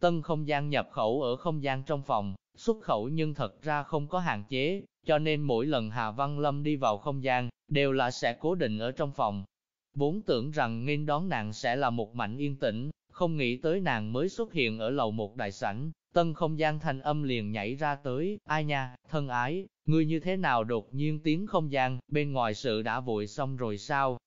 Tân không gian nhập khẩu ở không gian trong phòng, xuất khẩu nhưng thật ra không có hạn chế, cho nên mỗi lần Hà Văn Lâm đi vào không gian, đều là sẽ cố định ở trong phòng. Vốn tưởng rằng nghênh đón nàng sẽ là một mảnh yên tĩnh, không nghĩ tới nàng mới xuất hiện ở lầu một đại sảnh, tân không gian thanh âm liền nhảy ra tới, ai nha, thân ái, ngươi như thế nào đột nhiên tiếng không gian, bên ngoài sự đã vội xong rồi sao?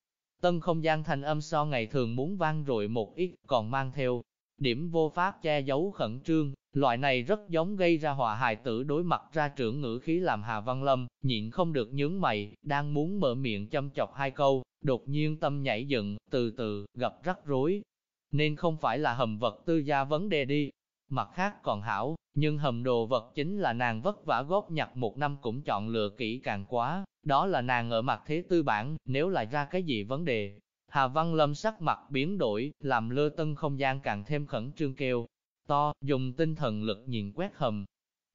Tân không gian thanh âm so ngày thường muốn vang rồi một ít, còn mang theo điểm vô pháp che giấu khẩn trương, loại này rất giống gây ra hòa hài tử đối mặt ra trưởng ngữ khí làm Hà Văn Lâm, nhịn không được nhướng mày, đang muốn mở miệng châm chọc hai câu, đột nhiên tâm nhảy dựng, từ từ, gặp rắc rối. Nên không phải là hầm vật tư gia vấn đề đi, mặt khác còn hảo, nhưng hầm đồ vật chính là nàng vất vả góp nhặt một năm cũng chọn lựa kỹ càng quá, đó là nàng ở mặt thế tư bản, nếu lại ra cái gì vấn đề. Hà Văn Lâm sắc mặt biến đổi, làm lơ tân không gian càng thêm khẩn trương kêu, to, dùng tinh thần lực nhìn quét hầm.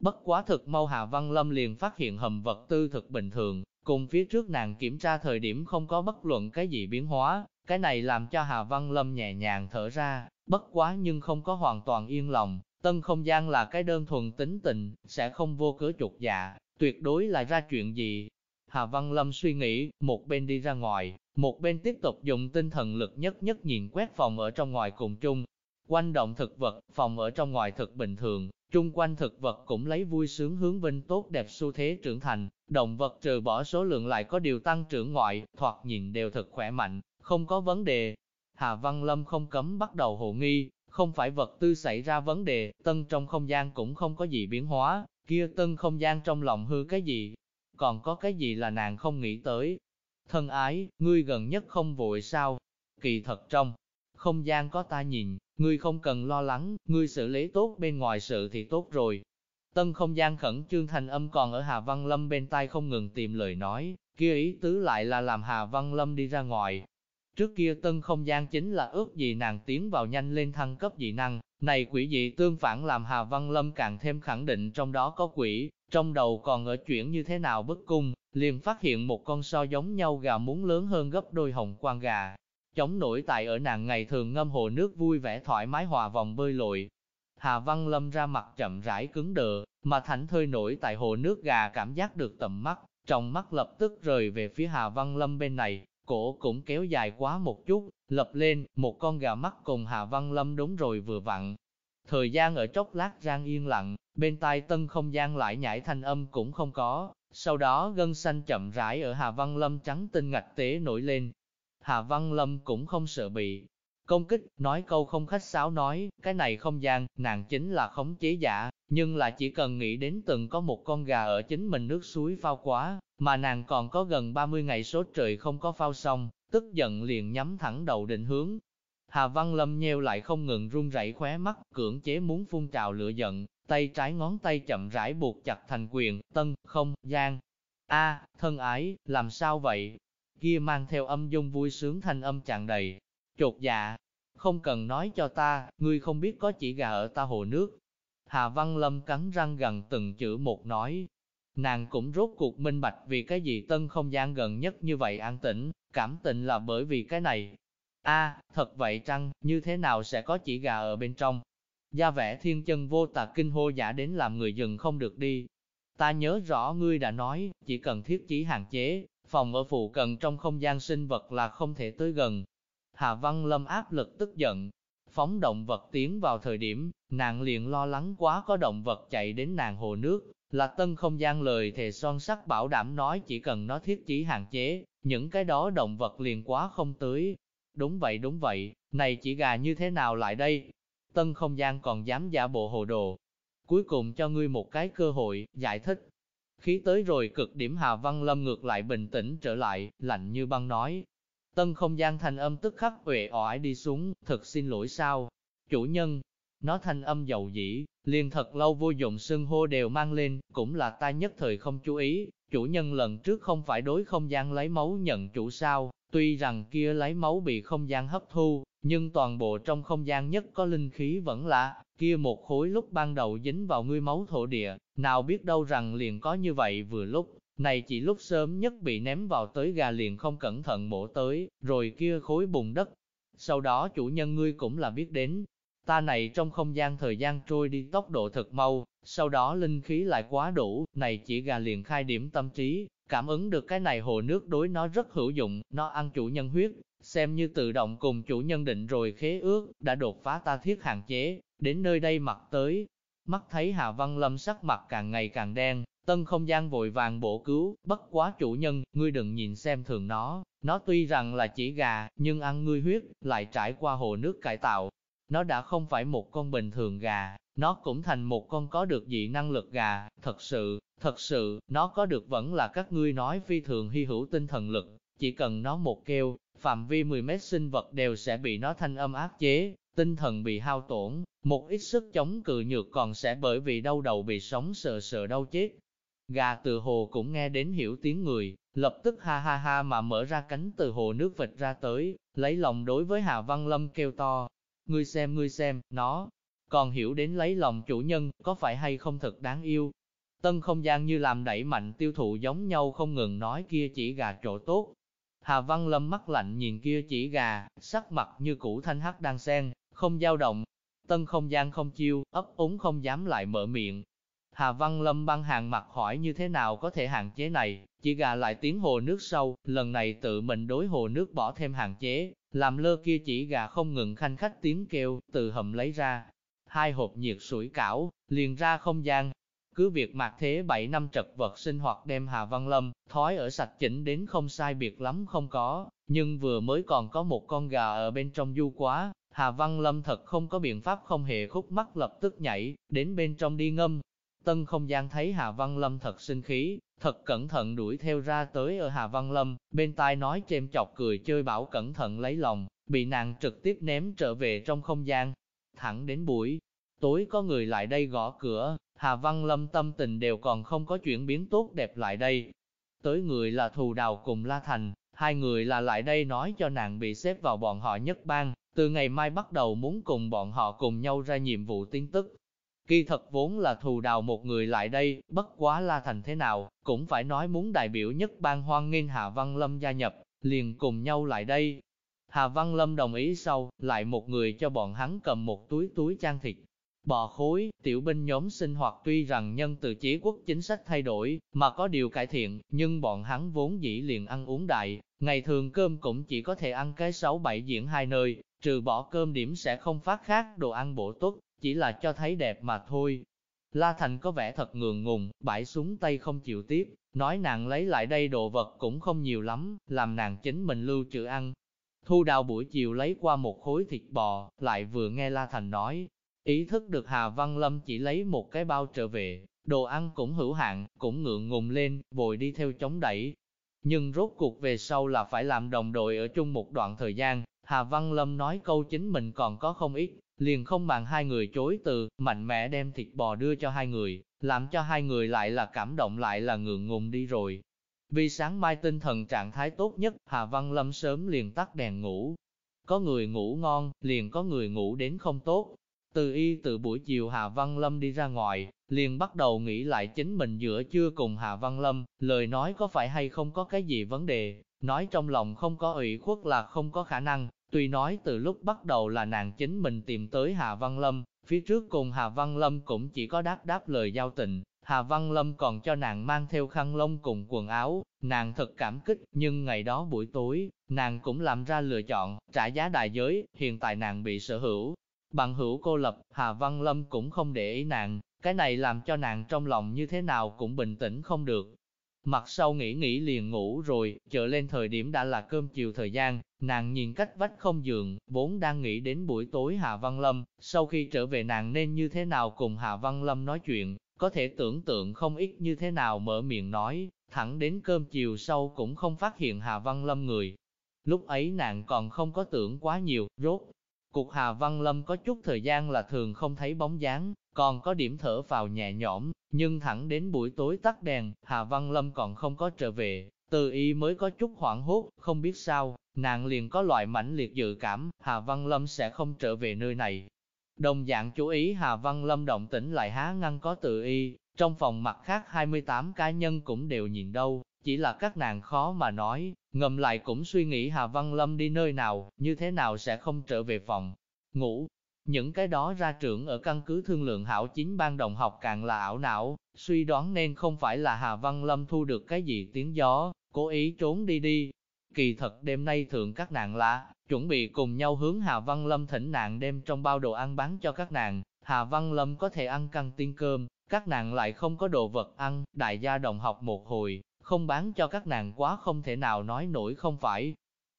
Bất quá thực mau Hà Văn Lâm liền phát hiện hầm vật tư thực bình thường, cùng phía trước nàng kiểm tra thời điểm không có bất luận cái gì biến hóa, cái này làm cho Hà Văn Lâm nhẹ nhàng thở ra, bất quá nhưng không có hoàn toàn yên lòng, tân không gian là cái đơn thuần tính tình, sẽ không vô cớ trục dạ, tuyệt đối là ra chuyện gì. Hà Văn Lâm suy nghĩ, một bên đi ra ngoài, một bên tiếp tục dùng tinh thần lực nhất nhất nhìn quét phòng ở trong ngoài cùng chung. Quanh động thực vật, phòng ở trong ngoài thực bình thường, chung quanh thực vật cũng lấy vui sướng hướng vinh tốt đẹp xu thế trưởng thành, động vật trừ bỏ số lượng lại có điều tăng trưởng ngoại, thoạt nhìn đều thật khỏe mạnh, không có vấn đề. Hà Văn Lâm không cấm bắt đầu hồ nghi, không phải vật tư xảy ra vấn đề, tân trong không gian cũng không có gì biến hóa, kia tân không gian trong lòng hư cái gì, còn có cái gì là nàng không nghĩ tới. Thân ái, ngươi gần nhất không vội sao? Kỳ thật trong không gian có ta nhìn, ngươi không cần lo lắng, ngươi xử lý tốt bên ngoài sự thì tốt rồi. Tân không gian khẩn trương thành âm còn ở Hà Văn Lâm bên tai không ngừng tìm lời nói, kia ý tứ lại là làm Hà Văn Lâm đi ra ngoài, Trước kia tân không gian chính là ước gì nàng tiến vào nhanh lên thăng cấp dị năng, này quỷ dị tương phản làm Hà Văn Lâm càng thêm khẳng định trong đó có quỷ, trong đầu còn ở chuyển như thế nào bất cung, liền phát hiện một con so giống nhau gà muốn lớn hơn gấp đôi hồng quang gà. Chống nổi tại ở nàng ngày thường ngâm hồ nước vui vẻ thoải mái hòa vòng bơi lội. Hà Văn Lâm ra mặt chậm rãi cứng đờ, mà thảnh thơi nổi tại hồ nước gà cảm giác được tầm mắt, trong mắt lập tức rời về phía Hà Văn Lâm bên này, cổ cũng kéo dài quá một chút, lập lên, một con gà mắt cùng Hà Văn Lâm đúng rồi vừa vặn. Thời gian ở chốc lát rang yên lặng, bên tai tân không gian lại nhảy thanh âm cũng không có, sau đó gân xanh chậm rãi ở Hà Văn Lâm trắng tinh ngạch tế nổi lên. Hà Văn Lâm cũng không sợ bị công kích, nói câu không khách sáo nói, cái này không gian, nàng chính là khống chế giả, nhưng là chỉ cần nghĩ đến từng có một con gà ở chính mình nước suối phao quá, mà nàng còn có gần 30 ngày số trời không có phao xong, tức giận liền nhắm thẳng đầu định hướng. Hà Văn Lâm nheo lại không ngừng run rẩy khóe mắt, cưỡng chế muốn phun trào lửa giận, tay trái ngón tay chậm rãi buộc chặt thành quyền, tân, không, gian. A, thân ái, làm sao vậy? Kia mang theo âm dung vui sướng thanh âm tràn đầy. Chột dạ, không cần nói cho ta, ngươi không biết có chỉ gà ở ta hồ nước. Hà Văn Lâm cắn răng gần từng chữ một nói, Nàng cũng rốt cuộc minh bạch vì cái gì tân không gian gần nhất như vậy an tĩnh, cảm tịnh là bởi vì cái này. a thật vậy chăng, như thế nào sẽ có chỉ gà ở bên trong? Gia vẻ thiên chân vô tà kinh hô giả đến làm người dừng không được đi. Ta nhớ rõ ngươi đã nói, chỉ cần thiết chí hạn chế, phòng ở phụ cận trong không gian sinh vật là không thể tới gần. Hà Văn Lâm áp lực tức giận, phóng động vật tiến vào thời điểm, nàng liền lo lắng quá có động vật chạy đến nàng hồ nước, là tân không gian lời thề son sắt bảo đảm nói chỉ cần nó thiết chỉ hạn chế, những cái đó động vật liền quá không tới. Đúng vậy đúng vậy, này chỉ gà như thế nào lại đây? Tân không gian còn dám giả bộ hồ đồ. Cuối cùng cho ngươi một cái cơ hội, giải thích. Khí tới rồi cực điểm Hà Văn Lâm ngược lại bình tĩnh trở lại, lạnh như băng nói. Tân không gian thanh âm tức khắc uể oải đi xuống, thật xin lỗi sao? Chủ nhân, nó thanh âm dầu dĩ, liền thật lâu vô dụng xưng hô đều mang lên, cũng là ta nhất thời không chú ý, chủ nhân lần trước không phải đối không gian lấy máu nhận chủ sao, tuy rằng kia lấy máu bị không gian hấp thu, nhưng toàn bộ trong không gian nhất có linh khí vẫn là, kia một khối lúc ban đầu dính vào ngươi máu thổ địa, nào biết đâu rằng liền có như vậy vừa lúc, này chỉ lúc sớm nhất bị ném vào tới gà liền không cẩn thận mổ tới, rồi kia khối bùn đất. Sau đó chủ nhân ngươi cũng là biết đến, Ta này trong không gian thời gian trôi đi tốc độ thật mau, sau đó linh khí lại quá đủ, này chỉ gà liền khai điểm tâm trí, cảm ứng được cái này hồ nước đối nó rất hữu dụng, nó ăn chủ nhân huyết, xem như tự động cùng chủ nhân định rồi khế ước, đã đột phá ta thiết hạn chế, đến nơi đây mặt tới. Mắt thấy Hà Văn Lâm sắc mặt càng ngày càng đen, tân không gian vội vàng bổ cứu, bất quá chủ nhân, ngươi đừng nhìn xem thường nó, nó tuy rằng là chỉ gà, nhưng ăn ngươi huyết, lại trải qua hồ nước cải tạo. Nó đã không phải một con bình thường gà, nó cũng thành một con có được dị năng lực gà, thật sự, thật sự, nó có được vẫn là các ngươi nói phi thường hy hữu tinh thần lực, chỉ cần nó một kêu, phạm vi 10 mét sinh vật đều sẽ bị nó thanh âm áp chế, tinh thần bị hao tổn, một ít sức chống cự nhược còn sẽ bởi vì đau đầu bị sống sợ sợ đau chết. Gà từ hồ cũng nghe đến hiểu tiếng người, lập tức ha ha ha mà mở ra cánh từ hồ nước vịt ra tới, lấy lòng đối với Hà Văn Lâm kêu to. Ngươi xem ngươi xem, nó, còn hiểu đến lấy lòng chủ nhân, có phải hay không thật đáng yêu. Tân không gian như làm đẩy mạnh tiêu thụ giống nhau không ngừng nói kia chỉ gà chỗ tốt, Hà Văn Lâm mắt lạnh nhìn kia chỉ gà, sắc mặt như củ thanh hắc đang sen không dao động. Tân không gian không chiêu, ấp úng không dám lại mở miệng. Hà Văn Lâm băng hàng mặt hỏi như thế nào có thể hạn chế này, chỉ gà lại tiếng hồ nước sâu, lần này tự mình đối hồ nước bỏ thêm hạn chế, làm lơ kia chỉ gà không ngừng khanh khách tiếng kêu, từ hầm lấy ra. Hai hộp nhiệt sủi cảo, liền ra không gian, cứ việc mặc thế 7 năm trật vật sinh hoạt đem Hà Văn Lâm, thói ở sạch chỉnh đến không sai biệt lắm không có, nhưng vừa mới còn có một con gà ở bên trong du quá, Hà Văn Lâm thật không có biện pháp không hề khúc mắt lập tức nhảy, đến bên trong đi ngâm. Tân không gian thấy Hà Văn Lâm thật sinh khí, thật cẩn thận đuổi theo ra tới ở Hà Văn Lâm, bên tai nói chêm chọc cười chơi bảo cẩn thận lấy lòng, bị nàng trực tiếp ném trở về trong không gian. Thẳng đến buổi, tối có người lại đây gõ cửa, Hà Văn Lâm tâm tình đều còn không có chuyển biến tốt đẹp lại đây. Tới người là Thù Đào cùng La Thành, hai người là lại đây nói cho nàng bị xếp vào bọn họ nhất bang, từ ngày mai bắt đầu muốn cùng bọn họ cùng nhau ra nhiệm vụ tin tức. Kỳ thật vốn là Thù Đào một người lại đây, bất quá La Thành thế nào, cũng phải nói muốn đại biểu nhất bang hoan nghênh Hà Văn Lâm gia nhập, liền cùng nhau lại đây. Hà Văn Lâm đồng ý sau, lại một người cho bọn hắn cầm một túi túi trang thịt, bò khối, tiểu binh nhóm sinh hoạt tuy rằng nhân từ chế quốc chính sách thay đổi, mà có điều cải thiện, nhưng bọn hắn vốn dĩ liền ăn uống đại, ngày thường cơm cũng chỉ có thể ăn cái 6-7 diễn hai nơi, trừ bỏ cơm điểm sẽ không phát khác đồ ăn bổ tốt, chỉ là cho thấy đẹp mà thôi. La Thành có vẻ thật ngượng ngùng, bãi súng tay không chịu tiếp, nói nàng lấy lại đây đồ vật cũng không nhiều lắm, làm nàng chính mình lưu trữ ăn. Thu đào buổi chiều lấy qua một khối thịt bò, lại vừa nghe La Thành nói, Ý thức được Hà Văn Lâm chỉ lấy một cái bao trở về, đồ ăn cũng hữu hạn, cũng ngượng ngùng lên, vội đi theo chống đẩy. Nhưng rốt cuộc về sau là phải làm đồng đội ở chung một đoạn thời gian, Hà Văn Lâm nói câu chính mình còn có không ít, liền không màng hai người chối từ, mạnh mẽ đem thịt bò đưa cho hai người, làm cho hai người lại là cảm động lại là ngượng ngùng đi rồi. Vì sáng mai tinh thần trạng thái tốt nhất, Hà Văn Lâm sớm liền tắt đèn ngủ. Có người ngủ ngon, liền có người ngủ đến không tốt, từ y từ buổi chiều Hà Văn Lâm đi ra ngoài, liền bắt đầu nghĩ lại chính mình giữa trưa cùng Hà Văn Lâm, lời nói có phải hay không có cái gì vấn đề, nói trong lòng không có ủy khuất là không có khả năng, tuy nói từ lúc bắt đầu là nàng chính mình tìm tới Hà Văn Lâm, phía trước cùng Hà Văn Lâm cũng chỉ có đáp đáp lời giao tình, Hà Văn Lâm còn cho nàng mang theo khăn lông cùng quần áo, nàng thật cảm kích, nhưng ngày đó buổi tối, nàng cũng làm ra lựa chọn, trả giá đại giới, hiện tại nàng bị sở hữu, Bằng hữu cô lập, Hà Văn Lâm cũng không để ý nàng, cái này làm cho nàng trong lòng như thế nào cũng bình tĩnh không được. Mặt sau nghĩ nghĩ liền ngủ rồi, chờ lên thời điểm đã là cơm chiều thời gian, nàng nhìn cách vách không giường, vốn đang nghĩ đến buổi tối Hà Văn Lâm, sau khi trở về nàng nên như thế nào cùng Hà Văn Lâm nói chuyện, có thể tưởng tượng không ít như thế nào mở miệng nói, thẳng đến cơm chiều sau cũng không phát hiện Hà Văn Lâm người. Lúc ấy nàng còn không có tưởng quá nhiều, rốt cuộc Hà Văn Lâm có chút thời gian là thường không thấy bóng dáng, còn có điểm thở vào nhẹ nhõm, nhưng thẳng đến buổi tối tắt đèn, Hà Văn Lâm còn không có trở về, từ y mới có chút hoảng hốt, không biết sao, nàng liền có loại mãnh liệt dự cảm, Hà Văn Lâm sẽ không trở về nơi này. Đồng dạng chú ý Hà Văn Lâm động tĩnh lại há ngăn có tự y, trong phòng mặt khác 28 cá nhân cũng đều nhìn đâu, chỉ là các nàng khó mà nói, ngầm lại cũng suy nghĩ Hà Văn Lâm đi nơi nào, như thế nào sẽ không trở về phòng, ngủ. Những cái đó ra trưởng ở căn cứ thương lượng hảo chính ban đồng học càng là ảo não, suy đoán nên không phải là Hà Văn Lâm thu được cái gì tiếng gió, cố ý trốn đi đi. Kỳ thật đêm nay thượng các nàng lá, chuẩn bị cùng nhau hướng Hà Văn Lâm thỉnh nàng đem trong bao đồ ăn bán cho các nàng. Hà Văn Lâm có thể ăn căng tiên cơm, các nàng lại không có đồ vật ăn, đại gia đồng học một hồi, không bán cho các nàng quá không thể nào nói nổi không phải.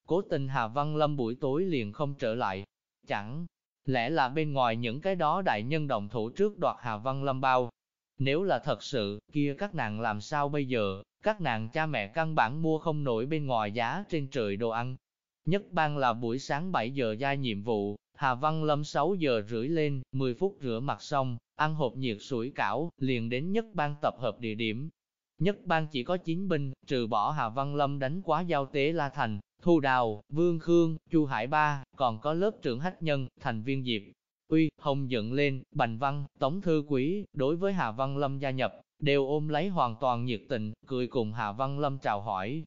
Cố tình Hà Văn Lâm buổi tối liền không trở lại, chẳng lẽ là bên ngoài những cái đó đại nhân đồng thủ trước đoạt Hà Văn Lâm bao. Nếu là thật sự, kia các nàng làm sao bây giờ, các nàng cha mẹ căn bản mua không nổi bên ngoài giá trên trời đồ ăn. Nhất ban là buổi sáng 7 giờ ra nhiệm vụ, Hà Văn Lâm 6 giờ rưỡi lên, 10 phút rửa mặt xong, ăn hộp nhiệt sủi cảo, liền đến nhất ban tập hợp địa điểm. Nhất ban chỉ có 9 binh, trừ bỏ Hà Văn Lâm đánh quá giao tế La Thành, Thu Đào, Vương Khương, Chu Hải Ba, còn có lớp trưởng hách nhân, thành viên Diệp. Uy, Hồng dựng lên, Bành Văn, Tống Thư Quý, đối với Hà Văn Lâm gia nhập, đều ôm lấy hoàn toàn nhiệt tình, cười cùng Hà Văn Lâm chào hỏi.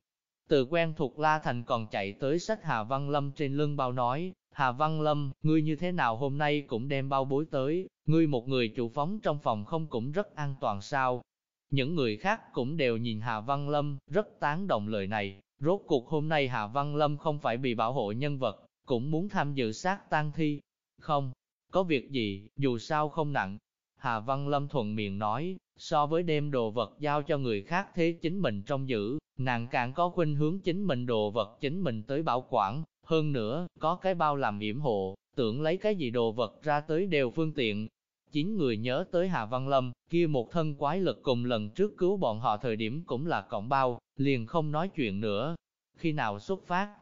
Từ quen thuộc La Thành còn chạy tới sách Hà Văn Lâm trên lưng bao nói, Hà Văn Lâm, ngươi như thế nào hôm nay cũng đem bao bối tới, ngươi một người chủ phóng trong phòng không cũng rất an toàn sao? Những người khác cũng đều nhìn Hà Văn Lâm, rất tán đồng lời này, rốt cuộc hôm nay Hà Văn Lâm không phải bị bảo hộ nhân vật, cũng muốn tham dự sát tang thi. Không, có việc gì, dù sao không nặng. Hà Văn Lâm thuận miệng nói, so với đem đồ vật giao cho người khác thế chính mình trong giữ, nàng càng có khuynh hướng chính mình đồ vật chính mình tới bảo quản, hơn nữa, có cái bao làm yểm hộ, tưởng lấy cái gì đồ vật ra tới đều phương tiện. Chín người nhớ tới Hà Văn Lâm, kia một thân quái lực cùng lần trước cứu bọn họ thời điểm cũng là cộng bao, liền không nói chuyện nữa. Khi nào xuất phát?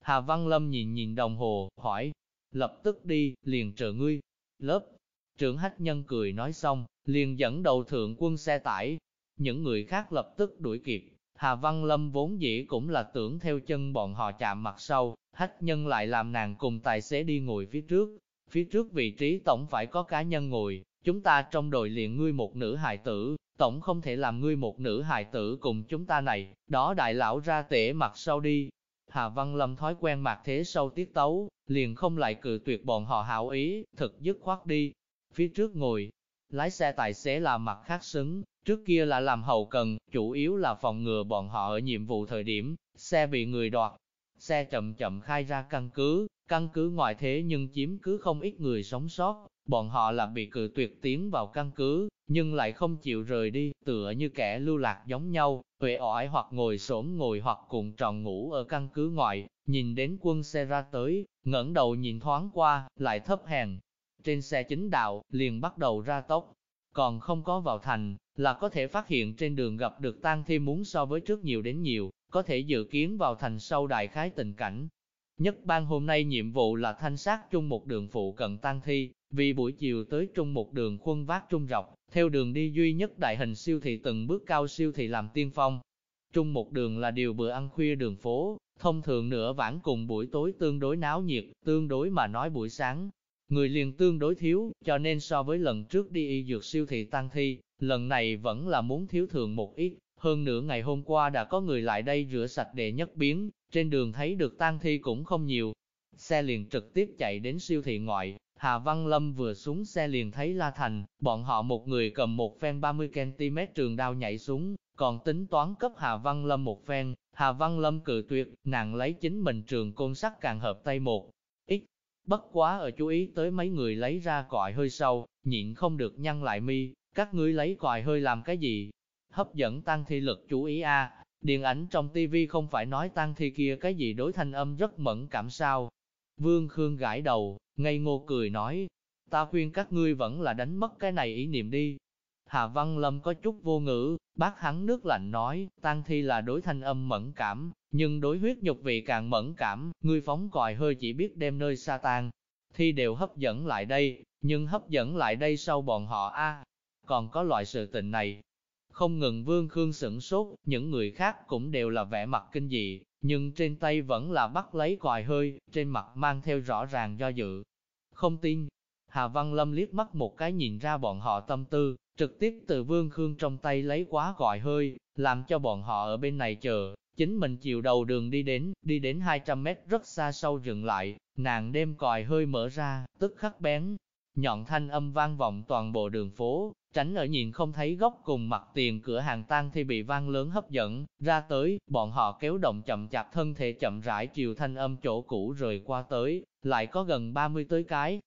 Hà Văn Lâm nhìn nhìn đồng hồ, hỏi, lập tức đi, liền trợ ngươi. Lớp, trưởng hách nhân cười nói xong, liền dẫn đầu thượng quân xe tải. Những người khác lập tức đuổi kịp, Hà Văn Lâm vốn dĩ cũng là tưởng theo chân bọn họ chạm mặt sau, hách nhân lại làm nàng cùng tài xế đi ngồi phía trước. Phía trước vị trí tổng phải có cá nhân ngồi, chúng ta trong đội liền ngươi một nữ hài tử, tổng không thể làm ngươi một nữ hài tử cùng chúng ta này, đó đại lão ra tể mặt sau đi. Hà Văn Lâm thói quen mặt thế sau tiết tấu, liền không lại cự tuyệt bọn họ hảo ý, thật dứt khoát đi. Phía trước ngồi, lái xe tài xế là mặt khác xứng, trước kia là làm hậu cần, chủ yếu là phòng ngừa bọn họ ở nhiệm vụ thời điểm, xe bị người đoạt. Xe chậm chậm khai ra căn cứ, căn cứ ngoài thế nhưng chiếm cứ không ít người sống sót, bọn họ là bị cự tuyệt tiến vào căn cứ, nhưng lại không chịu rời đi, tựa như kẻ lưu lạc giống nhau, huệ ỏi hoặc ngồi xổm ngồi hoặc cùng tròn ngủ ở căn cứ ngoại, nhìn đến quân xe ra tới, ngẩng đầu nhìn thoáng qua, lại thấp hèn. Trên xe chính đạo, liền bắt đầu ra tốc, còn không có vào thành, là có thể phát hiện trên đường gặp được tang thi muốn so với trước nhiều đến nhiều, có thể dự kiến vào thành sau đại khái tình cảnh. Nhất ban hôm nay nhiệm vụ là thanh sát chung một đường phụ cận tang thi, vì buổi chiều tới trung một đường khuân vác trung dọc, theo đường đi duy nhất đại hình siêu thị từng bước cao siêu thị làm tiên phong. Trung một đường là điều bữa ăn khuya đường phố, thông thường nửa vãn cùng buổi tối tương đối náo nhiệt, tương đối mà nói buổi sáng, người liền tương đối thiếu, cho nên so với lần trước đi y dược siêu thị tăng thi, lần này vẫn là muốn thiếu thường một ít. Hơn nữa ngày hôm qua đã có người lại đây rửa sạch để nhất biến, trên đường thấy được tang thi cũng không nhiều. Xe liền trực tiếp chạy đến siêu thị ngoại, Hà Văn Lâm vừa xuống xe liền thấy La Thành, bọn họ một người cầm một phen 30cm trường đao nhảy xuống, còn tính toán cấp Hà Văn Lâm một phen, Hà Văn Lâm cự tuyệt, nàng lấy chính mình trường côn sắt càng hợp tay một ít. Bất quá ở chú ý tới mấy người lấy ra còi hơi sâu, nhịn không được nhăn lại mi, các ngươi lấy còi hơi làm cái gì? Hấp dẫn tăng thi lực chú ý a điện ảnh trong tivi không phải nói tăng thi kia cái gì đối thanh âm rất mẫn cảm sao? Vương Khương gãi đầu, ngây ngô cười nói, ta khuyên các ngươi vẫn là đánh mất cái này ý niệm đi. Hà Văn Lâm có chút vô ngữ, bác hắn nước lạnh nói, Tang thi là đối thanh âm mẫn cảm, nhưng đối huyết nhục vị càng mẫn cảm, ngươi phóng còi hơi chỉ biết đem nơi sa tan. Thi đều hấp dẫn lại đây, nhưng hấp dẫn lại đây sau bọn họ a Còn có loại sự tình này. Không ngừng Vương Khương sửng sốt, những người khác cũng đều là vẻ mặt kinh dị, nhưng trên tay vẫn là bắt lấy còi hơi, trên mặt mang theo rõ ràng do dự. Không tin, Hà Văn Lâm liếc mắt một cái nhìn ra bọn họ tâm tư, trực tiếp từ Vương Khương trong tay lấy quá còi hơi, làm cho bọn họ ở bên này chờ, chính mình chiều đầu đường đi đến, đi đến 200 mét rất xa sâu dừng lại, nàng đem còi hơi mở ra, tức khắc bén. Nhọn thanh âm vang vọng toàn bộ đường phố, tránh ở nhìn không thấy góc cùng mặt tiền cửa hàng tan thì bị vang lớn hấp dẫn, ra tới, bọn họ kéo động chậm chạp thân thể chậm rãi chiều thanh âm chỗ cũ rời qua tới, lại có gần 30 tới cái.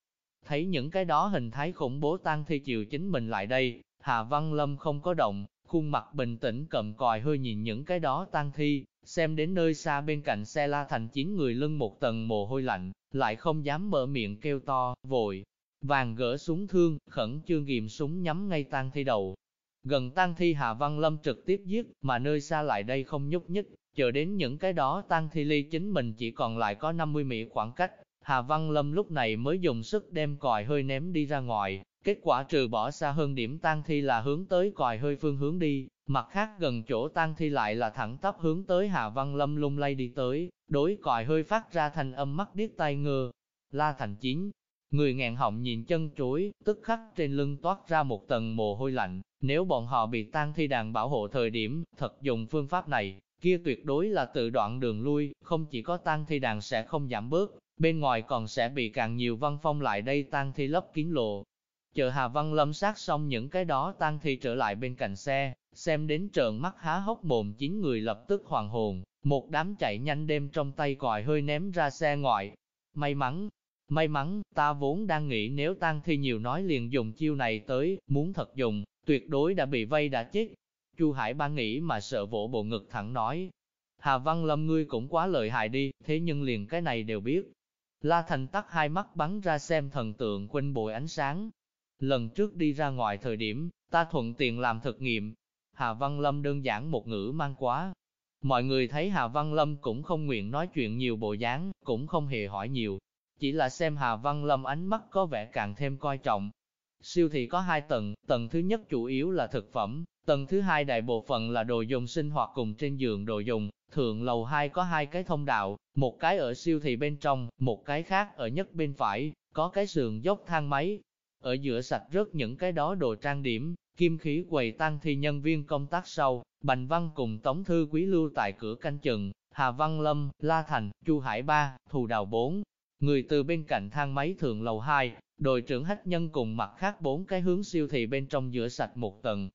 Thấy những cái đó hình thái khủng bố tan thi chiều chính mình lại đây, Hà Văn Lâm không có động, khuôn mặt bình tĩnh cầm còi hơi nhìn những cái đó tan thi, xem đến nơi xa bên cạnh xe la thành chín người lưng một tầng mồ hôi lạnh, lại không dám mở miệng kêu to, vội, vàng gỡ súng thương, khẩn trương nghiệm súng nhắm ngay tang thi đầu. Gần tang thi Hà Văn Lâm trực tiếp giết, mà nơi xa lại đây không nhúc nhích, chờ đến những cái đó tang thi ly chính mình chỉ còn lại có 50 mỹ khoảng cách. Hà Văn Lâm lúc này mới dùng sức đem còi hơi ném đi ra ngoài, kết quả trừ bỏ xa hơn điểm tang thi là hướng tới còi hơi phương hướng đi, mặt khác gần chỗ tang thi lại là thẳng tắp hướng tới Hà Văn Lâm lung lay đi tới, đối còi hơi phát ra thành âm mắt điếc tai ngơ. La Thành chính Người ngàn họng nhìn chân chuối, tức khắc trên lưng toát ra một tầng mồ hôi lạnh, nếu bọn họ bị tan thi đàn bảo hộ thời điểm, thật dùng phương pháp này, kia tuyệt đối là tự đoạn đường lui, không chỉ có tan thi đàn sẽ không giảm bớt, bên ngoài còn sẽ bị càng nhiều văn phong lại đây tan thi lấp kín lộ. Chờ Hà Văn Lâm sát xong những cái đó tan thi trở lại bên cạnh xe, xem đến trợn mắt há hốc mồm chín người lập tức hoàng hồn, một đám chạy nhanh đêm trong tay còi hơi ném ra xe ngoại. May mắn, May mắn, ta vốn đang nghĩ nếu tang thi nhiều nói liền dùng chiêu này tới, muốn thật dùng, tuyệt đối đã bị vây đã chết. Chu Hải ba nghĩ mà sợ vỗ bộ ngực thẳng nói. Hà Văn Lâm ngươi cũng quá lợi hại đi, thế nhưng liền cái này đều biết. La Thành tắt hai mắt bắn ra xem thần tượng quanh bội ánh sáng. Lần trước đi ra ngoài thời điểm, ta thuận tiện làm thực nghiệm. Hà Văn Lâm đơn giản một ngữ mang quá. Mọi người thấy Hà Văn Lâm cũng không nguyện nói chuyện nhiều bộ dáng, cũng không hề hỏi nhiều, chỉ là xem Hà Văn Lâm ánh mắt có vẻ càng thêm coi trọng. Siêu thị có hai tầng, tầng thứ nhất chủ yếu là thực phẩm, tầng thứ hai đại bộ phận là đồ dùng sinh hoạt cùng trên giường đồ dùng, thượng lầu hai có hai cái thông đạo, một cái ở siêu thị bên trong, một cái khác ở nhất bên phải, có cái sườn dốc thang máy. Ở giữa sạch rớt những cái đó đồ trang điểm, kim khí quầy tăng thi nhân viên công tác sau, Bành Văn cùng Tống Thư Quý lưu tại cửa canh chừng, Hà Văn Lâm, La Thành, Chu Hải Ba, Thù Đào Bốn, Người từ bên cạnh thang máy thượng lầu 2, đội trưởng hách nhân cùng mặt khác bốn cái hướng siêu thị bên trong giữa sạch một tầng.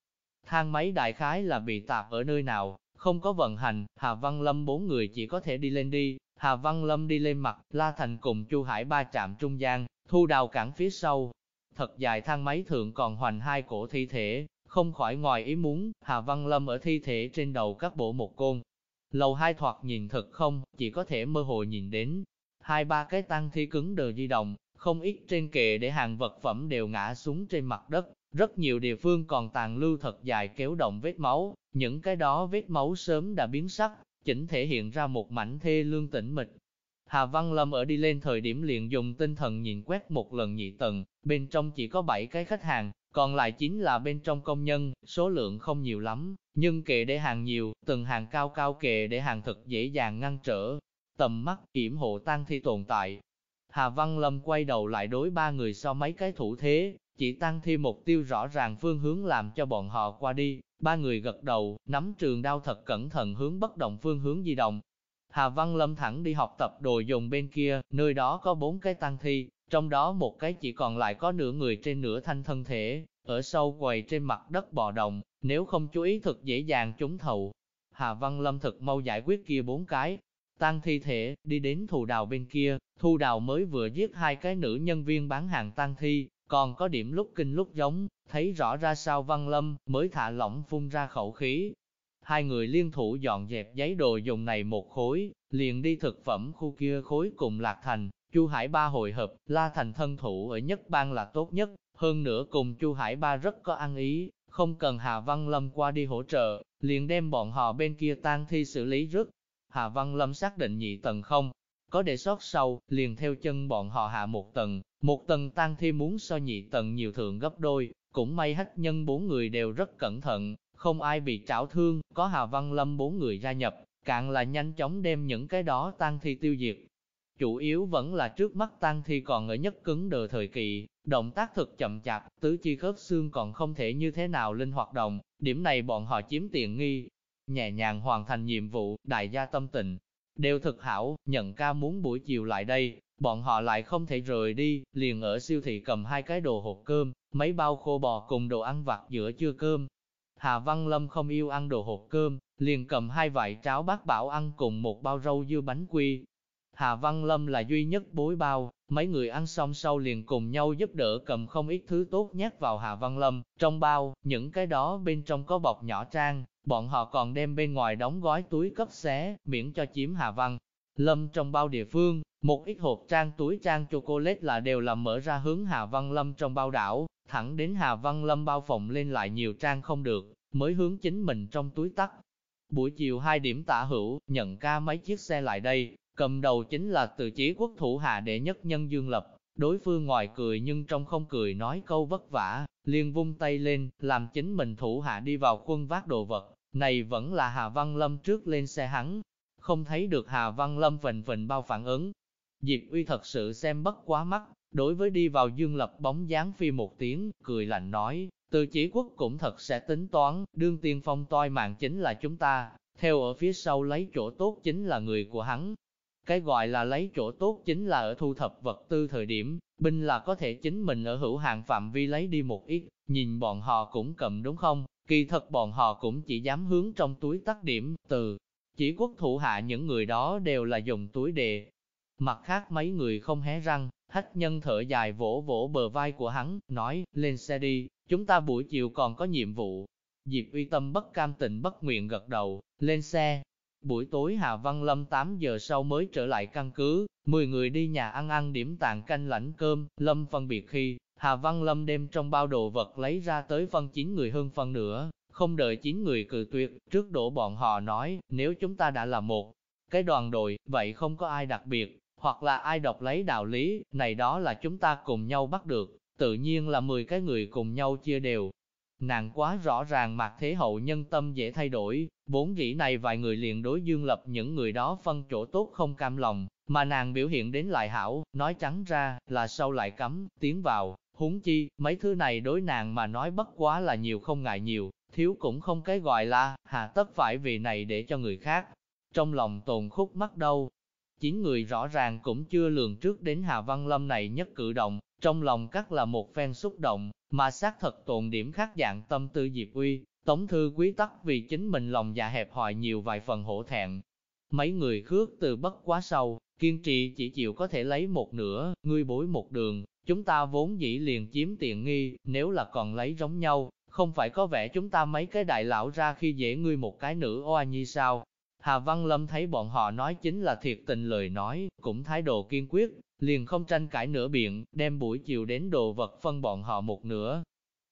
Thang máy đại khái là bị tạp ở nơi nào, không có vận hành, Hà Văn Lâm bốn người chỉ có thể đi lên đi, Hà Văn Lâm đi lên mặt, La Thành cùng Chu Hải ba chạm trung gian, thu đào cản phía sau. Thật dài thang máy thượng còn hoành hai cổ thi thể, không khỏi ngoài ý muốn, Hà Văn Lâm ở thi thể trên đầu các bộ một côn. Lầu hai thoạt nhìn thật không, chỉ có thể mơ hồ nhìn đến, hai ba cái tăng thi cứng đờ di động, không ít trên kệ để hàng vật phẩm đều ngã xuống trên mặt đất, rất nhiều địa phương còn tàn lưu thật dài kéo động vết máu, những cái đó vết máu sớm đã biến sắc, chỉnh thể hiện ra một mảnh thê lương tĩnh mịch. Hà Văn Lâm ở đi lên thời điểm liền dùng tinh thần nhìn quét một lần nhị tầng, bên trong chỉ có 7 cái khách hàng, còn lại chính là bên trong công nhân, số lượng không nhiều lắm, nhưng kệ để hàng nhiều, từng hàng cao cao kệ để hàng thực dễ dàng ngăn trở, tầm mắt, yểm hộ tăng thi tồn tại. Hà Văn Lâm quay đầu lại đối ba người so mấy cái thủ thế, chỉ tăng thi mục tiêu rõ ràng phương hướng làm cho bọn họ qua đi, ba người gật đầu, nắm trường đao thật cẩn thận hướng bất động phương hướng di động. Hà Văn Lâm thẳng đi học tập đồ dùng bên kia, nơi đó có bốn cái tăng thi, trong đó một cái chỉ còn lại có nửa người trên nửa thanh thân thể, ở sâu quầy trên mặt đất bò động, nếu không chú ý thực dễ dàng trúng thầu. Hà Văn Lâm thực mau giải quyết kia bốn cái, Tăng thi thể, đi đến thù đào bên kia, thù đào mới vừa giết hai cái nữ nhân viên bán hàng tăng thi, còn có điểm lúc kinh lúc giống, thấy rõ ra sao văn lâm, mới thả lỏng phun ra khẩu khí. Hai người liên thủ dọn dẹp giấy đồ dùng này một khối, liền đi thực phẩm khu kia khối cùng Lạc Thành, Chu Hải Ba hội hợp, La Thành thân thủ ở nhất bang là tốt nhất, hơn nữa cùng Chu Hải Ba rất có ăn ý, không cần Hà Văn Lâm qua đi hỗ trợ, liền đem bọn họ bên kia tang thi xử lý rất Hà Văn Lâm xác định nhị tầng không, có để sót sâu, liền theo chân bọn họ hạ một tầng, một tầng tăng thi muốn so nhị tầng nhiều thượng gấp đôi, cũng may hách nhân bốn người đều rất cẩn thận, không ai bị trảo thương, có Hà Văn Lâm bốn người gia nhập, cạn là nhanh chóng đem những cái đó tăng thi tiêu diệt. Chủ yếu vẫn là trước mắt tăng thi còn ở nhất cứng đờ thời kỳ, động tác thực chậm chạp, tứ chi khớp xương còn không thể như thế nào linh hoạt động, điểm này bọn họ chiếm tiện nghi nhẹ nhàng hoàn thành nhiệm vụ, đại gia tâm tình. Đều thực hảo, nhận ca muốn buổi chiều lại đây, bọn họ lại không thể rời đi, liền ở siêu thị cầm hai cái đồ hộp cơm, mấy bao khô bò cùng đồ ăn vặt giữa trưa cơm. Hà Văn Lâm không yêu ăn đồ hộp cơm, liền cầm hai vại cháo bác bảo ăn cùng một bao rau dưa bánh quy. Hà Văn Lâm là duy nhất bối bao, mấy người ăn xong sau liền cùng nhau giúp đỡ cầm không ít thứ tốt nhét vào Hà Văn Lâm, trong bao, những cái đó bên trong có bọc nhỏ trang, bọn họ còn đem bên ngoài đóng gói túi cấp xé, miễn cho chiếm Hà Văn. Lâm trong bao địa phương, một ít hộp trang túi trang chocolate là đều làm mở ra hướng Hà Văn Lâm trong bao đảo, thẳng đến Hà Văn Lâm bao phòng lên lại nhiều trang không được, mới hướng chính mình trong túi tắt. Buổi chiều 2 điểm tả hữu, nhận ca mấy chiếc xe lại đây, cầm đầu chính là từ chí quốc thủ hạ đệ nhất nhân Dương Lập. Đối phương ngoài cười nhưng trong không cười nói câu vất vả, liền vung tay lên, làm chính mình thủ hạ đi vào khuôn vác đồ vật. Này vẫn là Hà Văn Lâm trước lên xe hắn, không thấy được Hà Văn Lâm vịnh vịnh bao phản ứng. Diệp Uy thật sự xem bất quá mắt, đối với đi vào Dương Lập bóng dáng phi một tiếng, cười lạnh nói, từ chỉ quốc cũng thật sẽ tính toán, đương tiên phong toi mạng chính là chúng ta, theo ở phía sau lấy chỗ tốt chính là người của hắn. Cái gọi là lấy chỗ tốt chính là ở thu thập vật tư thời điểm, binh là có thể chính mình ở hữu hạn phạm vi lấy đi một ít, nhìn bọn họ cũng cầm đúng không? Kỳ thật bọn họ cũng chỉ dám hướng trong túi tắt điểm, từ chỉ quốc thủ hạ những người đó đều là dùng túi đề. Mặt khác mấy người không hé răng, hách nhân thở dài vỗ vỗ bờ vai của hắn, nói, lên xe đi, chúng ta buổi chiều còn có nhiệm vụ. Diệp uy tâm bất cam tình bất nguyện gật đầu, lên xe. Buổi tối Hà Văn Lâm 8 giờ sau mới trở lại căn cứ, 10 người đi nhà ăn ăn điểm tàn canh lãnh cơm, Lâm phân biệt khi, Hà Văn Lâm đem trong bao đồ vật lấy ra tới phân 9 người hơn phân nữa, không đợi 9 người cự tuyệt, trước đổ bọn họ nói, nếu chúng ta đã là một cái đoàn đội, vậy không có ai đặc biệt, hoặc là ai đọc lấy đạo lý, này đó là chúng ta cùng nhau bắt được, tự nhiên là 10 cái người cùng nhau chia đều. Nàng quá rõ ràng mặt thế hậu nhân tâm dễ thay đổi, vốn dĩ này vài người liền đối dương lập những người đó phân chỗ tốt không cam lòng, mà nàng biểu hiện đến lại hảo, nói trắng ra, là sau lại cấm, tiến vào, huống chi, mấy thứ này đối nàng mà nói bất quá là nhiều không ngại nhiều, thiếu cũng không cái gọi là, hà tất phải vì này để cho người khác. Trong lòng tồn khúc mắc đâu, chín người rõ ràng cũng chưa lường trước đến Hà Văn Lâm này nhất cử động, trong lòng cắt là một phen xúc động, mà xác thật tồn điểm khác dạng tâm tư Diệp Uy, Tống Thư Quý tắc vì chính mình lòng dạ hẹp hòi nhiều vài phần hổ thẹn. Mấy người khước từ bất quá sâu, kiên trì chỉ chịu có thể lấy một nửa, ngươi bối một đường, chúng ta vốn dĩ liền chiếm tiện nghi, nếu là còn lấy giống nhau, không phải có vẻ chúng ta mấy cái đại lão ra khi dễ ngươi một cái nữ oa nhi sao. Hà Văn Lâm thấy bọn họ nói chính là thiệt tình lời nói, cũng thái độ kiên quyết, liền không tranh cãi nửa biện, đem buổi chiều đến đồ vật phân bọn họ một nửa.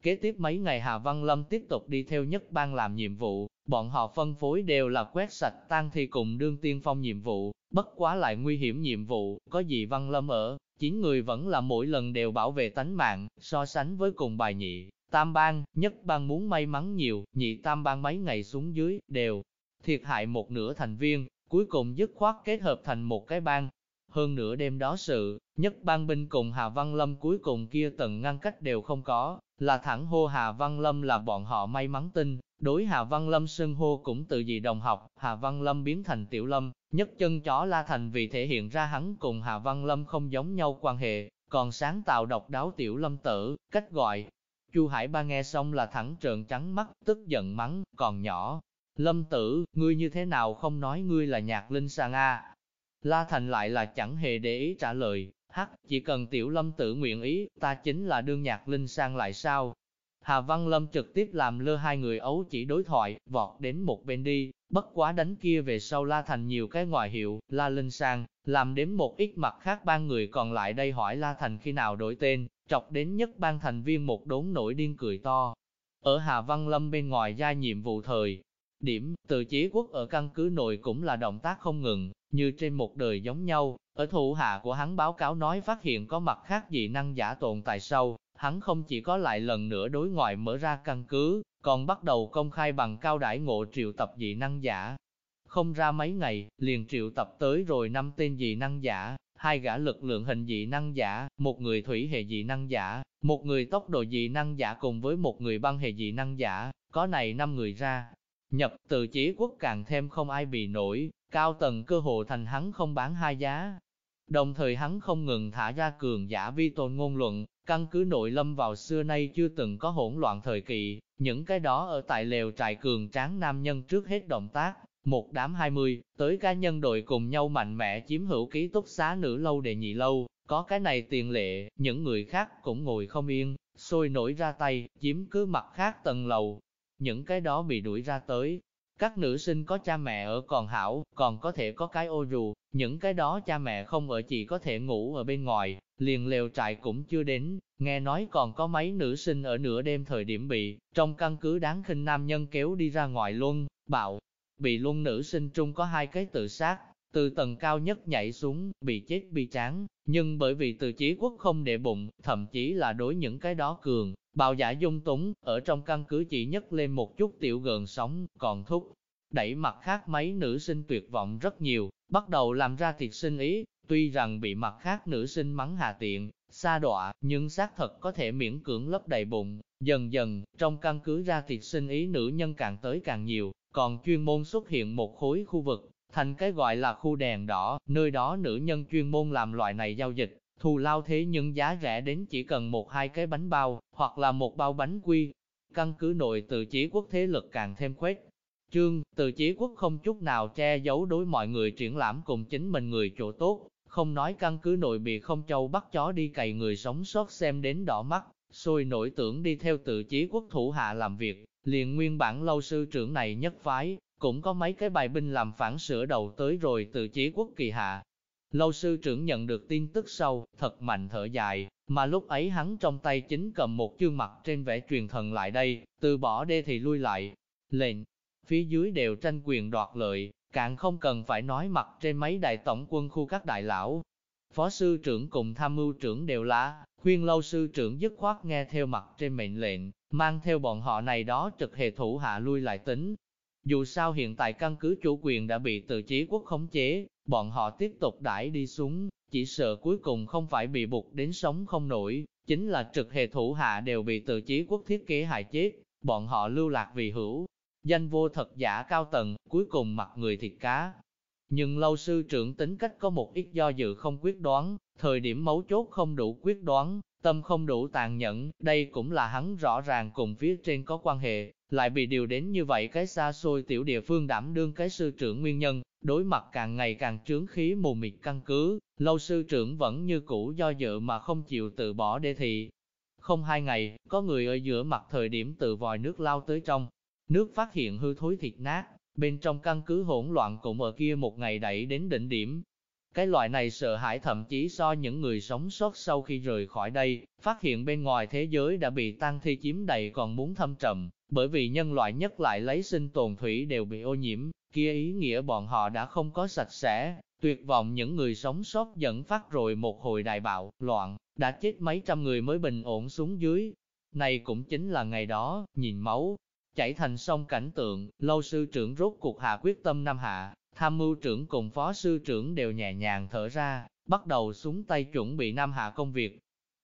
Kế tiếp mấy ngày Hà Văn Lâm tiếp tục đi theo nhất ban làm nhiệm vụ, bọn họ phân phối đều là quét sạch tan thi cùng đương tiên phong nhiệm vụ, bất quá lại nguy hiểm nhiệm vụ, có gì Văn Lâm ở, chín người vẫn là mỗi lần đều bảo vệ tánh mạng, so sánh với cùng bài nhị, tam ban, nhất ban muốn may mắn nhiều, nhị tam ban mấy ngày xuống dưới, đều thiệt hại một nửa thành viên, cuối cùng dứt khoát kết hợp thành một cái bang. Hơn nữa đêm đó sự, nhất ban binh cùng Hà Văn Lâm cuối cùng kia tận ngăn cách đều không có, là thẳng hô Hà Văn Lâm là bọn họ may mắn tin, đối Hà Văn Lâm sưng hô cũng tự dị đồng học, Hà Văn Lâm biến thành Tiểu Lâm, nhất chân chó La Thành vì thể hiện ra hắn cùng Hà Văn Lâm không giống nhau quan hệ, còn sáng tạo độc đáo Tiểu Lâm tử, cách gọi. Chu Hải Ba nghe xong là thẳng trợn trắng mắt, tức giận mắng, còn nhỏ, Lâm tử, ngươi như thế nào không nói ngươi là nhạc linh sang a? La Thành lại là chẳng hề để ý trả lời, hắc, chỉ cần tiểu lâm tử nguyện ý, ta chính là đương nhạc linh sang lại sao? Hà Văn Lâm trực tiếp làm lơ hai người ấu chỉ đối thoại, vọt đến một bên đi, bất quá đánh kia về sau La Thành nhiều cái ngoại hiệu, La Linh Sang, làm đến một ít mặt khác ba người còn lại đây hỏi La Thành khi nào đổi tên, chọc đến nhất ban thành viên một đốn nổi điên cười to. Ở Hà Văn Lâm bên ngoài gia nhiệm vụ thời, Điểm, từ chí quốc ở căn cứ nội cũng là động tác không ngừng, như trên một đời giống nhau, ở thủ hạ của hắn báo cáo nói phát hiện có mặt khác dị năng giả tồn tại sâu, hắn không chỉ có lại lần nữa đối ngoại mở ra căn cứ, còn bắt đầu công khai bằng cao đãi ngộ triệu tập dị năng giả. Không ra mấy ngày, liền triệu tập tới rồi năm tên dị năng giả, hai gã lực lượng hình dị năng giả, một người thủy hệ dị năng giả, một người tốc độ dị năng giả cùng với một người băng hệ dị năng giả, có này năm người ra, nhập từ chí quốc càng thêm không ai bị nổi, cao tầng cơ hồ thành hắn không bán hai giá. Đồng thời hắn không ngừng thả ra cường giả vi tôn ngôn luận, căn cứ nội lâm vào xưa nay chưa từng có hỗn loạn thời kỳ, những cái đó ở tại lều trại cường tráng nam nhân trước hết động tác, một đám hai mươi tới cá nhân đội cùng nhau mạnh mẽ chiếm hữu ký túc xá nữ lâu để nhị lâu, có cái này tiền lệ, những người khác cũng ngồi không yên, sôi nổi ra tay, chiếm cứ mặt khác tầng lầu. Những cái đó bị đuổi ra tới. Các nữ sinh có cha mẹ ở còn hảo, còn có thể có cái ô dù, những cái đó cha mẹ không ở chỉ có thể ngủ ở bên ngoài, liền lều trại cũng chưa đến, nghe nói còn có mấy nữ sinh ở nửa đêm thời điểm bị, trong căn cứ đáng khinh nam nhân kéo đi ra ngoài luôn, bạo, bị luôn nữ sinh trung có hai cái tự sát, từ tầng cao nhất nhảy xuống, bị chết bi tráng, nhưng bởi vì từ chí quốc không để bụng, thậm chí là đối những cái đó cường, bạo giả dung túng, ở trong căn cứ chỉ nhấc lên một chút tiểu gần sóng, còn thúc. Đẩy mặt khác mấy nữ sinh tuyệt vọng rất nhiều, bắt đầu làm ra thiệt sinh ý, tuy rằng bị mặt khác nữ sinh mắng hà tiện, xa đọa, nhưng xác thật có thể miễn cưỡng lấp đầy bụng. Dần dần, trong căn cứ ra thiệt sinh ý nữ nhân càng tới càng nhiều, còn chuyên môn xuất hiện một khối khu vực, thành cái gọi là khu đèn đỏ, nơi đó nữ nhân chuyên môn làm loại này giao dịch, thù lao thế nhưng giá rẻ đến chỉ cần một hai cái bánh bao, hoặc là một bao bánh quy. Căn cứ nội từ chí quốc thế lực càng thêm khuếch. Trương, từ chí quốc không chút nào che giấu đối mọi người triển lãm cùng chính mình người chỗ tốt, không nói căn cứ nội bị không châu bắt chó đi cày người sống sót xem đến đỏ mắt, sôi nổi tưởng đi theo tự chí quốc thủ hạ làm việc, liền nguyên bản lâu sư trưởng này nhất phái, cũng có mấy cái bài binh làm phản sửa đầu tới rồi từ chí quốc kỳ hạ. Lâu sư trưởng nhận được tin tức sau, thật mạnh thở dài, mà lúc ấy hắn trong tay chính cầm một chương mặt trên vẽ truyền thần lại đây, từ bỏ đê thì lui lại. Lệnh, phía dưới đều tranh quyền đoạt lợi, càng không cần phải nói mặt trên mấy đại tổng quân khu các đại lão. Phó sư trưởng cùng tham mưu trưởng đều là, khuyên lâu sư trưởng dứt khoát nghe theo mặt trên mệnh lệnh, mang theo bọn họ này đó trực hệ thủ hạ lui lại tính, dù sao hiện tại căn cứ chủ quyền đã bị từ chí quốc khống chế, bọn họ tiếp tục đãi đi xuống, chỉ sợ cuối cùng không phải bị buộc đến sống không nổi, chính là trực hệ thủ hạ đều bị từ chí quốc thiết kế hại chết, bọn họ lưu lạc vì hữu. Danh vô thật giả cao tầng, cuối cùng mặc người thịt cá. Nhưng lâu sư trưởng tính cách có một ít do dự không quyết đoán, thời điểm mấu chốt không đủ quyết đoán, tâm không đủ tàn nhẫn, đây cũng là hắn rõ ràng cùng phía trên có quan hệ, lại bị điều đến như vậy cái xa xôi tiểu địa phương đảm đương cái sư trưởng nguyên nhân, đối mặt càng ngày càng trướng khí mù mịt căn cứ, lâu sư trưởng vẫn như cũ do dự mà không chịu từ bỏ đê thị. Không hai ngày, có người ở giữa mặt thời điểm từ vòi nước lao tới trong, nước phát hiện hư thối thịt nát, bên trong căn cứ hỗn loạn cũng ở kia một ngày đẩy đến đỉnh điểm, cái loại này sợ hãi thậm chí so những người sống sót sau khi rời khỏi đây, phát hiện bên ngoài thế giới đã bị tăng thi chiếm đầy còn muốn thâm trầm, bởi vì nhân loại nhất lại lấy sinh tồn thủy đều bị ô nhiễm, kia ý nghĩa bọn họ đã không có sạch sẽ, tuyệt vọng những người sống sót dẫn phát rồi một hồi đại bạo, loạn, đã chết mấy trăm người mới bình ổn xuống dưới. Này cũng chính là ngày đó, nhìn máu, chảy thành sông cảnh tượng, lâu sư trưởng rốt cuộc hạ quyết tâm năm hạ, Tham mưu trưởng cùng phó sư trưởng đều nhẹ nhàng thở ra, bắt đầu xuống tay chuẩn bị Nam Hạ công việc.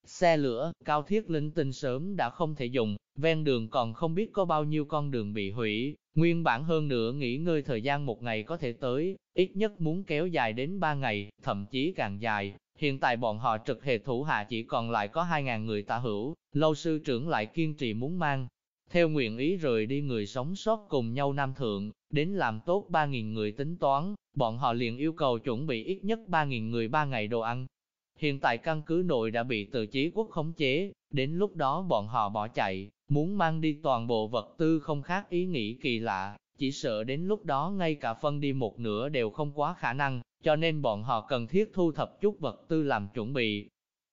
Xe lửa, cao thiết linh tinh sớm đã không thể dùng, ven đường còn không biết có bao nhiêu con đường bị hủy, nguyên bản hơn nữa nghỉ ngơi thời gian một ngày có thể tới, ít nhất muốn kéo dài đến ba ngày, thậm chí càng dài. Hiện tại bọn họ trực hệ thủ hạ chỉ còn lại có 2.000 người tả hữu, lâu sư trưởng lại kiên trì muốn mang. Theo nguyện ý rời đi người sống sót cùng nhau Nam Thượng, đến làm tốt 3.000 người tính toán, bọn họ liền yêu cầu chuẩn bị ít nhất 3.000 người 3 ngày đồ ăn. Hiện tại căn cứ nội đã bị từ chí quốc khống chế, đến lúc đó bọn họ bỏ chạy, muốn mang đi toàn bộ vật tư không khác ý nghĩ kỳ lạ, chỉ sợ đến lúc đó ngay cả phân đi một nửa đều không quá khả năng, cho nên bọn họ cần thiết thu thập chút vật tư làm chuẩn bị.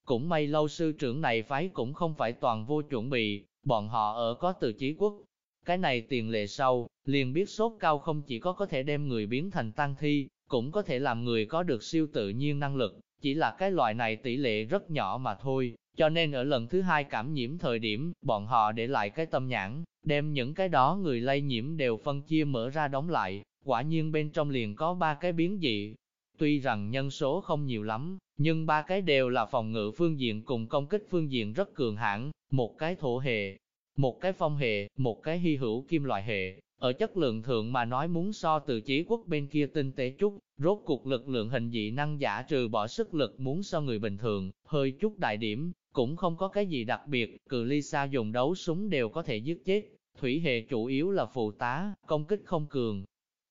Cũng may lâu sư trưởng này phái cũng không phải toàn vô chuẩn bị, bọn họ ở có từ chí quốc, cái này tiền lệ sau, liền biết sốt cao không chỉ có có thể đem người biến thành tăng thi, cũng có thể làm người có được siêu tự nhiên năng lực, chỉ là cái loại này tỷ lệ rất nhỏ mà thôi, cho nên ở lần thứ hai cảm nhiễm thời điểm, bọn họ để lại cái tâm nhãn, đem những cái đó người lây nhiễm đều phân chia mở ra đóng lại, quả nhiên bên trong liền có ba cái biến dị. Tuy rằng nhân số không nhiều lắm, nhưng ba cái đều là phòng ngự phương diện cùng công kích phương diện rất cường hãn, một cái thổ hệ, một cái phong hệ, một cái hy hữu kim loại hệ, ở chất lượng thượng mà nói muốn so từ chí quốc bên kia tinh tế chút, rốt cuộc lực lượng hình dị năng giả trừ bỏ sức lực muốn so người bình thường, hơi chút đại điểm, cũng không có cái gì đặc biệt, cự ly xa dùng đấu súng đều có thể giết chết, thủy hệ chủ yếu là phụ tá, công kích không cường.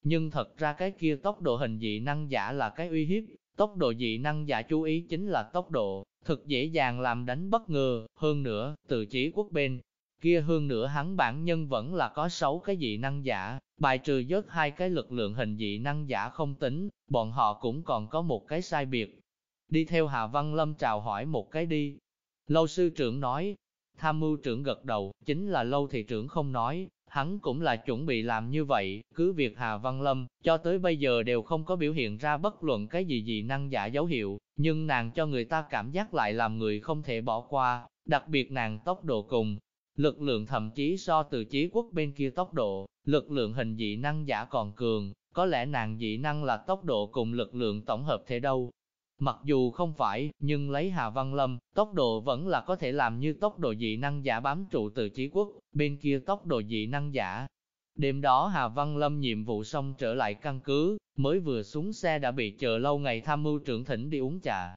Nhưng thật ra cái kia tốc độ hình dị năng giả là cái uy hiếp, tốc độ dị năng giả chú ý chính là tốc độ, thực dễ dàng làm đánh bất ngờ, hơn nữa, từ chỉ quốc bên, kia hơn nữa hắn bản nhân vẫn là có sáu cái dị năng giả, bài trừ dớt hai cái lực lượng hình dị năng giả không tính, bọn họ cũng còn có một cái sai biệt. Đi theo Hà Văn Lâm chào hỏi một cái đi. Lâu sư trưởng nói, tham mưu trưởng gật đầu, chính là lâu thị trưởng không nói, hắn cũng là chuẩn bị làm như vậy, cứ việc Hà Văn Lâm, cho tới bây giờ đều không có biểu hiện ra bất luận cái gì dị năng giả dấu hiệu, nhưng nàng cho người ta cảm giác lại làm người không thể bỏ qua, đặc biệt nàng tốc độ cùng, Lực lượng thậm chí so từ chí quốc bên kia tốc độ, lực lượng hình dị năng giả còn cường, có lẽ nàng dị năng là tốc độ cùng lực lượng tổng hợp thế đâu. Mặc dù không phải, nhưng lấy Hà Văn Lâm, tốc độ vẫn là có thể làm như tốc độ dị năng giả bám trụ từ chí quốc, bên kia tốc độ dị năng giả. Đêm đó Hà Văn Lâm nhiệm vụ xong trở lại căn cứ, mới vừa xuống xe đã bị chờ lâu ngày tham mưu trưởng thỉnh đi uống trà.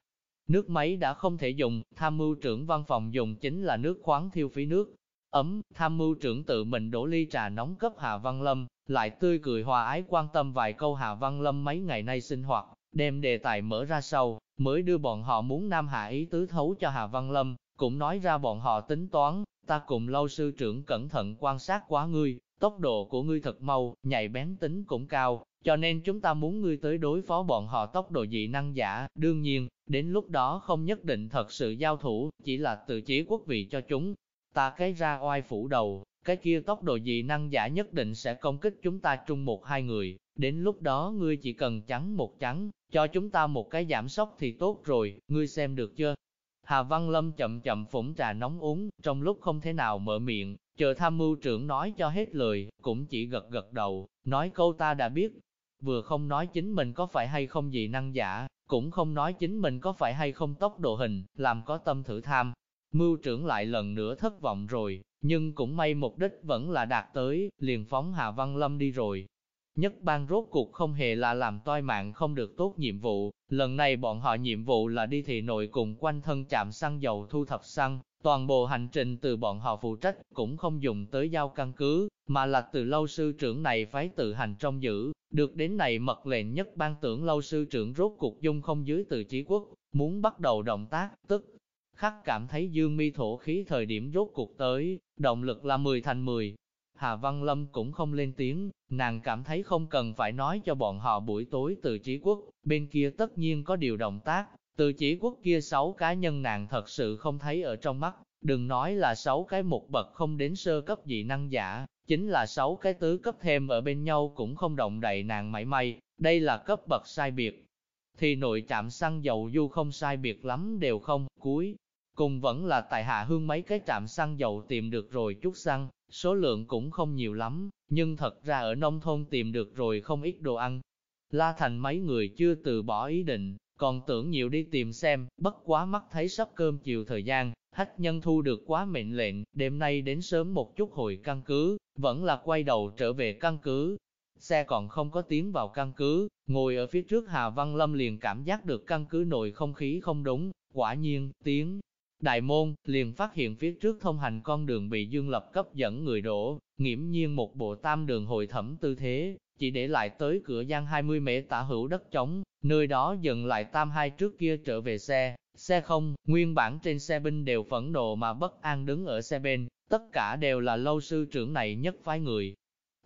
Nước máy đã không thể dùng, tham mưu trưởng văn phòng dùng chính là nước khoáng thiêu phí nước, ấm, tham mưu trưởng tự mình đổ ly trà nóng cấp Hà Văn Lâm, lại tươi cười hòa ái quan tâm vài câu Hà Văn Lâm mấy ngày nay sinh hoạt, đem đề tài mở ra sau, mới đưa bọn họ muốn Nam Hạ ý tứ thấu cho Hà Văn Lâm, cũng nói ra bọn họ tính toán, ta cùng lâu sư trưởng cẩn thận quan sát quá ngươi, tốc độ của ngươi thật mau, nhạy bén tính cũng cao, cho nên chúng ta muốn ngươi tới đối phó bọn họ tốc độ dị năng giả, đương nhiên, đến lúc đó không nhất định thật sự giao thủ, chỉ là tự chỉ quốc vị cho chúng, ta cái ra oai phủ đầu, cái kia tốc độ dị năng giả nhất định sẽ công kích chúng ta chung một hai người, đến lúc đó ngươi chỉ cần trắng một trắng, cho chúng ta một cái giảm sốc thì tốt rồi, ngươi xem được chưa? Hà Văn Lâm chậm chậm phủng trà nóng uống, trong lúc không thể nào mở miệng, chờ tham mưu trưởng nói cho hết lời, cũng chỉ gật gật đầu, nói câu ta đã biết. Vừa không nói chính mình có phải hay không dị năng giả, cũng không nói chính mình có phải hay không tốc độ hình, làm có tâm thử tham, Mưu trưởng lại lần nữa thất vọng rồi, nhưng cũng may mục đích vẫn là đạt tới, liền phóng Hạ Văn Lâm đi rồi. Nhất ban rốt cuộc không hề là làm toi mạng không được tốt nhiệm vụ, lần này bọn họ nhiệm vụ là đi thị nội cùng quanh thân chạm xăng dầu thu thập xăng, toàn bộ hành trình từ bọn họ phụ trách cũng không dùng tới giao căn cứ, mà là từ lâu sư trưởng này phái tự hành trong giữ, được đến này mật lệnh nhất ban tưởng lâu sư trưởng rốt cuộc dung không dưới từ chí quốc, muốn bắt đầu động tác, tức khắc cảm thấy dương mi thổ khí thời điểm rốt cuộc tới, động lực là 10 thành 10. Hà Văn Lâm cũng không lên tiếng, nàng cảm thấy không cần phải nói cho bọn họ buổi tối từ chỉ quốc, bên kia tất nhiên có điều động tác, từ chỉ quốc kia 6 cá nhân nàng thật sự không thấy ở trong mắt, đừng nói là 6 cái một bậc không đến sơ cấp dị năng giả, chính là 6 cái tứ cấp thêm ở bên nhau cũng không động đậy nàng mảy may, đây là cấp bậc sai biệt. Thì nội chạm xăng dầu du không sai biệt lắm đều không, cuối Cùng vẫn là tại Hạ Hương mấy cái trạm xăng dầu tìm được rồi chút xăng, số lượng cũng không nhiều lắm, nhưng thật ra ở nông thôn tìm được rồi không ít đồ ăn. La Thành mấy người chưa từ bỏ ý định, còn tưởng nhiều đi tìm xem, bất quá mắt thấy sắp cơm chiều thời gian, hách nhân thu được quá mệnh lệnh, đêm nay đến sớm một chút hồi căn cứ, vẫn là quay đầu trở về căn cứ. Xe còn không có tiến vào căn cứ, ngồi ở phía trước Hà Văn Lâm liền cảm giác được căn cứ nội không khí không đúng, quả nhiên, tiếng Đại môn, liền phát hiện phía trước thông hành con đường bị Dương Lập cấp dẫn người đổ, nghiễm nhiên một bộ tam đường hội thẩm tư thế, chỉ để lại tới cửa gian 20 mễ tả hữu đất trống, nơi đó dừng lại tam hai trước kia trở về xe, xe không, nguyên bản trên xe binh đều phẫn nộ mà bất an đứng ở xe bên, tất cả đều là lâu sư trưởng này nhất phái người.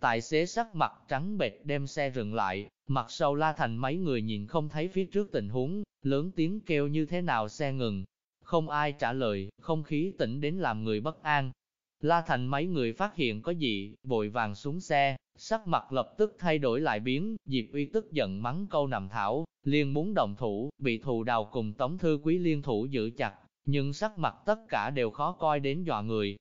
Tài xế sắc mặt trắng bệch đem xe dừng lại, mặt sau la thành mấy người nhìn không thấy phía trước tình huống, lớn tiếng kêu như thế nào xe ngừng, không ai trả lời, không khí tĩnh đến làm người bất an. La Thành mấy người phát hiện có gì, vội vàng xuống xe, sắc mặt lập tức thay đổi lại biến, Diệp Uy tức giận mắng câu nằm thảo, liền muốn đồng thủ, bị thù đào cùng Tống Thư Quý liên thủ giữ chặt, nhưng sắc mặt tất cả đều khó coi đến dọa người.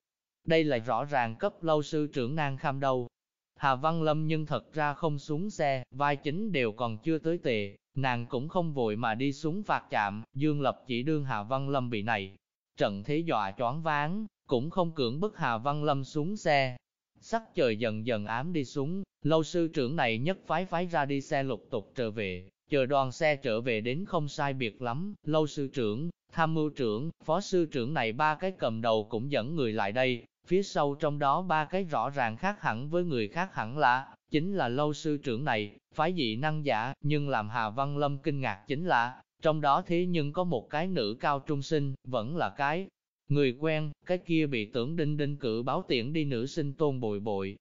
Đây là rõ ràng cấp lâu sư trưởng nan kham đâu. Hà Văn Lâm nhưng thật ra không xuống xe, vai chính đều còn chưa tới tề, Nàng cũng không vội mà đi xuống phạt chạm, Dương Lập chỉ đương Hà Văn Lâm bị này. Trận thế dọa choáng váng, cũng không cưỡng bức Hà Văn Lâm xuống xe. Sắc trời dần dần ám đi xuống, lâu sư trưởng này nhất phái phái ra đi xe lục tục trở về, chờ đoàn xe trở về đến không sai biệt lắm, lâu sư trưởng, tham mưu trưởng, phó sư trưởng này ba cái cầm đầu cũng dẫn người lại đây, phía sau trong đó ba cái rõ ràng khác hẳn với người khác hẳn là, chính là lâu sư trưởng này, phái dị năng giả, nhưng làm Hà Văn Lâm kinh ngạc chính là, trong đó thế nhưng có một cái nữ cao trung sinh, vẫn là cái người quen, cái kia bị tưởng đinh đinh cử báo tiễn đi nữ sinh tôn bồi bội.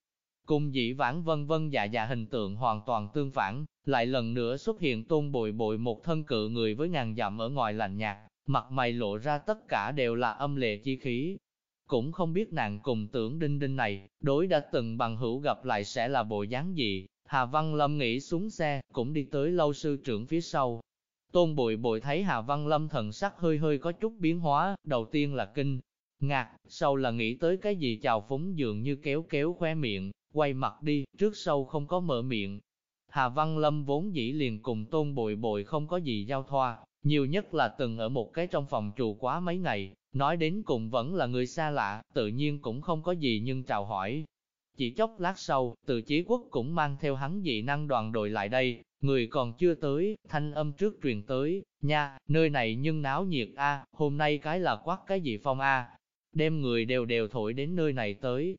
Cùng dĩ vãng vân vân dạ dạ hình tượng hoàn toàn tương phản, lại lần nữa xuất hiện tôn bồi bội một thân cự người với ngàn dặm ở ngoài lạnh nhạt, mặt mày lộ ra tất cả đều là âm lệ chi khí. Cũng không biết nàng cùng tưởng đinh đinh này, đối đã từng bằng hữu gặp lại sẽ là bộ dáng gì. Hà Văn Lâm nghĩ xuống xe, cũng đi tới lâu sư trưởng phía sau. Tôn bội bội thấy Hà Văn Lâm thần sắc hơi hơi có chút biến hóa, đầu tiên là kinh, ngạc, sau là nghĩ tới cái gì chào phúng dường như kéo kéo khoe miệng, quay mặt đi, trước sau không có mở miệng. Hà Văn Lâm vốn dĩ liền cùng tôn bội bội không có gì giao thoa, nhiều nhất là từng ở một cái trong phòng trù quá mấy ngày, nói đến cùng vẫn là người xa lạ, tự nhiên cũng không có gì nhưng chào hỏi. Chỉ chốc lát sau, từ chí quốc cũng mang theo hắn dị năng đoàn đội lại đây, người còn chưa tới, thanh âm trước truyền tới, nha, nơi này nhưng náo nhiệt a, hôm nay cái là quát cái gì phong a, đem người đều đều thổi đến nơi này tới.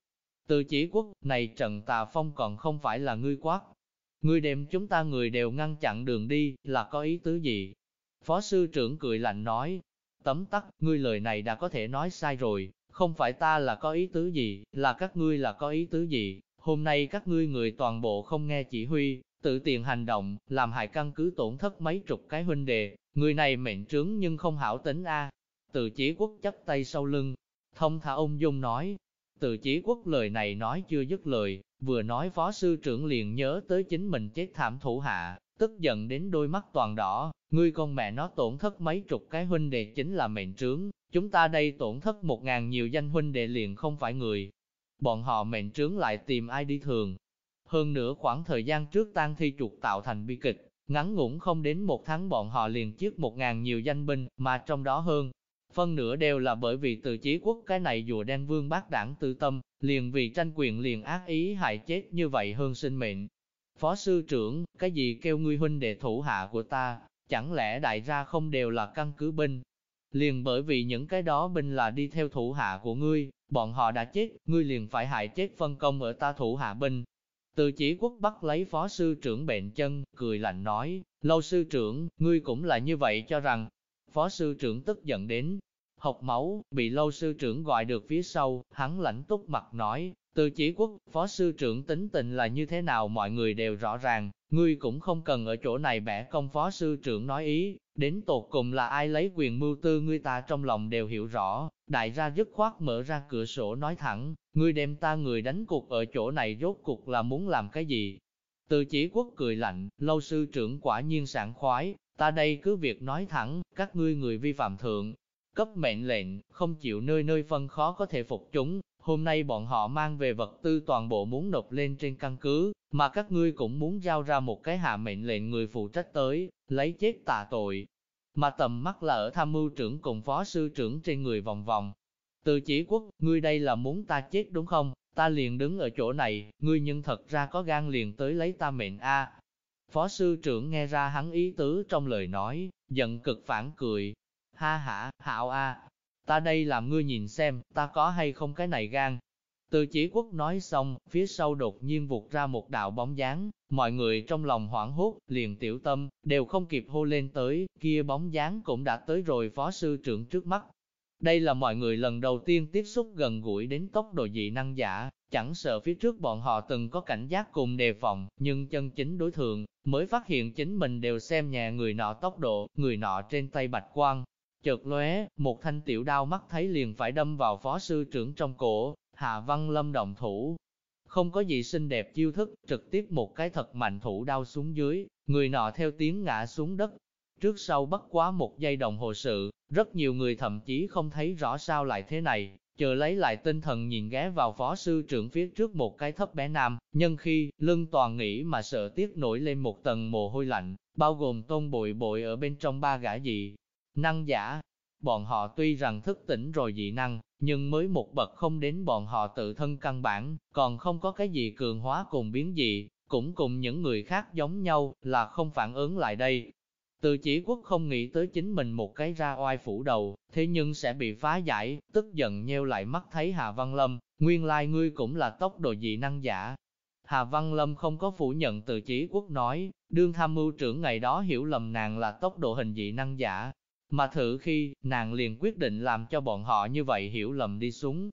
Từ chỉ quốc, này Trần Tà Phong còn không phải là ngươi quát. Ngươi đem chúng ta người đều ngăn chặn đường đi, là có ý tứ gì? Phó sư trưởng cười lạnh nói, tấm tắc, ngươi lời này đã có thể nói sai rồi, không phải ta là có ý tứ gì, là các ngươi là có ý tứ gì, hôm nay các ngươi người toàn bộ không nghe chỉ huy, tự tiện hành động, làm hại căn cứ tổn thất mấy chục cái huynh đệ. người này mệnh trướng nhưng không hảo tính a. Từ chí quốc chắp tay sau lưng, thông thả ông Dung nói, từ chí quốc lời này nói chưa dứt lời, vừa nói phó sư trưởng liền nhớ tới chính mình chết thảm thủ hạ, tức giận đến đôi mắt toàn đỏ, ngươi con mẹ nó tổn thất mấy chục cái huynh đệ chính là mệnh trướng, chúng ta đây tổn thất một ngàn nhiều danh huynh đệ liền không phải người. Bọn họ mệnh trướng lại tìm ai đi thường. Hơn nữa khoảng thời gian trước tan thi trục tạo thành bi kịch, ngắn ngủn không đến một tháng bọn họ liền chiếc một ngàn nhiều danh binh, mà trong đó hơn. Phân nửa đều là bởi vì từ chí quốc cái này dù đen vương bác đảng tư tâm, liền vì tranh quyền liền ác ý hại chết như vậy hơn sinh mệnh, Phó sư trưởng, cái gì kêu ngươi huynh đệ thủ hạ của ta, chẳng lẽ đại gia không đều là căn cứ binh? Liền bởi vì những cái đó binh là đi theo thủ hạ của ngươi, bọn họ đã chết, ngươi liền phải hại chết phân công ở ta thủ hạ binh. Từ chỉ quốc bắt lấy phó sư trưởng bệnh chân, cười lạnh nói, lâu sư trưởng, ngươi cũng là như vậy cho rằng. Phó sư trưởng tức giận đến, học máu, bị lâu sư trưởng gọi được phía sau, hắn lãnh túc mặt nói, từ chỉ quốc, phó sư trưởng tính tình là như thế nào mọi người đều rõ ràng, ngươi cũng không cần ở chỗ này bẻ công phó sư trưởng nói ý, đến tột cùng là ai lấy quyền mưu tư ngươi ta trong lòng đều hiểu rõ, đại ra dứt khoát mở ra cửa sổ nói thẳng, ngươi đem ta người đánh cuộc ở chỗ này rốt cuộc là muốn làm cái gì. Từ chỉ quốc cười lạnh, lâu sư trưởng quả nhiên sảng khoái, ta đây cứ việc nói thẳng, các ngươi người vi phạm thượng, cấp mệnh lệnh, không chịu nơi nơi phân khó có thể phục chúng, Hôm nay bọn họ mang về vật tư toàn bộ muốn nộp lên trên căn cứ, mà các ngươi cũng muốn giao ra một cái hạ mệnh lệnh người phụ trách tới, lấy chết tạ tội. Mà tầm mắt là ở tham mưu trưởng cùng phó sư trưởng trên người vòng vòng. Từ chỉ quốc, ngươi đây là muốn ta chết đúng không? Ta liền đứng ở chỗ này, ngươi nhưng thật ra có gan liền tới lấy ta mệnh a. Phó sư trưởng nghe ra hắn ý tứ trong lời nói, giận cực phản cười. Ha ha, hạo a, ta đây làm ngươi nhìn xem, ta có hay không cái này gan. Từ chỉ quốc nói xong, phía sau đột nhiên vụt ra một đạo bóng dáng, mọi người trong lòng hoảng hốt, liền tiểu tâm, đều không kịp hô lên tới, kia bóng dáng cũng đã tới rồi phó sư trưởng trước mắt. Đây là mọi người lần đầu tiên tiếp xúc gần gũi đến tốc độ dị năng giả, chẳng sợ phía trước bọn họ từng có cảnh giác cùng đề phòng, nhưng chân chính đối thượng, mới phát hiện chính mình đều xem nhà người nọ tốc độ, người nọ trên tay bạch quang, Chợt lóe, một thanh tiểu đao mắt thấy liền phải đâm vào phó sư trưởng trong cổ, Hạ Văn Lâm động thủ. Không có gì xinh đẹp chiêu thức, trực tiếp một cái thật mạnh thủ đao xuống dưới, người nọ theo tiếng ngã xuống đất. Trước sau bất quá một giây đồng hồ sự, rất nhiều người thậm chí không thấy rõ sao lại thế này, chờ lấy lại tinh thần nhìn ghé vào phó sư trưởng phía trước một cái thấp bé nam, nhân khi, lưng toàn nghĩ mà sợ tiếc nổi lên một tầng mồ hôi lạnh, bao gồm tôn bội bội ở bên trong ba gã dị, năng giả. Bọn họ tuy rằng thức tỉnh rồi dị năng, nhưng mới một bậc không đến bọn họ tự thân căn bản, còn không có cái gì cường hóa cùng biến dị, cũng cùng những người khác giống nhau, là không phản ứng lại đây. Từ chỉ quốc không nghĩ tới chính mình một cái ra oai phủ đầu, thế nhưng sẽ bị phá giải, tức giận nheo lại mắt thấy Hà Văn Lâm, nguyên lai ngươi cũng là tốc độ dị năng giả. Hà Văn Lâm không có phủ nhận từ chỉ quốc nói, đương tham mưu trưởng ngày đó hiểu lầm nàng là tốc độ hình dị năng giả, mà thử khi, nàng liền quyết định làm cho bọn họ như vậy hiểu lầm đi xuống.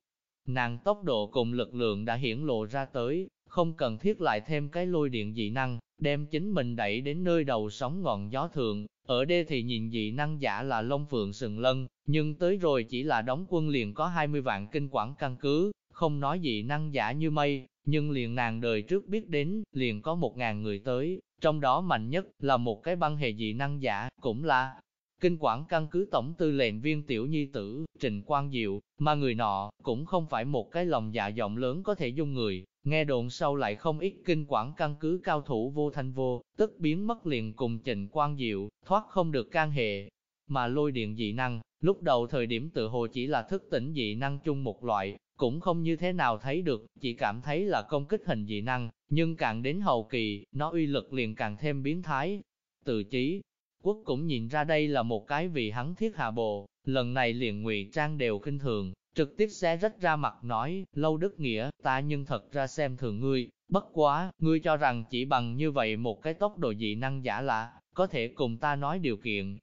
Nàng tốc độ cùng lực lượng đã hiển lộ ra tới, không cần thiết lại thêm cái lôi điện dị năng, đem chính mình đẩy đến nơi đầu sóng ngọn gió thường. Ở đây thì nhìn dị năng giả là lông phượng sừng lân, nhưng tới rồi chỉ là đóng quân liền có 20 vạn kinh quản căn cứ, không nói dị năng giả như mây, nhưng liền nàng đời trước biết đến, liền có một ngàn người tới, trong đó mạnh nhất là một cái băng hệ dị năng giả, cũng là Kinh quản căn cứ tổng tư lệnh viên tiểu nhi tử, Trình Quang Diệu, mà người nọ, cũng không phải một cái lòng dạ rộng lớn có thể dung người, nghe đồn sau lại không ít kinh quản căn cứ cao thủ vô thanh vô, tức biến mất liền cùng Trình Quang Diệu, thoát không được can hệ. Mà lôi điện dị năng, lúc đầu thời điểm tự hồ chỉ là thức tỉnh dị năng chung một loại, cũng không như thế nào thấy được, chỉ cảm thấy là công kích hình dị năng, nhưng càng đến hậu kỳ, nó uy lực liền càng thêm biến thái. Từ chí, quốc cũng nhìn ra đây là một cái vì hắn thiết hạ bộ, lần này liền ngụy trang đều kinh thường, trực tiếp xé rách ra mặt nói, lâu đức nghĩa, ta nhưng thật ra xem thường ngươi, bất quá, ngươi cho rằng chỉ bằng như vậy một cái tốc độ dị năng giả lạ, có thể cùng ta nói điều kiện.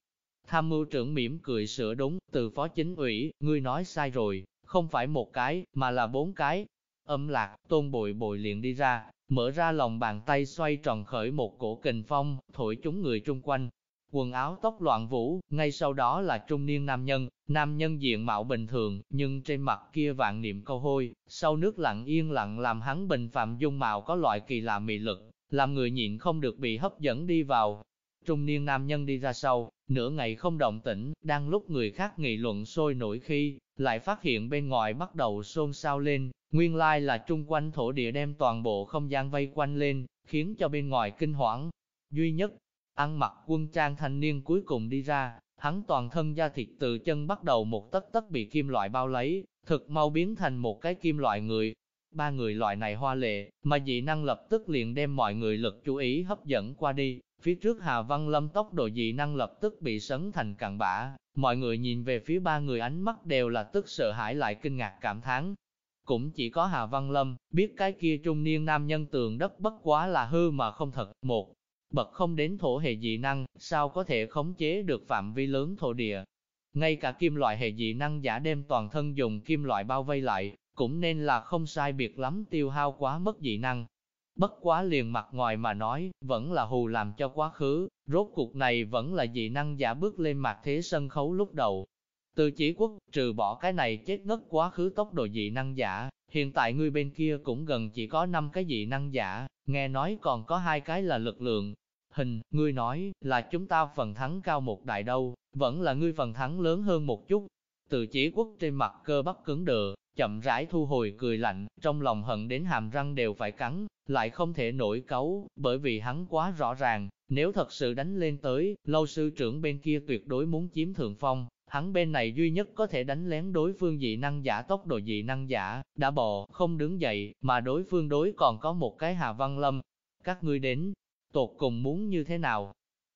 Tham mưu trưởng mỉm cười sửa đúng, từ phó chính ủy, ngươi nói sai rồi, không phải một cái, mà là bốn cái. Âm lạc, tôn bội bội liền đi ra, mở ra lòng bàn tay xoay tròn khởi một cổ kình phong, thổi chúng người chung quanh, quần áo tóc loạn vũ, ngay sau đó là trung niên nam nhân, nam nhân diện mạo bình thường, nhưng trên mặt kia vạn niệm câu hôi, sau nước lặng yên lặng làm hắn bình phạm dung mạo có loại kỳ lạ mị lực, làm người nhịn không được bị hấp dẫn đi vào. Trung niên nam nhân đi ra sau, nửa ngày không động tĩnh, đang lúc người khác nghị luận sôi nổi khi, lại phát hiện bên ngoài bắt đầu xôn xao lên, nguyên lai là trung quanh thổ địa đem toàn bộ không gian vây quanh lên, khiến cho bên ngoài kinh hoảng. Duy nhất, Ăn mặc quân trang thanh niên cuối cùng đi ra, hắn toàn thân da thịt từ chân bắt đầu một tất tất bị kim loại bao lấy, thực mau biến thành một cái kim loại người. Ba người loại này hoa lệ, mà dị năng lập tức liền đem mọi người lực chú ý hấp dẫn qua đi. Phía trước Hà Văn Lâm tốc độ dị năng lập tức bị sấn thành cặn bã, mọi người nhìn về phía ba người ánh mắt đều là tức sợ hãi lại kinh ngạc cảm thán. Cũng chỉ có Hà Văn Lâm, biết cái kia trung niên nam nhân tường đất bất quá là hư mà không thật. Một, bậc không đến thổ hệ dị năng, sao có thể khống chế được phạm vi lớn thổ địa. Ngay cả kim loại hệ dị năng giả đem toàn thân dùng kim loại bao vây lại, cũng nên là không sai biệt lắm tiêu hao quá mất dị năng. Bất quá liền mặt ngoài mà nói, vẫn là hù làm cho quá khứ, rốt cuộc này vẫn là dị năng giả bước lên mặt thế sân khấu lúc đầu. Từ chỉ quốc, trừ bỏ cái này chết ngất quá khứ tốc độ dị năng giả, hiện tại ngươi bên kia cũng gần chỉ có 5 cái dị năng giả, nghe nói còn có hai cái là lực lượng, Hình, ngươi nói, là chúng ta phần thắng cao một đại đâu, vẫn là ngươi phần thắng lớn hơn một chút. Từ chỉ quốc trên mặt cơ bắp cứng đờ, chậm rãi thu hồi cười lạnh, trong lòng hận đến hàm răng đều phải cắn, lại không thể nổi cấu, bởi vì hắn quá rõ ràng, nếu thật sự đánh lên tới, lâu sư trưởng bên kia tuyệt đối muốn chiếm thượng phong, hắn bên này duy nhất có thể đánh lén đối phương dị năng giả tốc độ dị năng giả, đã bò, không đứng dậy, mà đối phương đối còn có một cái Hà Văn Lâm. Các ngươi đến, tột cùng muốn như thế nào.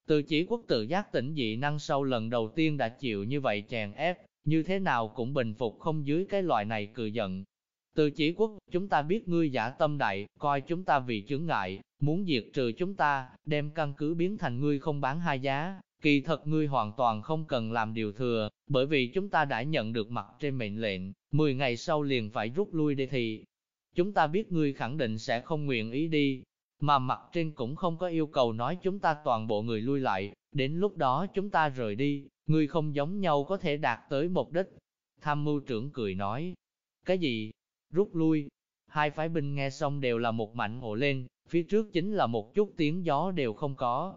Từ chỉ quốc tự giác tỉnh dị năng sau lần đầu tiên đã chịu như vậy chèn ép, như thế nào cũng bình phục không dưới cái loại này cự giận. Từ chỉ quốc, chúng ta biết ngươi giả tâm đại, coi chúng ta vì chướng ngại, muốn diệt trừ chúng ta, đem căn cứ biến thành ngươi không bán hai giá. Kỳ thật ngươi hoàn toàn không cần làm điều thừa, bởi vì chúng ta đã nhận được mặt trên mệnh lệnh, 10 ngày sau liền phải rút lui đi thì. Chúng ta biết ngươi khẳng định sẽ không nguyện ý đi, mà mặt trên cũng không có yêu cầu nói chúng ta toàn bộ người lui lại, đến lúc đó chúng ta rời đi, người không giống nhau có thể đạt tới mục đích. Tham mưu trưởng cười nói, cái gì? Rút lui. Hai phái binh nghe xong đều là một mảnh ồ lên, phía trước chính là một chút tiếng gió đều không có.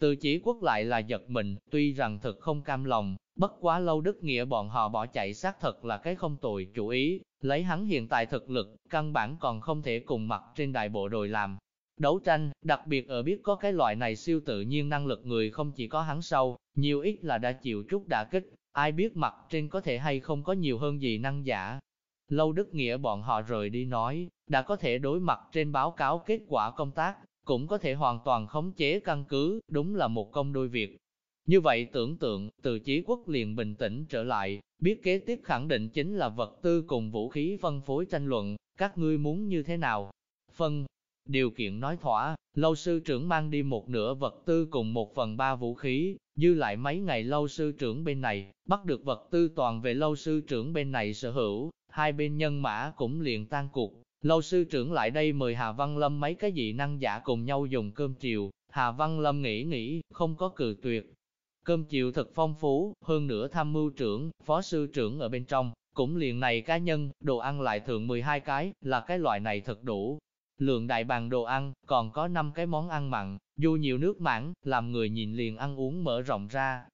Từ chỉ quốc lại là giật mình, tuy rằng thật không cam lòng, bất quá lâu đức nghĩa bọn họ bỏ chạy xác thật là cái không tồi chủ ý, lấy hắn hiện tại thực lực, căn bản còn không thể cùng mặt trên đại bộ đội làm, Đấu tranh, đặc biệt ở biết có cái loại này siêu tự nhiên năng lực người không chỉ có hắn sâu, nhiều ít là đã chịu chút đả kích, ai biết mặt trên có thể hay không có nhiều hơn gì năng giả. Lâu Đức Nghĩa bọn họ rời đi nói, đã có thể đối mặt trên báo cáo kết quả công tác, cũng có thể hoàn toàn khống chế căn cứ, đúng là một công đôi việc. Như vậy tưởng tượng, từ chí quốc liền bình tĩnh trở lại, biết kế tiếp khẳng định chính là vật tư cùng vũ khí phân phối tranh luận, các ngươi muốn như thế nào? Phân, điều kiện nói thỏa, lâu sư trưởng mang đi một nửa vật tư cùng một phần ba vũ khí, dư lại mấy ngày lâu sư trưởng bên này, bắt được vật tư toàn về lâu sư trưởng bên này sở hữu, hai bên nhân mã cũng liền tan cuộc. Lâu sư trưởng lại đây mời Hà Văn Lâm mấy cái dị năng giả cùng nhau dùng cơm chiều, Hà Văn Lâm nghĩ nghĩ, không có cự tuyệt. Cơm chiều thật phong phú, hơn nữa tham mưu trưởng, phó sư trưởng ở bên trong, cũng liền này cá nhân, đồ ăn lại thường 12 cái, là cái loại này thật đủ. Lượng đại bàn đồ ăn, còn có 5 cái món ăn mặn, dù nhiều nước mặn, làm người nhìn liền ăn uống mở rộng ra.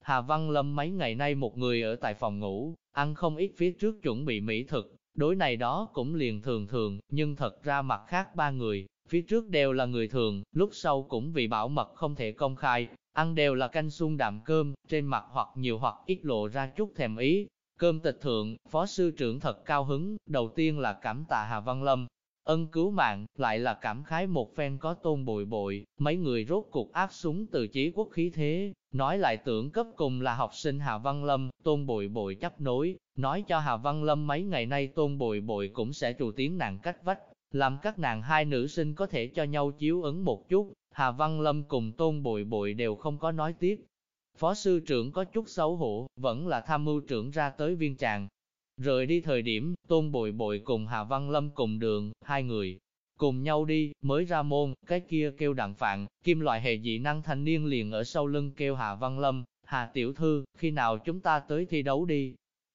Hà Văn Lâm mấy ngày nay một người ở tại phòng ngủ, ăn không ít phía trước chuẩn bị mỹ thực, đối này đó cũng liền thường thường, nhưng thật ra mặt khác ba người, phía trước đều là người thường, lúc sau cũng vì bảo mật không thể công khai, ăn đều là canh sung đạm cơm, trên mặt hoặc nhiều hoặc ít lộ ra chút thèm ý. Cơm tịch thượng, phó sư trưởng thật cao hứng, đầu tiên là cảm tạ Hà Văn Lâm, ân cứu mạng, lại là cảm khái một phen có tôn bội bội, mấy người rốt cuộc áp súng từ chí quốc khí thế, nói lại tưởng cấp cùng là học sinh Hà Văn Lâm, tôn bội bội chấp nối, nói cho Hà Văn Lâm mấy ngày nay tôn bội bội cũng sẽ trù tiếng nàng cách vách, làm các nàng hai nữ sinh có thể cho nhau chiếu ứng một chút, Hà Văn Lâm cùng tôn bội bội đều không có nói tiếp. Phó sư trưởng có chút xấu hổ, vẫn là tham mưu trưởng ra tới viên tràng, Rời đi thời điểm, Tôn Bội Bội cùng Hà Văn Lâm cùng đường, hai người, cùng nhau đi, mới ra môn, cái kia kêu đặng phạn, kim loại hệ dị năng thanh niên liền ở sau lưng kêu Hà Văn Lâm, Hà Tiểu Thư, khi nào chúng ta tới thi đấu đi.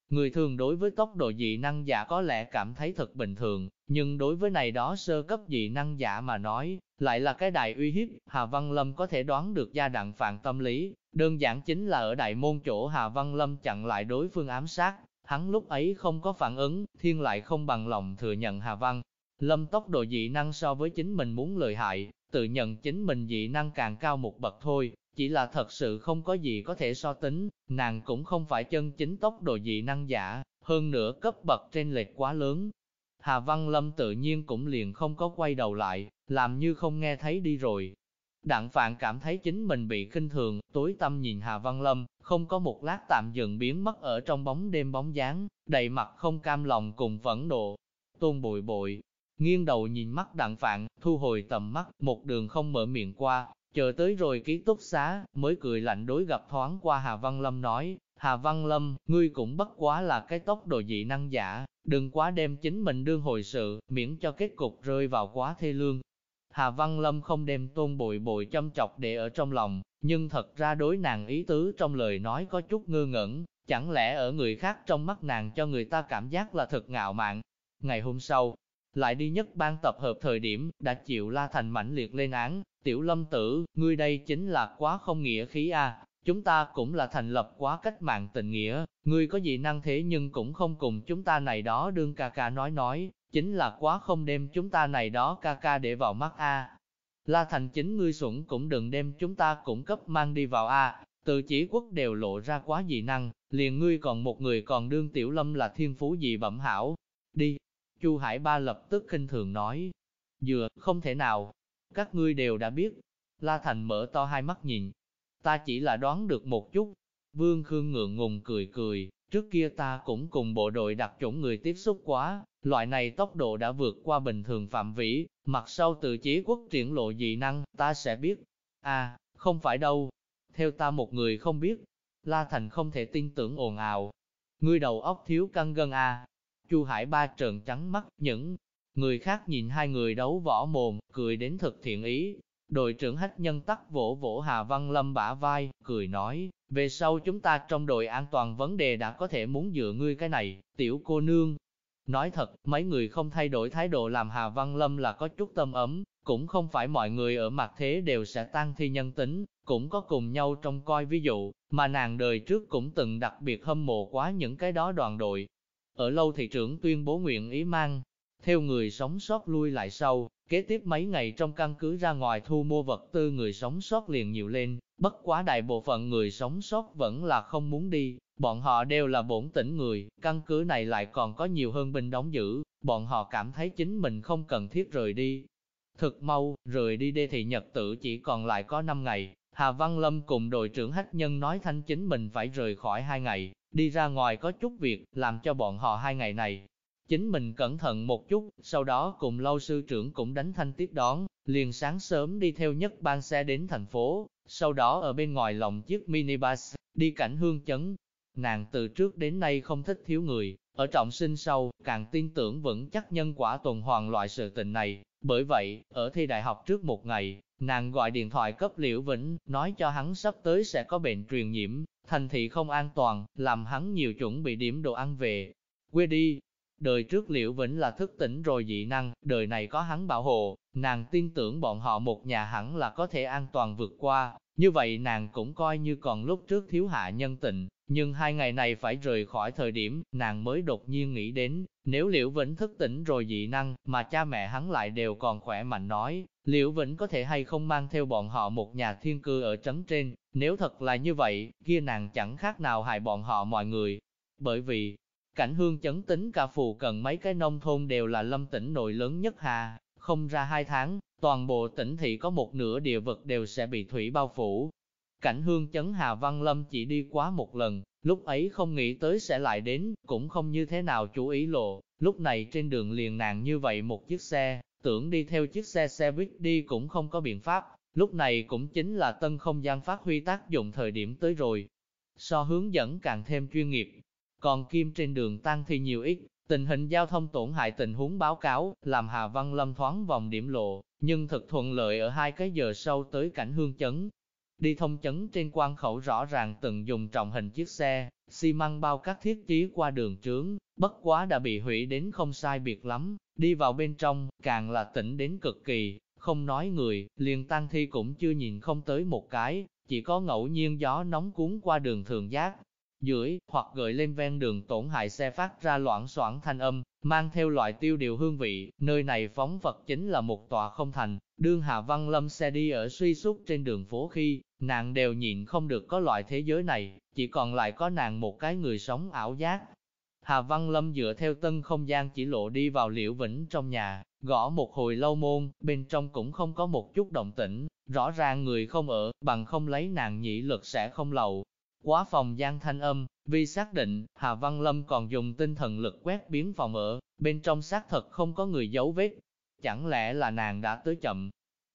Người thường đối với tốc độ dị năng giả có lẽ cảm thấy thật bình thường, nhưng đối với này đó sơ cấp dị năng giả mà nói, lại là cái đại uy hiếp, Hà Văn Lâm có thể đoán được gia đặng phạn tâm lý, đơn giản chính là ở đại môn chỗ Hà Văn Lâm chặn lại đối phương ám sát, Hắn lúc ấy không có phản ứng, thiên lại không bằng lòng thừa nhận Hà Văn. Lâm tốc độ dị năng so với chính mình muốn lợi hại, tự nhận chính mình dị năng càng cao một bậc thôi, chỉ là thật sự không có gì có thể so tính, nàng cũng không phải chân chính tốc độ dị năng giả, hơn nữa cấp bậc trên lệch quá lớn. Hà Văn Lâm tự nhiên cũng liền không có quay đầu lại, làm như không nghe thấy đi rồi, Đặng Phạn cảm thấy chính mình bị khinh thường, tối tâm nhìn Hà Văn Lâm, không có một lát tạm dừng biến mất ở trong bóng đêm bóng dáng, đầy mặt không cam lòng cùng phẫn nộ. Tôn bội bội, nghiêng đầu nhìn mắt Đặng Phạn, thu hồi tầm mắt, một đường không mở miệng qua, chờ tới rồi ký túc xá, mới cười lạnh đối gặp thoáng qua Hà Văn Lâm nói, Hà Văn Lâm, ngươi cũng bất quá là cái tốc độ dị năng giả, đừng quá đem chính mình đương hồi sự, miễn cho kết cục rơi vào quá thê lương. Hà Văn Lâm không đem tôn bụi bụi châm chọc để ở trong lòng, nhưng thật ra đối nàng ý tứ trong lời nói có chút ngơ ngẩn, chẳng lẽ ở người khác trong mắt nàng cho người ta cảm giác là thật ngạo mạn. Ngày hôm sau, lại đi nhất ban tập hợp thời điểm, đã chịu La Thành mãnh liệt lên án, tiểu lâm tử, ngươi đây chính là quá không nghĩa khí a. Chúng ta cũng là thành lập quá cách mạng tình nghĩa, ngươi có gì năng thế nhưng cũng không cùng chúng ta này đó đương ca ca nói nói, chính là quá không đem chúng ta này đó ca ca để vào mắt a. La Thành chính ngươi xuẩn cũng đừng đem chúng ta cũng cấp mang đi vào a. Từ chỉ quốc đều lộ ra quá dị năng, liền ngươi còn một người còn đương tiểu lâm là thiên phú gì bẩm hảo. Đi. Chu Hải Ba lập tức khinh thường nói. Dừa, không thể nào. Các ngươi đều đã biết. La Thành mở to hai mắt nhìn. Ta chỉ là đoán được một chút. Vương Khương ngượng ngùng cười cười, trước kia ta cũng cùng bộ đội đặc chủng người tiếp xúc quá, Loại này tốc độ đã vượt qua bình thường phạm vĩ, mặt sau từ chế quốc triển lộ dị năng, ta sẽ biết. À, không phải đâu. Theo ta một người không biết. La Thành không thể tin tưởng ồn ào. Ngươi đầu óc thiếu căng gân à. Chu Hải ba trợn trắng mắt, những người khác nhìn hai người đấu võ mồm, cười đến thật thiện ý. Đội trưởng hách nhân tắc vỗ vỗ Hà Văn Lâm bả vai, cười nói, về sau chúng ta trong đội an toàn vấn đề đã có thể muốn dựa ngươi cái này, tiểu cô nương, Nói thật, mấy người không thay đổi thái độ làm Hà Văn Lâm là có chút tâm ấm, cũng không phải mọi người ở mặt thế đều sẽ tăng thi nhân tính, cũng có cùng nhau trong coi ví dụ, mà nàng đời trước cũng từng đặc biệt hâm mộ quá những cái đó đoàn đội. Ở lâu thị trưởng tuyên bố nguyện ý mang, theo người sống sót lui lại sau, kế tiếp mấy ngày trong căn cứ ra ngoài thu mua vật tư người sống sót liền nhiều lên, bất quá đại bộ phận người sống sót vẫn là không muốn đi, bọn họ đều là bổn tỉnh người, căn cứ này lại còn có nhiều hơn binh đóng giữ, bọn họ cảm thấy chính mình không cần thiết rời đi. Thực mau, rời đi đê thì nhật tử chỉ còn lại có 5 ngày, Hà Văn Lâm cùng đội trưởng Hách Nhân nói thanh chính mình phải rời khỏi hai ngày, đi ra ngoài có chút việc, làm cho bọn họ hai ngày này. Chính mình cẩn thận một chút, sau đó cùng lâu sư trưởng cũng đánh thanh tiếp đón, liền sáng sớm đi theo nhất ban xe đến thành phố, sau đó ở bên ngoài lòng chiếc minibus, đi cảnh hương chấn. Nàng từ trước đến nay không thích thiếu người, ở trọng sinh sau, càng tin tưởng vững chắc nhân quả tuần hoàn loại sự tình này. Bởi vậy, ở thi đại học trước một ngày, nàng gọi điện thoại cấp Liễu Vĩnh, nói cho hắn sắp tới sẽ có bệnh truyền nhiễm, thành thị không an toàn, làm hắn nhiều chuẩn bị điểm đồ ăn về. Quê đi, đời trước Liễu Vĩnh là thức tỉnh rồi dị năng, đời này có hắn bảo hộ, nàng tin tưởng bọn họ một nhà hẳn là có thể an toàn vượt qua, như vậy nàng cũng coi như còn lúc trước thiếu hạ nhân tình, nhưng hai ngày này phải rời khỏi thời điểm, nàng mới đột nhiên nghĩ đến, nếu Liễu Vĩnh thức tỉnh rồi dị năng, mà cha mẹ hắn lại đều còn khỏe mạnh nói, Liễu Vĩnh có thể hay không mang theo bọn họ một nhà thiên cư ở trấn trên, nếu thật là như vậy, kia nàng chẳng khác nào hại bọn họ mọi người. Bởi vì, cảnh hương chấn tính cả phù cần mấy cái nông thôn đều là lâm tỉnh nội lớn nhất hà, không ra hai tháng, toàn bộ tỉnh thị có một nửa địa vực đều sẽ bị thủy bao phủ. Cảnh hương chấn Hà Văn Lâm chỉ đi quá một lần, lúc ấy không nghĩ tới sẽ lại đến, cũng không như thế nào chú ý lộ, lúc này trên đường liền nàng như vậy một chiếc xe, tưởng đi theo chiếc xe xe buýt đi cũng không có biện pháp, lúc này cũng chính là tân không gian phát huy tác dụng thời điểm tới rồi. So hướng dẫn càng thêm chuyên nghiệp, còn kim trên đường tăng thì nhiều ít, tình hình giao thông tổn hại tình huống báo cáo, làm Hà Văn Lâm thoáng vòng điểm lộ, nhưng thật thuận lợi ở hai cái giờ sau tới cảnh hương chấn. Đi thông chấn trên quan khẩu rõ ràng từng dùng trọng hình chiếc xe, xi măng bao các thiết chí qua đường trướng, bất quá đã bị hủy đến không sai biệt lắm, đi vào bên trong, càng là tỉnh đến cực kỳ, không nói người, liền tăng thi cũng chưa nhìn không tới một cái, chỉ có ngẫu nhiên gió nóng cuốn qua đường thường giác, dưới, hoặc gợi lên ven đường tổn hại xe phát ra loãng xoảng thanh âm, mang theo loại tiêu điều hương vị, nơi này phóng vật chính là một tòa không thành, đương Hạ Văn Lâm xe đi ở suy sút trên đường phố khi, nàng đều nhịn không được có loại thế giới này, chỉ còn lại có nàng một cái người sống ảo giác. Hà Văn Lâm dựa theo tân không gian chỉ lộ đi vào liễu vĩnh trong nhà, gõ một hồi lâu môn, bên trong cũng không có một chút động tĩnh, rõ ràng người không ở, bằng không lấy nàng nhị lực sẽ không lầu, Quá phòng gian thanh âm, vì xác định, Hà Văn Lâm còn dùng tinh thần lực quét biến phòng ở, bên trong xác thật không có người dấu vết. Chẳng lẽ là nàng đã tới chậm?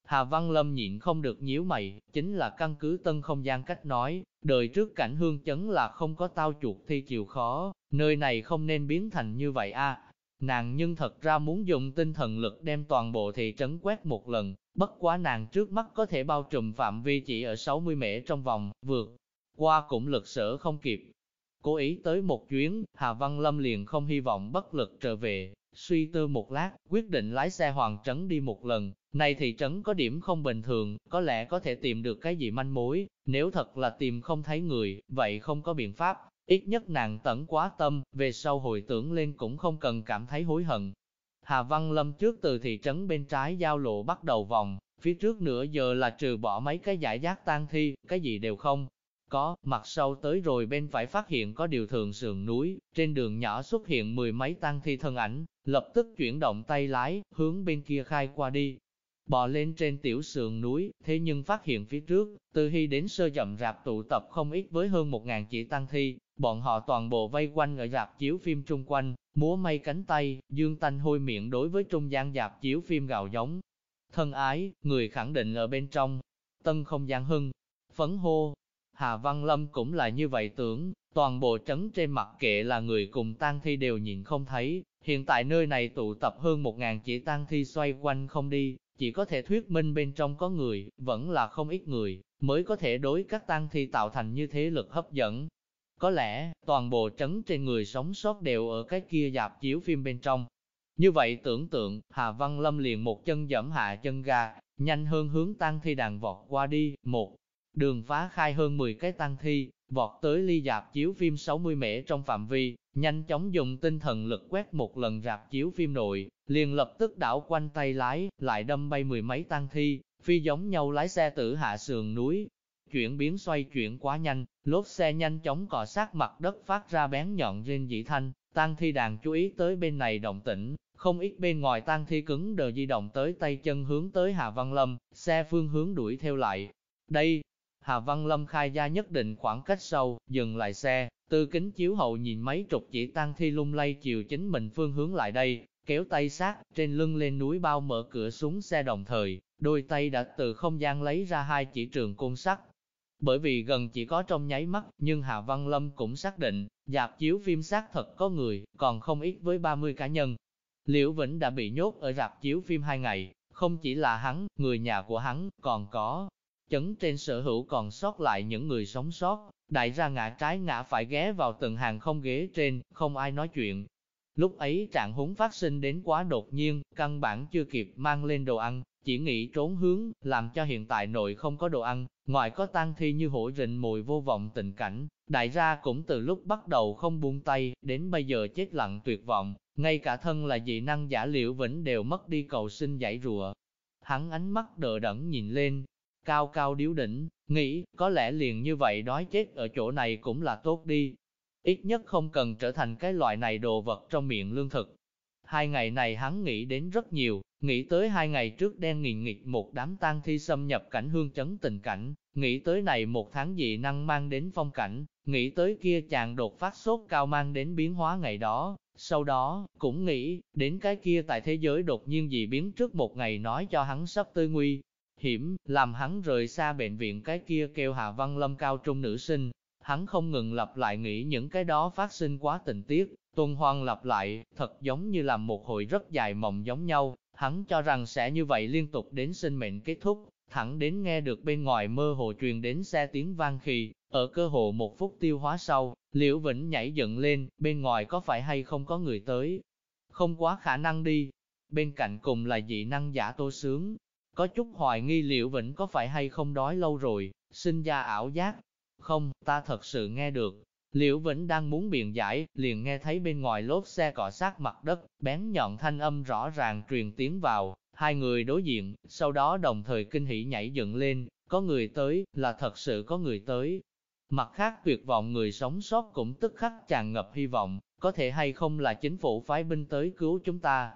Hà Văn Lâm nhịn không được nhíu mày, chính là căn cứ tân không gian cách nói, đời trước cảnh hương chấn là không có tao chuột thi chịu khó, nơi này không nên biến thành như vậy a. Nàng nhưng thật ra muốn dùng tinh thần lực đem toàn bộ thị trấn quét một lần, bất quá nàng trước mắt có thể bao trùm phạm vi chỉ ở 60 mễ trong vòng, vượt qua cũng lực sở không kịp. Cố ý tới một chuyến, Hà Văn Lâm liền không hy vọng bất lực trở về, suy tư một lát, quyết định lái xe hoàng trấn đi một lần, này thị trấn có điểm không bình thường, có lẽ có thể tìm được cái gì manh mối, nếu thật là tìm không thấy người, vậy không có biện pháp, ít nhất nàng tẩn quá tâm, về sau hồi tưởng lên cũng không cần cảm thấy hối hận. Hà Văn Lâm trước từ thị trấn bên trái giao lộ bắt đầu vòng, phía trước nửa giờ là trừ bỏ mấy cái giải giác tan thi, cái gì đều không, có, mặt sau tới rồi bên phải phát hiện có điều thường sườn núi, trên đường nhỏ xuất hiện mười mấy tăng thi thân ảnh, lập tức chuyển động tay lái, hướng bên kia khai qua đi. Bò lên trên tiểu sườn núi, thế nhưng phát hiện phía trước, từ hy đến sơ chậm rạp tụ tập không ít với hơn một ngàn chỉ tăng thi, bọn họ toàn bộ vây quanh ở rạp chiếu phim trung quanh, múa may cánh tay, dương tanh hôi miệng đối với trung gian dạp chiếu phim gạo giống. Thân ái, người khẳng định ở bên trong, tân không gian hưng, phấn hô, Hà Văn Lâm cũng là như vậy tưởng, toàn bộ trấn trên mặt kệ là người cùng tang thi đều nhìn không thấy, hiện tại nơi này tụ tập hơn một ngàn chỉ tang thi xoay quanh không đi, chỉ có thể thuyết minh bên trong có người, vẫn là không ít người, mới có thể đối các tang thi tạo thành như thế lực hấp dẫn. Có lẽ, toàn bộ trấn trên người sống sót đều ở cái kia dạp chiếu phim bên trong. Như vậy tưởng tượng, Hà Văn Lâm liền một chân dẫm hạ chân ga, nhanh hơn hướng tang thi đàn vọt qua đi, một đường phá khai hơn 10 cái tăng thi, vọt tới ly dạp chiếu phim 60 mễ trong phạm vi, nhanh chóng dùng tinh thần lực quét một lần rạp chiếu phim nội, liền lập tức đảo quanh tay lái, lại đâm bay mười mấy tăng thi, phi giống nhau lái xe tử hạ sườn núi. chuyển biến xoay chuyển quá nhanh, lốp xe nhanh chóng cọ sát mặt đất phát ra bén nhọn rên dị thanh, tang thi đàn chú ý tới bên này động tĩnh, không ít bên ngoài tang thi cứng đờ di động tới tay chân hướng tới Hà Văn Lâm, xe phương hướng đuổi theo lại. Đây, Hà Văn Lâm khai ra nhất định khoảng cách sâu, dừng lại xe, từ kính chiếu hậu nhìn mấy chục chỉ tang thi lung lay chiều chính mình phương hướng lại đây, kéo tay sát, trên lưng lên núi bao mở cửa xuống xe đồng thời, đôi tay đã từ không gian lấy ra hai chỉ trường côn sắt. Bởi vì gần chỉ có trong nháy mắt, nhưng Hà Văn Lâm cũng xác định, dạp chiếu phim xác thật có người, còn không ít với 30 cá nhân. Liễu Vĩnh đã bị nhốt ở rạp chiếu phim hai ngày, không chỉ là hắn, người nhà của hắn, còn có chấn trên sở hữu còn sót lại những người sống sót, đại ra ngã trái ngã phải ghé vào từng hàng không ghế trên, không ai nói chuyện. Lúc ấy trạng húng phát sinh đến quá đột nhiên, căn bản chưa kịp mang lên đồ ăn, chỉ nghĩ trốn hướng, làm cho hiện tại nội không có đồ ăn, ngoài có tang thi như hổ rình mùi vô vọng tình cảnh, đại gia cũng từ lúc bắt đầu không buông tay, đến bây giờ chết lặng tuyệt vọng, ngay cả thân là dị năng giả liệu vĩnh đều mất đi cầu sinh giải rùa. Hắn ánh mắt đờ đẫn nhìn lên, cao cao điếu đỉnh, nghĩ, có lẽ liền như vậy đói chết ở chỗ này cũng là tốt đi. Ít nhất không cần trở thành cái loại này đồ vật trong miệng lương thực. Hai ngày này hắn nghĩ đến rất nhiều, nghĩ tới hai ngày trước đen nghìn nghịch một đám tang thi xâm nhập cảnh hương chấn tình cảnh, nghĩ tới này một tháng dị năng mang đến phong cảnh, nghĩ tới kia chàng đột phát sốt cao mang đến biến hóa ngày đó, sau đó, cũng nghĩ, đến cái kia tại thế giới đột nhiên dị biến trước một ngày nói cho hắn sắp tươi nguy, hiểm, làm hắn rời xa bệnh viện cái kia kêu Hạ Văn Lâm cao trung nữ sinh. Hắn không ngừng lặp lại nghĩ những cái đó phát sinh quá tình tiết, tuần hoàn lặp lại, thật giống như là một hồi rất dài mộng giống nhau, hắn cho rằng sẽ như vậy liên tục đến sinh mệnh kết thúc, thẳng đến nghe được bên ngoài mơ hồ truyền đến xe tiếng vang khi, ở cơ hồ một phút tiêu hóa sau, Liễu Vĩnh nhảy dựng lên, bên ngoài có phải hay không có người tới? Không quá khả năng đi. Bên cạnh cùng là dị năng giả tô sướng, có chút hoài nghi liệu Vĩnh có phải hay không đói lâu rồi, sinh ra ảo giác. Không, ta thật sự nghe được. Liễu Vĩnh đang muốn biện giải, liền nghe thấy bên ngoài lốp xe cọ sát mặt đất, bén nhọn thanh âm rõ ràng truyền tiến vào, hai người đối diện, sau đó đồng thời kinh hỉ nhảy dựng lên, có người tới, là thật sự có người tới. Mặt khác tuyệt vọng người sống sót cũng tức khắc tràn ngập hy vọng, có thể hay không là chính phủ phái binh tới cứu chúng ta.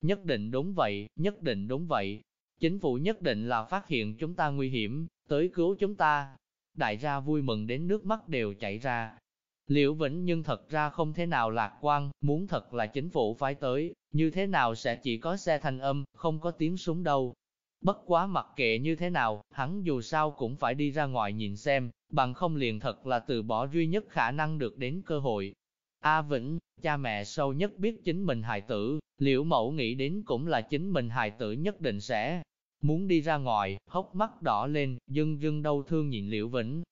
Nhất định đúng vậy, nhất định đúng vậy, Chính phủ nhất định là phát hiện chúng ta nguy hiểm, tới cứu chúng ta. Đại gia vui mừng đến nước mắt đều chảy ra. Liễu Vĩnh nhưng thật ra không thế nào lạc quan, muốn thật là chính phủ phái tới, như thế nào sẽ chỉ có xe thanh âm, không có tiếng súng đâu. Bất quá mặc kệ như thế nào, hắn dù sao cũng phải đi ra ngoài nhìn xem, bằng không liền thật là từ bỏ duy nhất khả năng được đến cơ hội. A Vĩnh, cha mẹ sâu nhất biết chính mình hài tử, liễu mẫu nghĩ đến cũng là chính mình hài tử nhất định sẽ Muốn đi ra ngoài, hốc mắt đỏ lên, dưng dưng đau thương nhìn Liễu Vĩnh.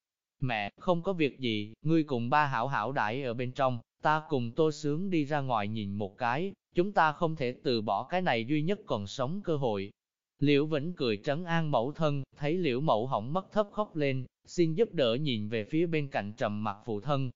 Mẹ, không có việc gì, ngươi cùng ba hảo hảo đãi ở bên trong, ta cùng tô sướng đi ra ngoài nhìn một cái, chúng ta không thể từ bỏ cái này duy nhất còn sống cơ hội. Liễu Vĩnh cười trấn an mẫu thân, thấy Liễu mẫu hỏng mất thấp khóc lên, xin giúp đỡ nhìn về phía bên cạnh trầm mặt phụ thân.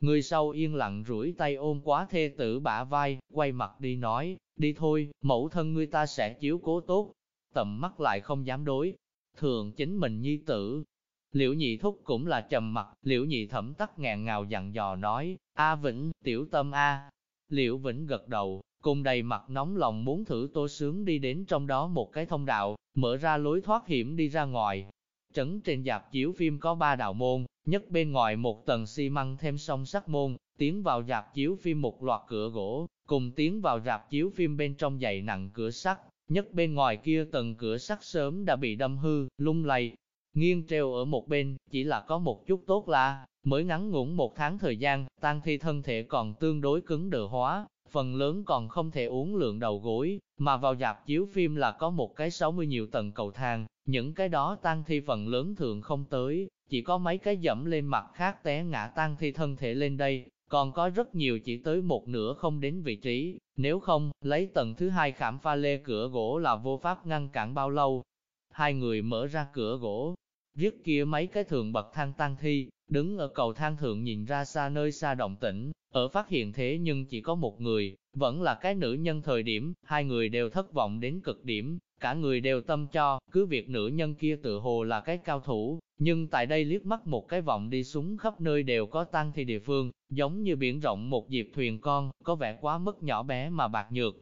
Người sau yên lặng rủi tay ôm quá thê tử bả vai, quay mặt đi nói, đi thôi, mẫu thân ngươi ta sẽ chiếu cố tốt, tầm mắt lại không dám đối. Thường chính mình nhi tử. Liễu nhị thúc cũng là trầm mặt, liễu nhị thẩm tắc ngàn ngào dặn dò nói, A Vĩnh, tiểu tâm A. Liễu Vĩnh gật đầu, cùng đầy mặt nóng lòng muốn thử tô sướng đi đến trong đó một cái thông đạo, mở ra lối thoát hiểm đi ra ngoài. Trấn trên dạp chiếu phim có ba đạo môn, nhất bên ngoài một tầng xi măng thêm song sắt môn, tiến vào dạp chiếu phim một loạt cửa gỗ, cùng tiến vào dạp chiếu phim bên trong dày nặng cửa sắt, Nhất bên ngoài kia tầng cửa sắt sớm đã bị đâm hư, lung lay, nghiêng treo ở một bên, chỉ là có một chút tốt là, mới ngắn ngủn một tháng thời gian, tang thi thân thể còn tương đối cứng đờ hóa, phần lớn còn không thể uống lượng đầu gối, mà vào dạp chiếu phim là có một cái 60 nhiều tầng cầu thang, những cái đó tang thi phần lớn thường không tới, chỉ có mấy cái dẫm lên mặt khác té ngã tang thi thân thể lên đây, còn có rất nhiều chỉ tới một nửa không đến vị trí, nếu không, lấy tầng thứ hai khảm pha lê cửa gỗ là vô pháp ngăn cản bao lâu. Hai người mở ra cửa gỗ, viết kia mấy cái thường bậc thang tăng thi, đứng ở cầu thang thượng nhìn ra xa nơi xa động tĩnh, ở phát hiện thế nhưng chỉ có một người, vẫn là cái nữ nhân thời điểm, hai người đều thất vọng đến cực điểm, cả người đều tâm cho, cứ việc nữ nhân kia tự hồ là cái cao thủ, nhưng tại đây liếc mắt một cái vọng đi xuống khắp nơi đều có tăng thi địa phương, giống như biển rộng một dịp thuyền con, có vẻ quá mức nhỏ bé mà bạc nhược.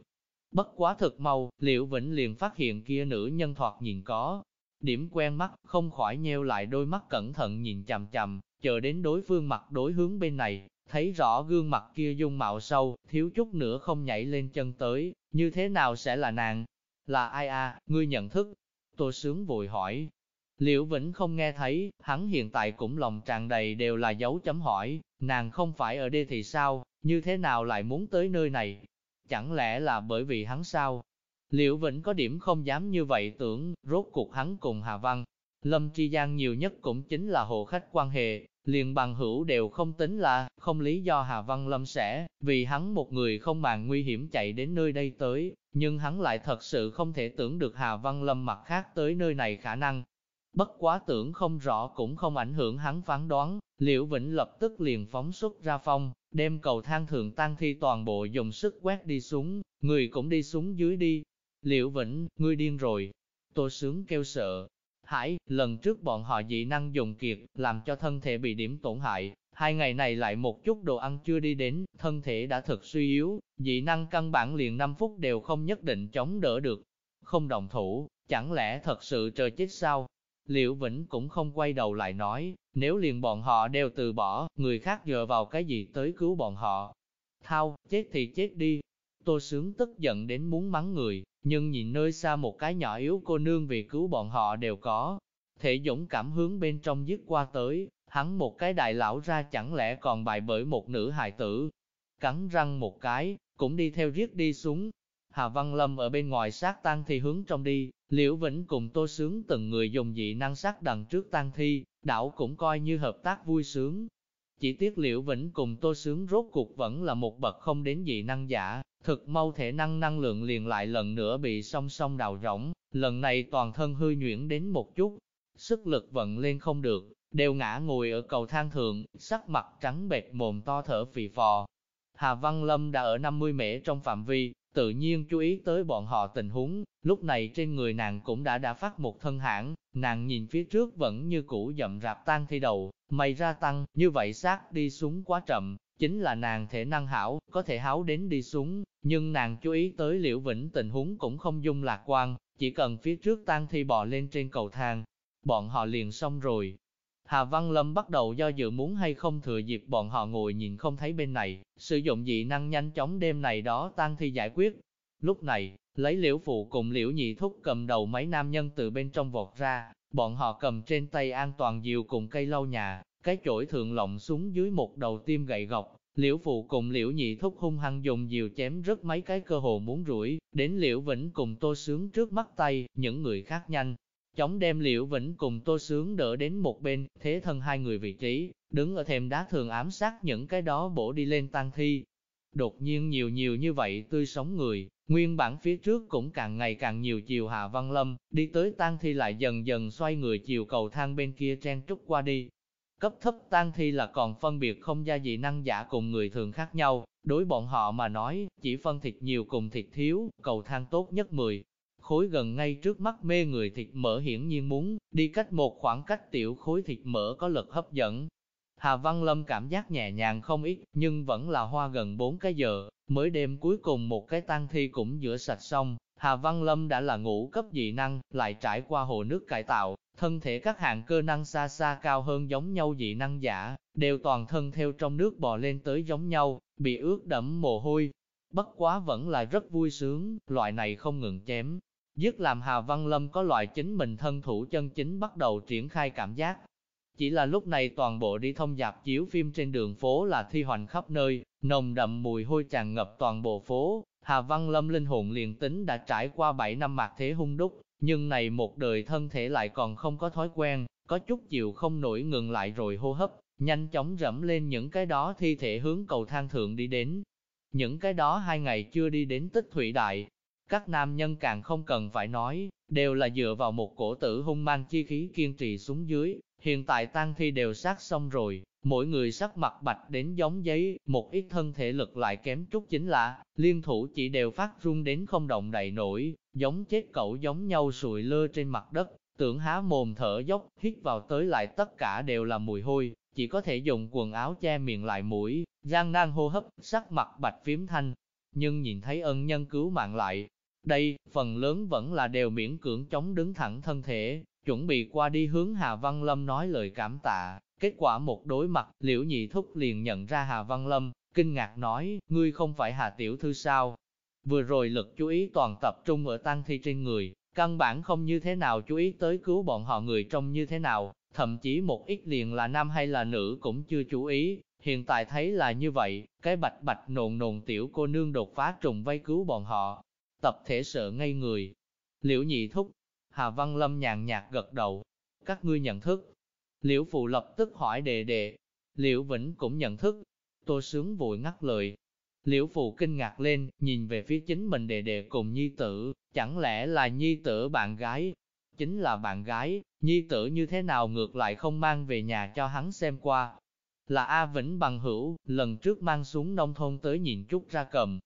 Bất quá thực mau, Liễu Vĩnh liền phát hiện kia nữ nhân thoạt nhìn có, điểm quen mắt, không khỏi nheo lại đôi mắt cẩn thận nhìn chằm chằm, chờ đến đối phương mặt đối hướng bên này, thấy rõ gương mặt kia dung mạo sâu, thiếu chút nữa không nhảy lên chân tới, như thế nào sẽ là nàng? Là ai à, ngươi nhận thức? Tô Sướng vội hỏi. Liễu Vĩnh không nghe thấy, hắn hiện tại cũng lòng tràn đầy đều là dấu chấm hỏi, nàng không phải ở đây thì sao, như thế nào lại muốn tới nơi này? Chẳng lẽ là bởi vì hắn sao? Liễu Vĩnh có điểm không dám như vậy tưởng, rốt cuộc hắn cùng Hà Văn. Lâm Tri Giang nhiều nhất cũng chính là hộ khách quan hệ, liền bằng hữu đều không tính là, không lý do Hà Văn Lâm sẽ, vì hắn một người không màng nguy hiểm chạy đến nơi đây tới, nhưng hắn lại thật sự không thể tưởng được Hà Văn Lâm mặt khác tới nơi này khả năng. Bất quá tưởng không rõ cũng không ảnh hưởng hắn phán đoán, Liễu Vĩnh lập tức liền phóng xuất ra phong, đem cầu thang thượng tăng thi toàn bộ dùng sức quét đi xuống, người cũng đi xuống dưới đi. Liễu Vĩnh, ngươi điên rồi. Tô Sướng kêu sợ, Hải, lần trước bọn họ dị năng dùng kiệt, làm cho thân thể bị điểm tổn hại, hai ngày này lại một chút đồ ăn chưa đi đến, thân thể đã thực suy yếu, dị năng căn bản liền 5 phút đều không nhất định chống đỡ được. Không đồng thủ, chẳng lẽ thật sự trời chết sao? Liễu Vĩnh cũng không quay đầu lại nói, nếu liền bọn họ đều từ bỏ, người khác dựa vào cái gì tới cứu bọn họ. Thao, chết thì chết đi. Tô Sướng tức giận đến muốn mắng người, nhưng nhìn nơi xa một cái nhỏ yếu cô nương vì cứu bọn họ đều có. Thể dũng cảm hướng bên trong dứt qua tới, hắn một cái đại lão ra chẳng lẽ còn bại bởi một nữ hài tử. Cắn răng một cái, cũng đi theo riết đi xuống. Hà Văn Lâm ở bên ngoài sát tang thi hướng trong đi, Liễu Vĩnh cùng Tô Sướng từng người dùng dị năng sát đằng trước tang thi, đảo cũng coi như hợp tác vui sướng. Chỉ tiếc Liễu Vĩnh cùng Tô Sướng rốt cuộc vẫn là một bậc không đến dị năng giả, thực mau thể năng năng lượng liền lại lần nữa bị song song đào rỗng, lần này toàn thân hư nhuyễn đến một chút, sức lực vận lên không được, đều ngã ngồi ở cầu thang thượng, sắc mặt trắng bệch mồm to thở phì phò. Hà Văn Lâm đã ở 50 mễ trong phạm vi, tự nhiên chú ý tới bọn họ tình huống, lúc này trên người nàng cũng đã đã phát một thân hãn, nàng nhìn phía trước vẫn như cũ dậm rạp tan thi đầu, mày ra tăng, như vậy sát đi xuống quá chậm, chính là nàng thể năng hảo, có thể háo đến đi xuống, nhưng nàng chú ý tới liễu vĩnh tình huống cũng không dung lạc quan, chỉ cần phía trước tan thi bò lên trên cầu thang, bọn họ liền xong rồi. Hà Văn Lâm bắt đầu do dự muốn hay không thừa dịp bọn họ ngồi nhìn không thấy bên này, sử dụng dị năng nhanh chóng đêm này đó tan thi giải quyết. Lúc này, lấy liễu phụ cùng liễu nhị thúc cầm đầu mấy nam nhân từ bên trong vọt ra, bọn họ cầm trên tay an toàn diều cùng cây lau nhà, cái chổi thượng lộng xuống dưới một đầu tim gậy gọc, liễu phụ cùng liễu nhị thúc hung hăng dùng diều chém rất mấy cái cơ hồ muốn rủi, đến liễu vĩnh cùng tô sướng trước mắt tay, những người khác nhanh. Chóng đem liễu vĩnh cùng tô sướng đỡ đến một bên, thế thân hai người vị trí, đứng ở thềm đá thường ám sát những cái đó bổ đi lên tang thi. Đột nhiên nhiều nhiều như vậy tươi sống người, nguyên bản phía trước cũng càng ngày càng nhiều chiều Hạ Văn Lâm, đi tới tang thi lại dần dần xoay người chiều cầu thang bên kia trang trúc qua đi, Cấp thấp tan thi là còn phân biệt không gia dị năng giả cùng người thường khác nhau, đối bọn họ mà nói, chỉ phân thịt nhiều cùng thịt thiếu, cầu thang tốt nhất 10. Khối gần ngay trước mắt mê người thịt mỡ hiển nhiên muốn, đi cách một khoảng cách tiểu khối thịt mỡ có lực hấp dẫn. Hà Văn Lâm cảm giác nhẹ nhàng không ít, nhưng vẫn là hoa gần 4 cái giờ, mới đêm cuối cùng một cái tang thi cũng rửa sạch xong, Hà Văn Lâm đã là ngũ cấp dị năng, lại trải qua hồ nước cải tạo, thân thể các hạng cơ năng xa xa cao hơn giống nhau dị năng giả, đều toàn thân theo trong nước bò lên tới giống nhau, bị ướt đẫm mồ hôi. Bất quá vẫn là rất vui sướng, loại này không ngừng chém. Dứt làm Hà Văn Lâm có loại chính mình thân thủ chân chính bắt đầu triển khai cảm giác. Chỉ là lúc này toàn bộ đi thông dạp chiếu phim trên đường phố là thi hoành khắp nơi, nồng đậm mùi hôi tràn ngập toàn bộ phố, Hà Văn Lâm linh hồn liền tính đã trải qua 7 năm mạc thế hung đúc, nhưng này một đời thân thể lại còn không có thói quen, có chút chịu không nổi ngừng lại rồi hô hấp, nhanh chóng rẫm lên những cái đó thi thể hướng cầu thang thượng đi đến. Những cái đó hai ngày chưa đi đến tích thủy đại, các nam nhân càng không cần phải nói, đều là dựa vào một cổ tử hung mang chi khí kiên trì xuống dưới, hiện tại tang thi đều sát xong rồi, mỗi người sắc mặt bạch đến giống giấy, một ít thân thể lực lại kém chút chính là, liên thủ chỉ đều phát run đến không động đậy nổi, giống chết cậu giống nhau sụi lơ trên mặt đất, tưởng há mồm thở dốc, hít vào tới lại tất cả đều là mùi hôi, chỉ có thể dùng quần áo che miệng lại mũi, gian nan hô hấp, sắc mặt bạch phím thanh. Nhưng nhìn thấy ân nhân cứu mạng lại, đây, phần lớn vẫn là đều miễn cưỡng chống đứng thẳng thân thể, chuẩn bị qua đi hướng Hà Văn Lâm nói lời cảm tạ. Kết quả một đối mặt, liễu nhị thúc liền nhận ra Hà Văn Lâm, kinh ngạc nói, ngươi không phải Hà Tiểu Thư sao? Vừa rồi lực chú ý toàn tập trung ở tăng thi trên người, căn bản không như thế nào chú ý tới cứu bọn họ người trông như thế nào, thậm chí một ít liền là nam hay là nữ cũng chưa chú ý, hiện tại thấy là như vậy, cái bạch bạch nồn nồn tiểu cô nương đột phá trùng vây cứu bọn họ, tập thể sợ ngây người. Liễu nhị thúc, Hà Văn Lâm nhàn nhạt gật đầu, các ngươi nhận thức. Liễu phụ lập tức hỏi đề đề, Liễu Vĩnh cũng nhận thức, tô sướng vội ngắt lời. Liễu phụ kinh ngạc lên, nhìn về phía chính mình đề đề cùng nhi tử, chẳng lẽ là nhi tử bạn gái, chính là bạn gái, nhi tử như thế nào ngược lại không mang về nhà cho hắn xem qua. Là A Vĩnh bằng hữu, lần trước mang xuống nông thôn tới nhìn chút ra cầm.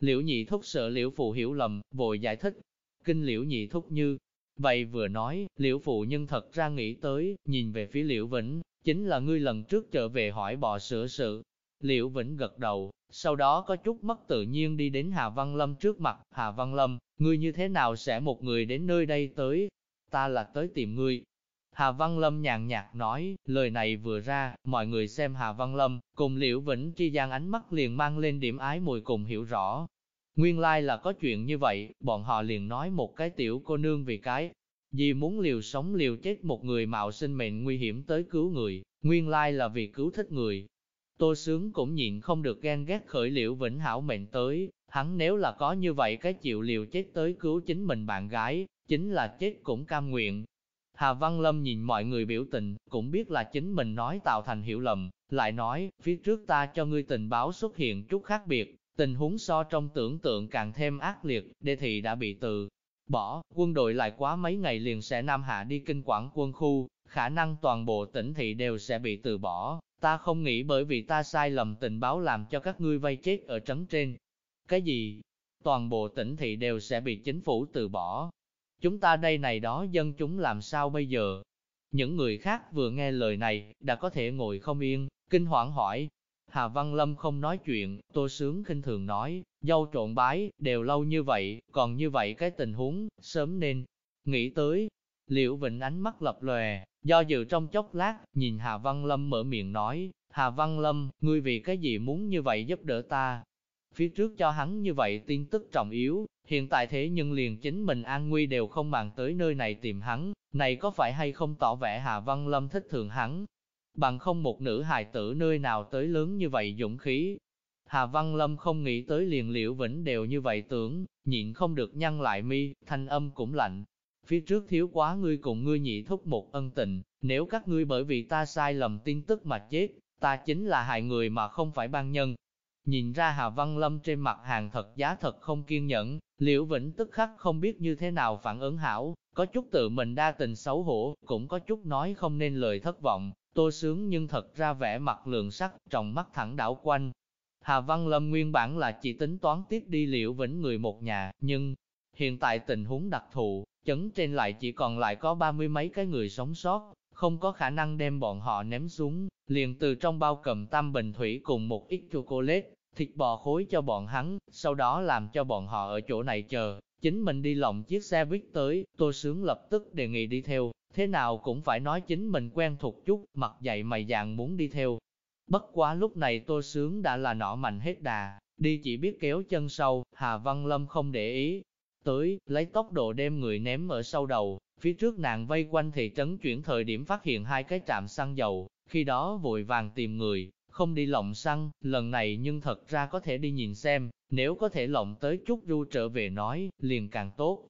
Liễu nhị thúc sợ liễu phụ hiểu lầm, vội giải thích. Kinh liễu nhị thúc như, vậy vừa nói, liễu phụ nhân thật ra nghĩ tới, nhìn về phía liễu Vĩnh, chính là ngươi lần trước trở về hỏi bò sữa sự. Liễu Vĩnh gật đầu, sau đó có chút mất tự nhiên đi đến Hà Văn Lâm trước mặt, Hà Văn Lâm, ngươi như thế nào sẽ một người đến nơi đây tới, ta là tới tìm ngươi. Hà Văn Lâm nhàn nhạt nói, lời này vừa ra, mọi người xem Hà Văn Lâm, cùng Liễu Vĩnh chi giang ánh mắt liền mang lên điểm ái mùi cùng hiểu rõ. Nguyên lai like là có chuyện như vậy, bọn họ liền nói một cái tiểu cô nương vì cái, gì muốn liều sống liều chết một người mạo sinh mệnh nguy hiểm tới cứu người, nguyên lai like là vì cứu thích người. Tô Sướng cũng nhịn không được ghen ghét khởi Liễu Vĩnh Hảo mệnh tới, hắn nếu là có như vậy cái chịu liều chết tới cứu chính mình bạn gái, chính là chết cũng cam nguyện. Hà Văn Lâm nhìn mọi người biểu tình, cũng biết là chính mình nói tạo thành hiểu lầm, lại nói, phía trước ta cho ngươi tình báo xuất hiện chút khác biệt, tình huống so trong tưởng tượng càng thêm ác liệt, Đề thị đã bị từ bỏ, quân đội lại quá mấy ngày liền sẽ Nam Hạ đi kinh quản quân khu, khả năng toàn bộ tỉnh thị đều sẽ bị từ bỏ, ta không nghĩ bởi vì ta sai lầm tình báo làm cho các ngươi vây chết ở trấn trên. Cái gì? Toàn bộ tỉnh thị đều sẽ bị chính phủ từ bỏ, Chúng ta đây này đó dân chúng làm sao bây giờ? Những người khác vừa nghe lời này, đã có thể ngồi không yên, kinh hoảng hỏi. Hà Văn Lâm không nói chuyện, Tô Sướng khinh thường nói, dâu trộn bái, đều lâu như vậy, còn như vậy cái tình huống, sớm nên nghĩ tới. Liễu Vịnh ánh mắt lập lòe, do dự trong chốc lát, nhìn Hà Văn Lâm mở miệng nói, Hà Văn Lâm, ngươi vì cái gì muốn như vậy giúp đỡ ta? Phía trước cho hắn như vậy tin tức trọng yếu, Hiện tại thế nhưng liền chính mình an nguy đều không màng tới nơi này tìm hắn, này có phải hay không tỏ vẻ Hà Văn Lâm thích thường hắn? Bằng không một nữ hài tử nơi nào tới lớn như vậy dũng khí. Hà Văn Lâm không nghĩ tới liền liễu vĩnh đều như vậy tưởng, nhịn không được nhăn lại mi, thanh âm cũng lạnh. Phía trước thiếu quá ngươi cùng ngươi nhị thúc một ân tình, nếu các ngươi bởi vì ta sai lầm tin tức mà chết, ta chính là hại người mà không phải ban nhân, Nhìn ra Hà Văn Lâm trên mặt hàng thật giá thật không kiên nhẫn, Liễu Vĩnh tức khắc không biết như thế nào phản ứng hảo, có chút tự mình đa tình xấu hổ, cũng có chút nói không nên lời thất vọng, tô sướng nhưng thật ra vẻ mặt lượng sắc, trong mắt thẳng đảo quanh. Hà Văn Lâm nguyên bản là chỉ tính toán tiếp đi Liễu Vĩnh người một nhà, nhưng hiện tại tình huống đặc thù, chấn trên lại chỉ còn lại có ba mươi mấy cái người sống sót, không có khả năng đem bọn họ ném xuống, liền từ trong bao cầm tam bình thủy cùng một ít chocolate, thịt bò khối cho bọn hắn, sau đó làm cho bọn họ ở chỗ này chờ, chính mình đi lộng chiếc xe buýt tới, Tô Sướng lập tức đề nghị đi theo, thế nào cũng phải nói chính mình quen thuộc chút, mặt dày mày dạng muốn đi theo. Bất quá lúc này Tô Sướng đã là nọ mạnh hết đà, đi chỉ biết kéo chân sau, Hà Văn Lâm không để ý. Tới, lấy tốc độ đem người ném ở sau đầu, phía trước nàng vây quanh thị trấn chuyển thời điểm phát hiện hai cái trạm xăng dầu, khi đó vội vàng tìm người, không đi lộng xăng, lần này nhưng thật ra có thể đi nhìn xem, nếu có thể lộng tới chút ru trở về nói, liền càng tốt.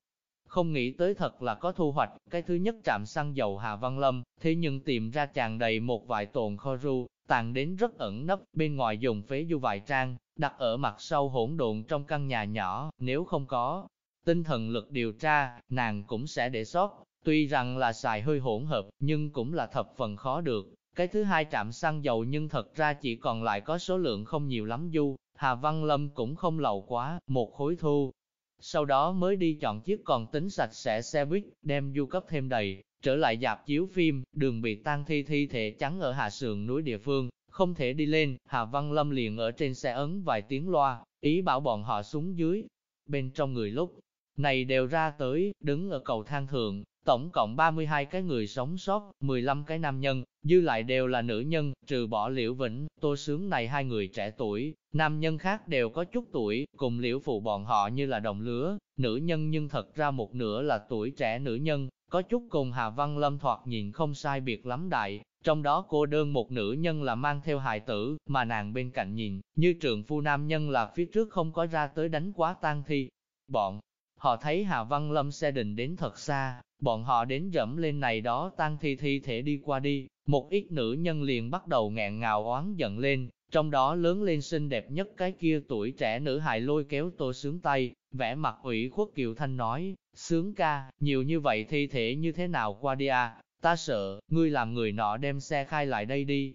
Không nghĩ tới thật là có thu hoạch, cái thứ nhất trạm xăng dầu Hà Văn Lâm, thế nhưng tìm ra tràn đầy một vài tồn kho ru, tàn đến rất ẩn nấp, bên ngoài dùng phế du vài trang, đặt ở mặt sau hỗn độn trong căn nhà nhỏ, nếu không có tinh thần lực điều tra, nàng cũng sẽ để sót, tuy rằng là xài hơi hỗn hợp, nhưng cũng là thập phần khó được, Cái thứ hai trạm xăng dầu nhưng thật ra chỉ còn lại có số lượng không nhiều lắm du, Hà Văn Lâm cũng không lầu quá, một khối thu. Sau đó mới đi chọn chiếc còn tính sạch sẽ xe buýt, đem du cấp thêm đầy, trở lại dạp chiếu phim, đường bị tan thi thi thể trắng ở hạ sườn núi địa phương, không thể đi lên, Hà Văn Lâm liền ở trên xe ấn vài tiếng loa, ý bảo bọn họ xuống dưới. Bên trong người lúc này đều ra tới, đứng ở cầu thang thượng, tổng cộng 32 cái người sống sót, 15 cái nam nhân, dư lại đều là nữ nhân, trừ bỏ Liễu Vĩnh, Tô Sướng này hai người trẻ tuổi, nam nhân khác đều có chút tuổi, cùng Liễu Phụ bọn họ như là đồng lứa, nữ nhân nhưng thật ra một nửa là tuổi trẻ nữ nhân, có chút cùng Hà Văn Lâm thoạt nhìn không sai biệt lắm đại, trong đó cô đơn một nữ nhân là mang theo hài tử, mà nàng bên cạnh nhìn, như trường phu nam nhân là phía trước không có ra tới đánh quá tang thi. Bọn họ thấy Hà Văn Lâm xe đình đến thật xa, bọn họ đến dẫm lên này đó tang thi thi thể đi qua đi, một ít nữ nhân liền bắt đầu ngẹn ngào oán giận lên, trong đó lớn lên xinh đẹp nhất cái kia tuổi trẻ nữ hài lôi kéo tô sướng tay, vẽ mặt ủy khuất Kiều Thanh nói, sướng ca, nhiều như vậy thi thể như thế nào qua đi à, ta sợ, ngươi làm người nọ đem xe khai lại đây đi.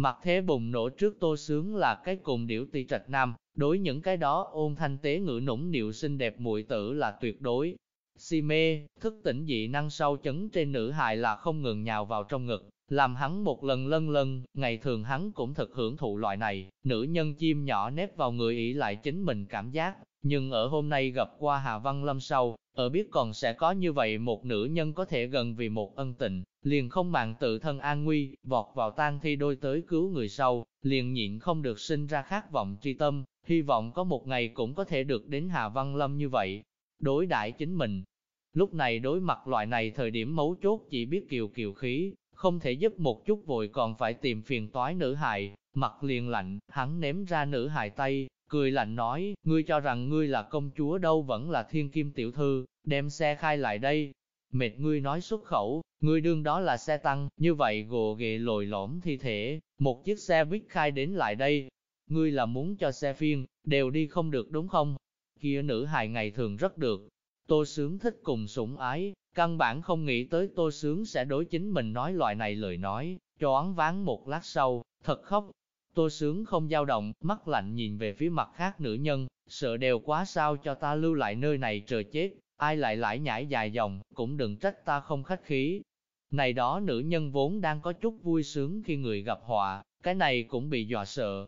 Mặt thế bùng nổ trước tô sướng là cái cùng điểu ti trạch nam, đối những cái đó ôn thanh tế ngữ nũng nịu xinh đẹp muội tử là tuyệt đối. Si mê, thức tỉnh dị năng sâu chấn trên nữ hài là không ngừng nhào vào trong ngực, làm hắn một lần lân lân, ngày thường hắn cũng thật hưởng thụ loại này, nữ nhân chim nhỏ nép vào người ý lại chính mình cảm giác, nhưng ở hôm nay gặp qua Hà Văn Lâm sau, ở biết còn sẽ có như vậy một nữ nhân có thể gần vì một ân tình, liền không màng tự thân an nguy, vọt vào tang thi đôi tới cứu người sau, liền nhịn không được sinh ra khát vọng tri tâm, hy vọng có một ngày cũng có thể được đến Hà Văn Lâm như vậy, đối đãi chính mình. Lúc này đối mặt loại này thời điểm mấu chốt chỉ biết kiều kiều khí, không thể giúp một chút vội còn phải tìm phiền toái nữ hài, mặt liền lạnh, hắn ném ra nữ hài tay, cười lạnh nói, ngươi cho rằng ngươi là công chúa đâu vẫn là thiên kim tiểu thư, đem xe khai lại đây. Mệt ngươi nói xuất khẩu, ngươi đương đó là xe tăng, như vậy gồ ghề lồi lõm thi thể, một chiếc xe buýt khai đến lại đây. Ngươi là muốn cho xe phiên, đều đi không được đúng không? Kia nữ hài ngày thường rất được. Tô sướng thích cùng sủng ái, căn bản không nghĩ tới tô sướng sẽ đối chính mình nói loại này lời nói, cho oán ván một lát sau, thật khóc, Tô sướng không dao động, mắt lạnh nhìn về phía mặt khác nữ nhân, sợ đều quá sao cho ta lưu lại nơi này chờ chết, ai lại lại nhảy dài dòng, cũng đừng trách ta không khách khí. Này đó nữ nhân vốn đang có chút vui sướng khi người gặp họa, cái này cũng bị dọa sợ.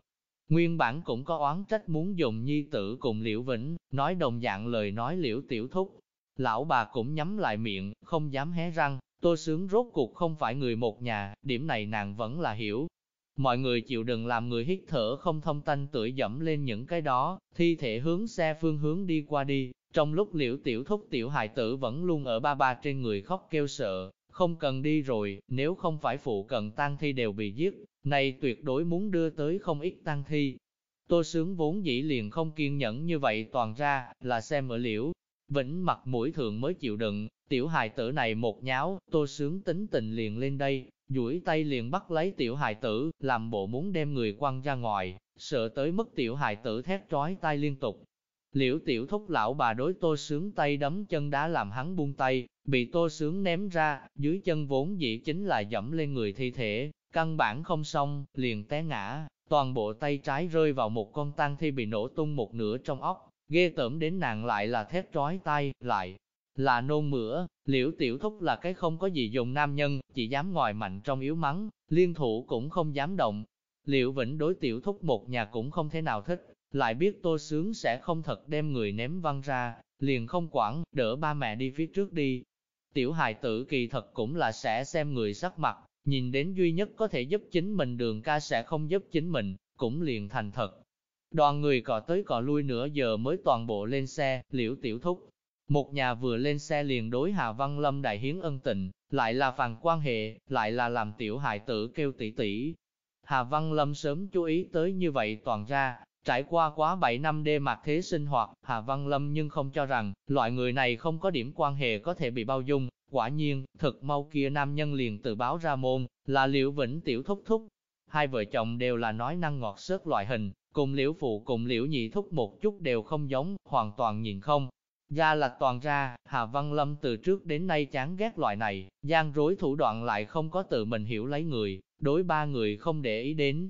Nguyên bản cũng có oán trách muốn dùng nhi tử cùng liễu vĩnh, nói đồng dạng lời nói liễu tiểu thúc. Lão bà cũng nhắm lại miệng, không dám hé răng, tô sướng rốt cuộc không phải người một nhà, điểm này nàng vẫn là hiểu, Mọi người chịu đừng làm người hít thở không thông tanh tưởi dẫm lên những cái đó, thi thể hướng xe phương hướng đi qua đi, trong lúc liễu tiểu thúc tiểu hài tử vẫn luôn ở ba ba trên người khóc kêu sợ, không cần đi rồi, nếu không phải phụ cận tang thi đều bị giết, này tuyệt đối muốn đưa tới không ít tang thi. Tô sướng vốn dĩ liền không kiên nhẫn như vậy toàn ra, là xem ở liễu, vĩnh mặt mũi thượng mới chịu đựng, tiểu hài tử này một nháo, tô sướng tính tình liền lên đây, duỗi tay liền bắt lấy tiểu hài tử, làm bộ muốn đem người quăng ra ngoài, sợ tới mức tiểu hài tử thét trói tay liên tục. Liễu tiểu thúc lão bà đối tô sướng tay đấm chân đá làm hắn buông tay, bị tô sướng ném ra, dưới chân vốn dĩ chính là dẫm lên người thi thể, căn bản không xong, liền té ngã, toàn bộ tay trái rơi vào một con tang thi bị nổ tung một nửa trong óc, ghê tởm đến nàng lại là thét trói tay, lại là nôn mửa, liễu tiểu thúc là cái không có gì dùng nam nhân, chỉ dám ngòi mạnh trong yếu mắng, liên thủ cũng không dám động. Liễu Vĩnh đối tiểu thúc một nhà cũng không thể nào thích, lại biết tô sướng sẽ không thật đem người ném văng ra, liền không quản, đỡ ba mẹ đi phía trước đi. Tiểu hài tử kỳ thật cũng là sẽ xem người sắc mặt, nhìn đến duy nhất có thể giúp chính mình đường ca sẽ không giúp chính mình, cũng liền thành thật. Đoàn người cọ tới cọ lui nửa giờ mới toàn bộ lên xe, liễu tiểu thúc, một nhà vừa lên xe liền đối Hà Văn Lâm đại hiến ân tình, lại là phàn quan hệ, lại là làm tiểu hài tử kêu tỷ tỷ. Hà Văn Lâm sớm chú ý tới như vậy toàn ra, trải qua quá 7 năm đê mặt thế sinh hoạt, Hà Văn Lâm nhưng không cho rằng, loại người này không có điểm quan hệ có thể bị bao dung. Quả nhiên, thực mau kia nam nhân liền tự báo ra môn, là liễu vĩnh tiểu thúc thúc. Hai vợ chồng đều là nói năng ngọt sớt loại hình, cùng liễu phụ cùng liễu nhị thúc một chút đều không giống, hoàn toàn nhìn không gia là toàn ra, Hà Văn Lâm từ trước đến nay chán ghét loại này, gian rối thủ đoạn lại không có tự mình hiểu lấy người, đối ba người không để ý đến.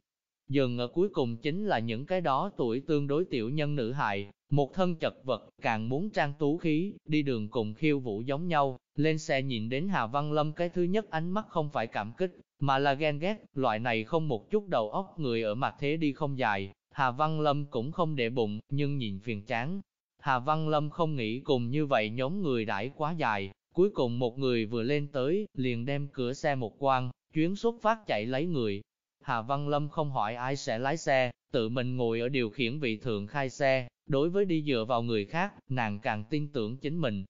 Dừng ở cuối cùng chính là những cái đó tuổi tương đối tiểu nhân nữ hại, một thân chật vật, càng muốn trang tú khí, đi đường cùng khiêu vũ giống nhau, lên xe nhìn đến Hà Văn Lâm cái thứ nhất ánh mắt không phải cảm kích, mà là ghen ghét, loại này không một chút đầu óc người ở mặt thế đi không dài, Hà Văn Lâm cũng không để bụng, nhưng nhìn phiền chán. Hà Văn Lâm không nghĩ cùng như vậy nhóm người đãi quá dài, cuối cùng một người vừa lên tới, liền đem cửa xe một quan, chuyến xuất phát chạy lấy người. Hà Văn Lâm không hỏi ai sẽ lái xe, tự mình ngồi ở điều khiển vị thượng khai xe, đối với đi dựa vào người khác, nàng càng tin tưởng chính mình.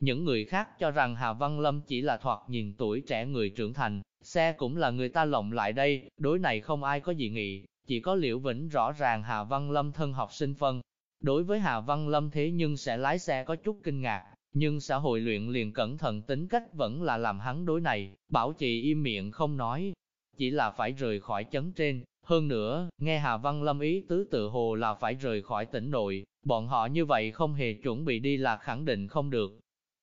Những người khác cho rằng Hà Văn Lâm chỉ là thoạt nhìn tuổi trẻ người trưởng thành, xe cũng là người ta lộng lại đây, đối này không ai có gì nghị, chỉ có Liễu Vĩnh rõ ràng Hà Văn Lâm thân học sinh phân. Đối với Hà Văn Lâm thế nhưng sẽ lái xe có chút kinh ngạc, nhưng xã hội luyện liền cẩn thận tính cách vẫn là làm hắn đối này, bảo trì im miệng không nói, chỉ là phải rời khỏi chấn trên. Hơn nữa, nghe Hà Văn Lâm ý tứ tự hồ là phải rời khỏi tỉnh nội, bọn họ như vậy không hề chuẩn bị đi là khẳng định không được.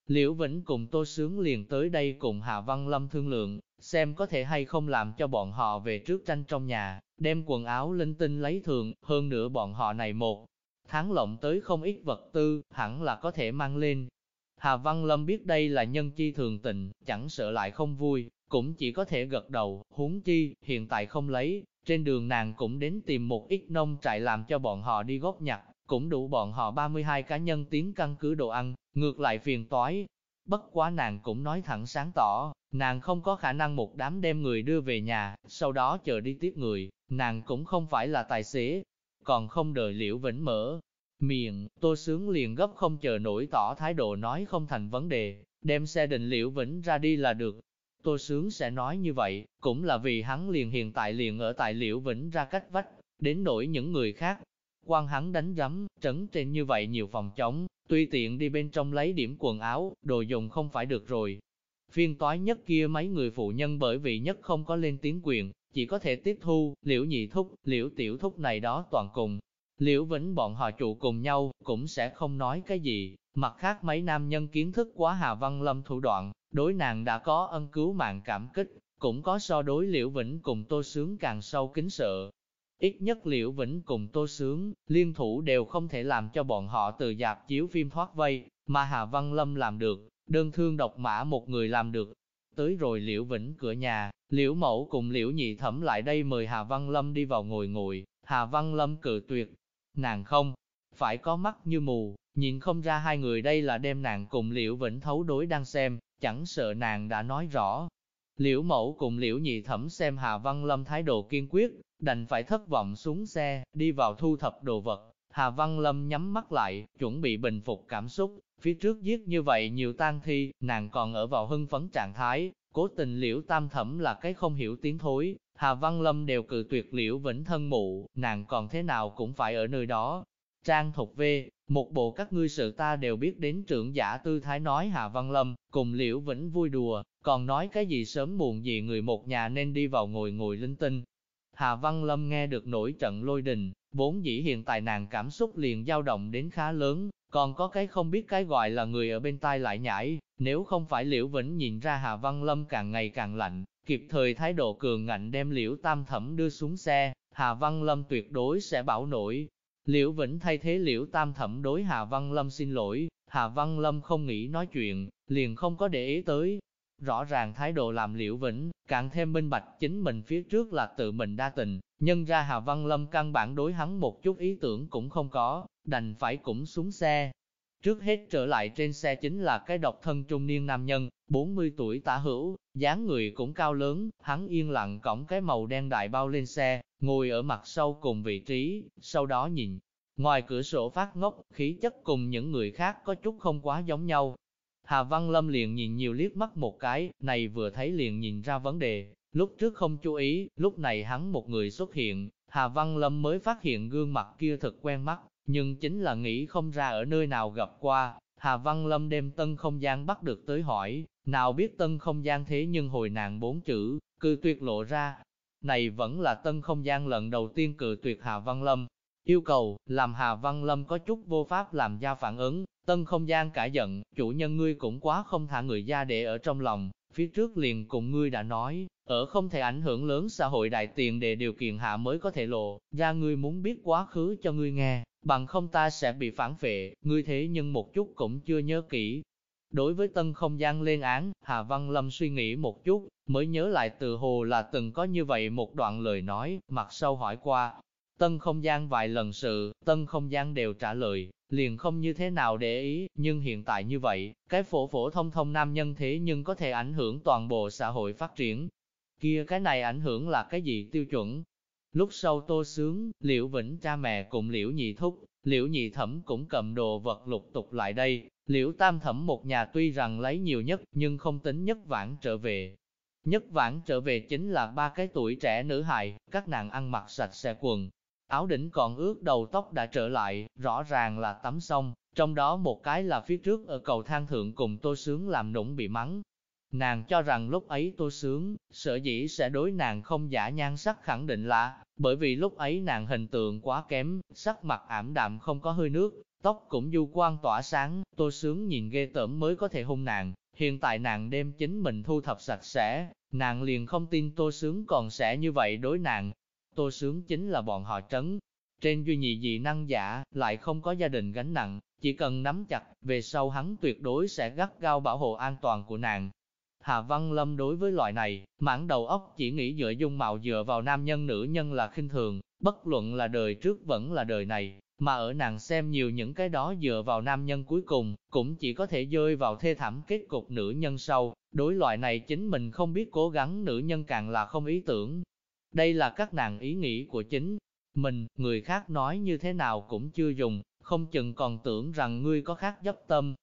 Liễu Vĩnh cùng Tô Sướng liền tới đây cùng Hà Văn Lâm thương lượng, xem có thể hay không làm cho bọn họ về trước tranh trong nhà, đem quần áo linh tinh lấy thường, hơn nữa bọn họ này một tháng lộng tới không ít vật tư, hẳn là có thể mang lên. Hà Văn Lâm biết đây là nhân chi thường tình, chẳng sợ lại không vui, cũng chỉ có thể gật đầu, huống chi, hiện tại không lấy, trên đường nàng cũng đến tìm một ít nông trại làm cho bọn họ đi góp nhặt, cũng đủ bọn họ 32 cá nhân tiến căn cứ đồ ăn, ngược lại phiền toái. Bất quá nàng cũng nói thẳng sáng tỏ, nàng không có khả năng một đám đem người đưa về nhà, sau đó chờ đi tiếp người, nàng cũng không phải là tài xế, còn không đợi liễu vĩnh mở. Miệng, tô sướng liền gấp không chờ nổi tỏ thái độ nói không thành vấn đề, đem xe định liễu vĩnh ra đi là được. Tô sướng sẽ nói như vậy, cũng là vì hắn liền hiện tại liền ở tại liễu vĩnh ra cách vách, đến nổi những người khác. Quan hắn đánh rắm, trấn trên như vậy nhiều phòng chống, tuy tiện đi bên trong lấy điểm quần áo, đồ dùng không phải được rồi, Phiên toái nhất kia mấy người phụ nhân bởi vì nhất không có lên tiếng quyền, chỉ có thể tiếp thu, liễu nhị thúc, liễu tiểu thúc này đó toàn cùng. Liễu Vĩnh bọn họ trụ cùng nhau, cũng sẽ không nói cái gì, mặt khác mấy nam nhân kiến thức quá Hà Văn Lâm thủ đoạn, đối nàng đã có ân cứu mạng cảm kích, cũng có so đối Liễu Vĩnh cùng Tô Sướng càng sâu kính sợ. Ít nhất Liễu Vĩnh cùng Tô Sướng, liên thủ đều không thể làm cho bọn họ từ dạp chiếu phim thoát vây, mà Hà Văn Lâm làm được, đơn thương độc mã một người làm được. Tới rồi Liễu Vĩnh cửa nhà, Liễu Mẫu cùng Liễu Nhị Thẩm lại đây mời Hà Văn Lâm đi vào ngồi ngồi, Hà Văn Lâm cự tuyệt. Nàng không, phải có mắt như mù, nhìn không ra hai người đây là đem nàng cùng Liễu Vĩnh thấu đối đang xem, chẳng sợ nàng đã nói rõ. Liễu Mẫu cùng Liễu Nhị Thẩm xem Hà Văn Lâm thái độ kiên quyết, đành phải thất vọng xuống xe, đi vào thu thập đồ vật. Hà Văn Lâm nhắm mắt lại, chuẩn bị bình phục cảm xúc, Phía trước giết như vậy nhiều tang thi, nàng còn ở vào hưng phấn trạng thái, cố tình liễu tam thẩm là cái không hiểu tiếng thối, Hà Văn Lâm đều cự tuyệt liễu vĩnh thân mụ, nàng còn thế nào cũng phải ở nơi đó. Trang Thục V, một bộ các ngươi sự ta đều biết đến trưởng giả tư thái nói Hà Văn Lâm, cùng liễu vĩnh vui đùa, còn nói cái gì sớm muộn gì người một nhà nên đi vào ngồi ngồi linh tinh. Hà Văn Lâm nghe được nổi trận lôi đình, vốn dĩ hiện tại nàng cảm xúc liền dao động đến khá lớn, còn có cái không biết cái gọi là người ở bên tai lại nhảy, nếu không phải Liễu Vĩnh nhìn ra Hà Văn Lâm càng ngày càng lạnh, kịp thời thái độ cường ngạnh đem Liễu Tam Thẩm đưa xuống xe, Hà Văn Lâm tuyệt đối sẽ bảo nổi. Liễu Vĩnh thay thế Liễu Tam Thẩm đối Hà Văn Lâm xin lỗi, Hà Văn Lâm không nghĩ nói chuyện, liền không có để ý tới. Rõ ràng thái độ làm Liễu Vĩnh, càng thêm minh bạch chính mình phía trước là tự mình đa tình, nhân ra Hà Văn Lâm căn bản đối hắn một chút ý tưởng cũng không có, đành phải cũng xuống xe. Trước hết trở lại trên xe chính là cái độc thân trung niên nam nhân, 40 tuổi tả hữu, dáng người cũng cao lớn, hắn yên lặng cõng cái màu đen đại bao lên xe, ngồi ở mặt sau cùng vị trí, sau đó nhìn. Ngoài cửa sổ phát ngốc, khí chất cùng những người khác có chút không quá giống nhau. Hà Văn Lâm liền nhìn nhiều liếc mắt một cái, này vừa thấy liền nhìn ra vấn đề, lúc trước không chú ý, lúc này hắn một người xuất hiện, Hà Văn Lâm mới phát hiện gương mặt kia thật quen mắt, nhưng chính là nghĩ không ra ở nơi nào gặp qua. Hà Văn Lâm đem tân không gian bắt được tới hỏi, nào biết tân không gian thế nhưng hồi nàng bốn chữ, cư tuyệt lộ ra. Này vẫn là tân không gian lần đầu tiên cự tuyệt Hà Văn Lâm. Yêu cầu, làm Hà Văn Lâm có chút vô pháp làm ra phản ứng, Tân không gian cả giận, chủ nhân ngươi cũng quá không thả người ra để ở trong lòng, phía trước liền cùng ngươi đã nói, ở không thể ảnh hưởng lớn xã hội đại tiền để điều kiện hạ mới có thể lộ, ra ngươi muốn biết quá khứ cho ngươi nghe, bằng không ta sẽ bị phản phệ, ngươi thế nhưng một chút cũng chưa nhớ kỹ. Đối với tân không gian lên án, Hà Văn Lâm suy nghĩ một chút, mới nhớ lại từ hồ là từng có như vậy một đoạn lời nói, mặt sau hỏi qua. Tân không gian vài lần sự, tân không gian đều trả lời, liền không như thế nào để ý, nhưng hiện tại như vậy, cái phổ phổ thông thông nam nhân thế nhưng có thể ảnh hưởng toàn bộ xã hội phát triển. Kia cái này ảnh hưởng là cái gì tiêu chuẩn? Lúc sau tô sướng, liễu vĩnh cha mẹ cùng liễu nhị thúc, liễu nhị thẩm cũng cầm đồ vật lục tục lại đây, liễu tam thẩm một nhà tuy rằng lấy nhiều nhất, nhưng không tính nhất vãn trở về. Nhất vãn trở về chính là ba cái tuổi trẻ nữ hài, các nàng ăn mặc sạch sẽ quần, áo đỉnh còn ướt đầu tóc đã trở lại, rõ ràng là tắm xong, trong đó một cái là phía trước ở cầu thang thượng cùng Tô Sướng làm nũng bị mắng. Nàng cho rằng lúc ấy Tô Sướng, sợ dĩ sẽ đối nàng không giả nhan sắc khẳng định là, bởi vì lúc ấy nàng hình tượng quá kém, sắc mặt ảm đạm không có hơi nước, tóc cũng du quang tỏa sáng, Tô Sướng nhìn ghê tởm mới có thể hung nàng. Hiện tại nàng đem chính mình thu thập sạch sẽ, nàng liền không tin Tô Sướng còn sẽ như vậy đối nàng, Tô Sướng chính là bọn họ trấn. Trên duy nhị dị năng giả, lại không có gia đình gánh nặng, chỉ cần nắm chặt, về sau hắn tuyệt đối sẽ gắt gao bảo hộ an toàn của nàng. Hà Văn Lâm đối với loại này, mãn đầu óc chỉ nghĩ dựa dung mạo dựa vào nam nhân nữ nhân là khinh thường, bất luận là đời trước vẫn là đời này, mà ở nàng xem nhiều những cái đó dựa vào nam nhân cuối cùng, cũng chỉ có thể rơi vào thê thảm kết cục nữ nhân sau, đối loại này chính mình không biết cố gắng nữ nhân càng là không ý tưởng, đây là các nàng ý nghĩ của chính mình, người khác nói như thế nào cũng chưa dùng, không chừng còn tưởng rằng ngươi có khác dấp tâm.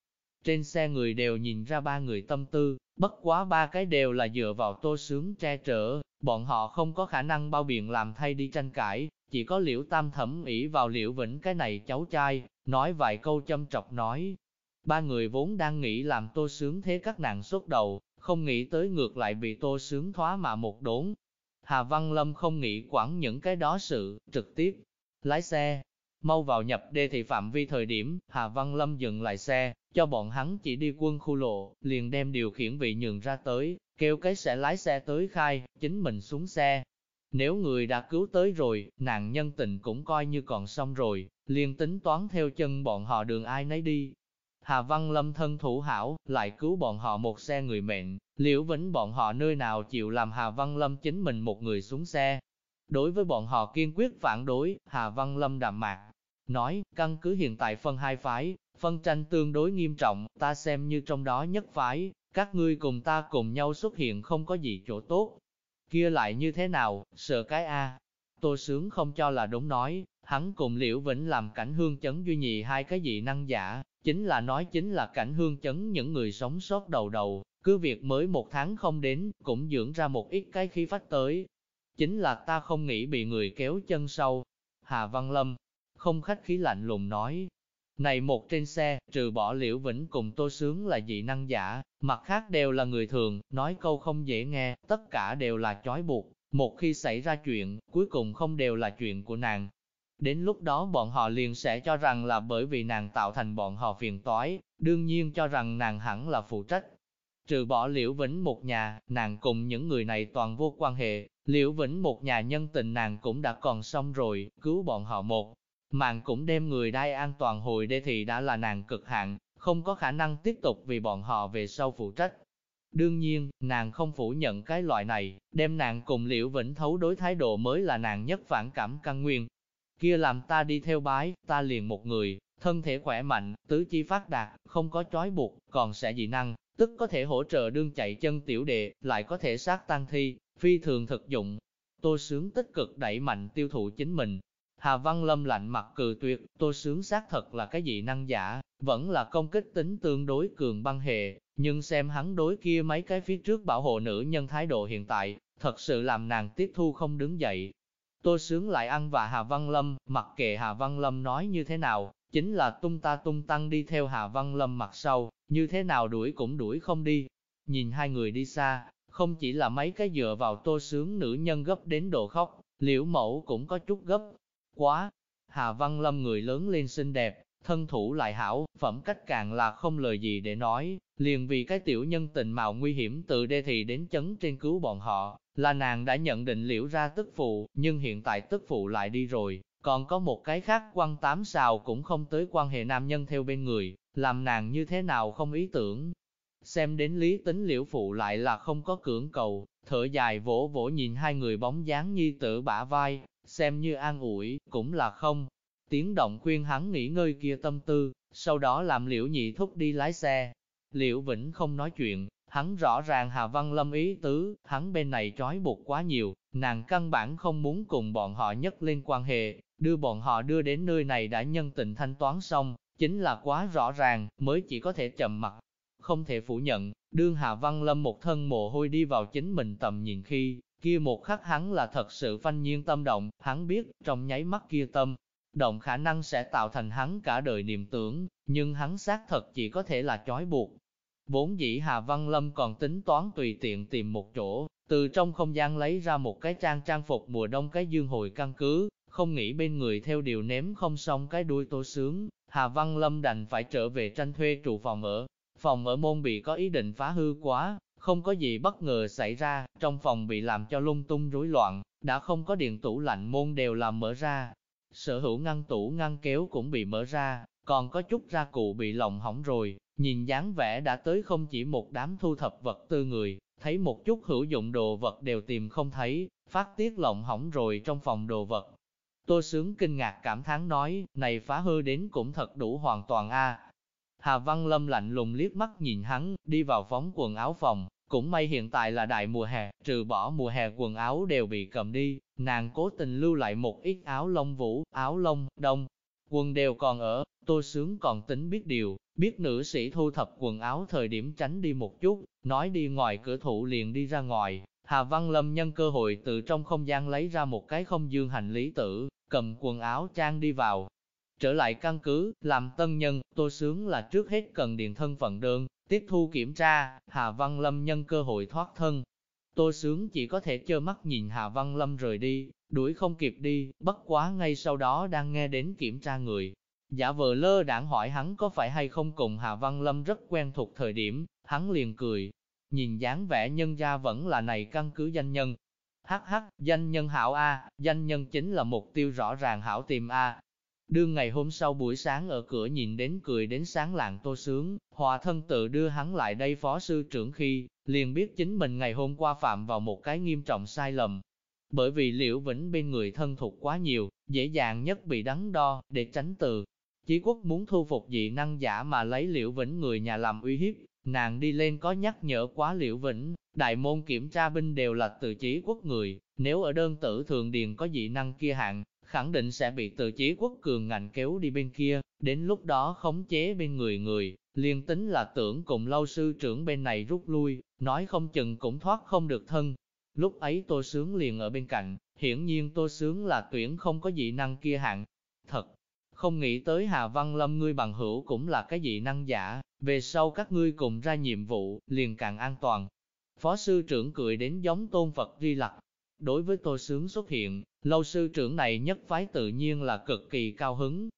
Trên xe người đều nhìn ra ba người tâm tư, bất quá ba cái đều là dựa vào tô sướng che chở, bọn họ không có khả năng bao biện làm thay đi tranh cãi, chỉ có liễu tam thẩm ỷ vào liễu vĩnh cái này cháu trai, nói vài câu châm trọc nói. Ba người vốn đang nghĩ làm tô sướng thế các nàng xuất đầu, không nghĩ tới ngược lại bị tô sướng thoá mà một đốn, Hà Văn Lâm không nghĩ quản những cái đó sự, trực tiếp lái xe. Mau vào nhập đê thị phạm vi thời điểm, Hà Văn Lâm dừng lại xe, cho bọn hắn chỉ đi quân khu lộ, liền đem điều khiển vị nhường ra tới, kêu cái sẽ lái xe tới khai, chính mình xuống xe. Nếu người đã cứu tới rồi, nàng nhân tình cũng coi như còn xong rồi, liền tính toán theo chân bọn họ đường ai nấy đi, Hà Văn Lâm thân thủ hảo, lại cứu bọn họ một xe người mệnh, liễu vĩnh bọn họ nơi nào chịu làm Hà Văn Lâm chính mình một người xuống xe. Đối với bọn họ kiên quyết phản đối, Hà Văn Lâm đạm mạc, nói, căn cứ hiện tại phân hai phái, phân tranh tương đối nghiêm trọng, ta xem như trong đó nhất phái, các ngươi cùng ta cùng nhau xuất hiện không có gì chỗ tốt. Kia lại như thế nào, sợ cái A. Tô Sướng không cho là đúng nói, hắn cùng Liễu Vĩnh làm cảnh hương chấn duy nhị hai cái dị năng giả, Chính là nói chính là cảnh hương chấn những người sống sót đầu đầu, cứ việc mới một tháng không đến, cũng dưỡng ra một ít cái khí phách tới. Chính là ta không nghĩ bị người kéo chân sau. Hà Văn Lâm, không khách khí lạnh lùng nói. Này một trên xe, trừ bỏ liễu vĩnh cùng tô sướng là dị năng giả, mặt khác đều là người thường, nói câu không dễ nghe, tất cả đều là chói buộc. Một khi xảy ra chuyện, cuối cùng không đều là chuyện của nàng, Đến lúc đó bọn họ liền sẽ cho rằng là bởi vì nàng tạo thành bọn họ phiền toái, đương nhiên cho rằng nàng hẳn là phụ trách. Trừ bỏ Liễu Vĩnh một nhà, nàng cùng những người này toàn vô quan hệ, Liễu Vĩnh một nhà nhân tình nàng cũng đã còn xong rồi, cứu bọn họ một. Mạng cũng đem người đai an toàn hồi đê thì đã là nàng cực hạn, không có khả năng tiếp tục vì bọn họ về sau phụ trách. Đương nhiên, nàng không phủ nhận cái loại này, đem nàng cùng Liễu Vĩnh thấu đối thái độ mới là nàng nhất phản cảm căn nguyên, kia làm ta đi theo bái, ta liền một người, thân thể khỏe mạnh, tứ chi phát đạt, không có chói buộc, còn sẽ dị năng, tức có thể hỗ trợ đương chạy chân tiểu đệ, lại có thể sát tăng thi, phi thường thực dụng. Tô Sướng tích cực đẩy mạnh tiêu thụ chính mình. Hà Văn Lâm lạnh mặt cừ tuyệt, Tô Sướng xác thật là cái dị năng giả, vẫn là công kích tính tương đối cường băng hệ, nhưng xem hắn đối kia mấy cái phía trước bảo hộ nữ nhân thái độ hiện tại, thật sự làm nàng tiếp thu không đứng dậy, Tô Sướng lại ăn và Hà Văn Lâm, mặc kệ Hà Văn Lâm nói như thế nào, chính là tung ta tung tăng đi theo Hà Văn Lâm mặt sau, như thế nào đuổi cũng đuổi không đi. Nhìn hai người đi xa, không chỉ là mấy cái dựa vào Tô Sướng nữ nhân gấp đến độ khóc, liễu mẫu cũng có chút gấp. Quá! Hà Văn Lâm người lớn lên xinh đẹp, thân thủ lại hảo, phẩm cách càng là không lời gì để nói, liền vì cái tiểu nhân tình mạo nguy hiểm từ đê thì đến chấn trên cứu bọn họ, là nàng đã nhận định liễu ra tức phụ, nhưng hiện tại tức phụ lại đi rồi, còn có một cái khác quan tám xào cũng không tới quan hệ nam nhân theo bên người, làm nàng như thế nào không ý tưởng. Xem đến lý tính liễu phụ lại là không có cưỡng cầu, thở dài vỗ vỗ nhìn hai người bóng dáng nhi tử bả vai, xem như an ủi, cũng là không. Tiếng động khuyên hắn nghỉ ngơi kia tâm tư, sau đó làm liễu nhị thúc đi lái xe. Liễu Vĩnh không nói chuyện, hắn rõ ràng Hà Văn Lâm ý tứ, hắn bên này trói buộc quá nhiều, nàng căn bản không muốn cùng bọn họ nhất lên quan hệ, đưa bọn họ đưa đến nơi này đã nhân tình thanh toán xong, chính là quá rõ ràng, mới chỉ có thể chậm mặt. Không thể phủ nhận, đương Hà Văn Lâm một thân mồ hôi đi vào chính mình tầm nhìn khi, kia một khắc hắn là thật sự phanh nhiên tâm động, hắn biết, trong nháy mắt kia tâm, động khả năng sẽ tạo thành hắn cả đời niềm tưởng, nhưng hắn xác thật chỉ có thể là chói buộc. Vốn dĩ Hà Văn Lâm còn tính toán tùy tiện tìm một chỗ, từ trong không gian lấy ra một cái trang trang phục mùa đông cái dương hồi căn cứ, không nghĩ bên người theo điều ném không xong cái đuôi tô sướng, Hà Văn Lâm đành phải trở về tranh thuê trụ phòng ở. Phòng ở môn bị có ý định phá hư quá, không có gì bất ngờ xảy ra, trong phòng bị làm cho lung tung rối loạn, đã không có điện tủ lạnh môn đều làm mở ra. Sở hữu ngăn tủ ngăn kéo cũng bị mở ra, còn có chút ra cụ bị lồng hỏng rồi, nhìn dáng vẻ đã tới không chỉ một đám thu thập vật tư người, thấy một chút hữu dụng đồ vật đều tìm không thấy, phát tiết lộng hỏng rồi trong phòng đồ vật. Tô Sướng kinh ngạc cảm thán nói, này phá hư đến cũng thật đủ hoàn toàn a. Hà Văn Lâm lạnh lùng liếc mắt nhìn hắn, đi vào phóng quần áo phòng, cũng may hiện tại là đại mùa hè, trừ bỏ mùa hè quần áo đều bị cầm đi, nàng cố tình lưu lại một ít áo lông vũ, áo lông, đông, quần đều còn ở, Tô Sướng còn tính biết điều, biết nữ sĩ thu thập quần áo thời điểm tránh đi một chút, nói đi ngoài cửa thủ liền đi ra ngoài. Hà Văn Lâm nhân cơ hội từ trong không gian lấy ra một cái không dương hành lý tử, cầm quần áo trang đi vào. Trở lại căn cứ, làm tân nhân, Tô Sướng là trước hết cần điền thân phận đơn, tiếp thu kiểm tra, Hà Văn Lâm nhân cơ hội thoát thân. Tô Sướng chỉ có thể trơ mắt nhìn Hà Văn Lâm rời đi, đuổi không kịp đi, bất quá ngay sau đó đang nghe đến kiểm tra người, Giả vờ lơ đảng hỏi hắn có phải hay không cùng Hà Văn Lâm rất quen thuộc thời điểm, hắn liền cười. Nhìn dáng vẻ nhân gia vẫn là này căn cứ danh nhân. Hắc hắc, danh nhân hảo A, danh nhân chính là mục tiêu rõ ràng hảo tìm A. Đương ngày hôm sau buổi sáng ở cửa nhìn đến cười đến sáng lạng tô sướng, hòa thân tự đưa hắn lại đây phó sư trưởng khi, liền biết chính mình ngày hôm qua phạm vào một cái nghiêm trọng sai lầm. Bởi vì liễu vĩnh bên người thân thuộc quá nhiều, dễ dàng nhất bị đắn đo, để tránh từ Chí quốc muốn thu phục dị năng giả mà lấy liễu vĩnh người nhà làm uy hiếp, nàng đi lên có nhắc nhở quá liễu vĩnh, đại môn kiểm tra binh đều là từ chí quốc người, nếu ở đơn tử thường điền có dị năng kia hạng, khẳng định sẽ bị từ chí quốc cường ngạnh kéo đi bên kia, đến lúc đó khống chế bên người người, liên tính là tưởng cùng lâu sư trưởng bên này rút lui, nói không chừng cũng thoát không được thân. Lúc ấy Tô Sướng liền ở bên cạnh, hiển nhiên Tô Sướng là tuyển không có dị năng kia hạng. Thật, không nghĩ tới Hà Văn Lâm ngươi bằng hữu cũng là cái dị năng giả, về sau các ngươi cùng ra nhiệm vụ, liền càng an toàn. Phó sư trưởng cười đến giống tôn Phật di lặc. Đối với tôi sướng xuất hiện, lâu sư trưởng này nhất phái tự nhiên là cực kỳ cao hứng.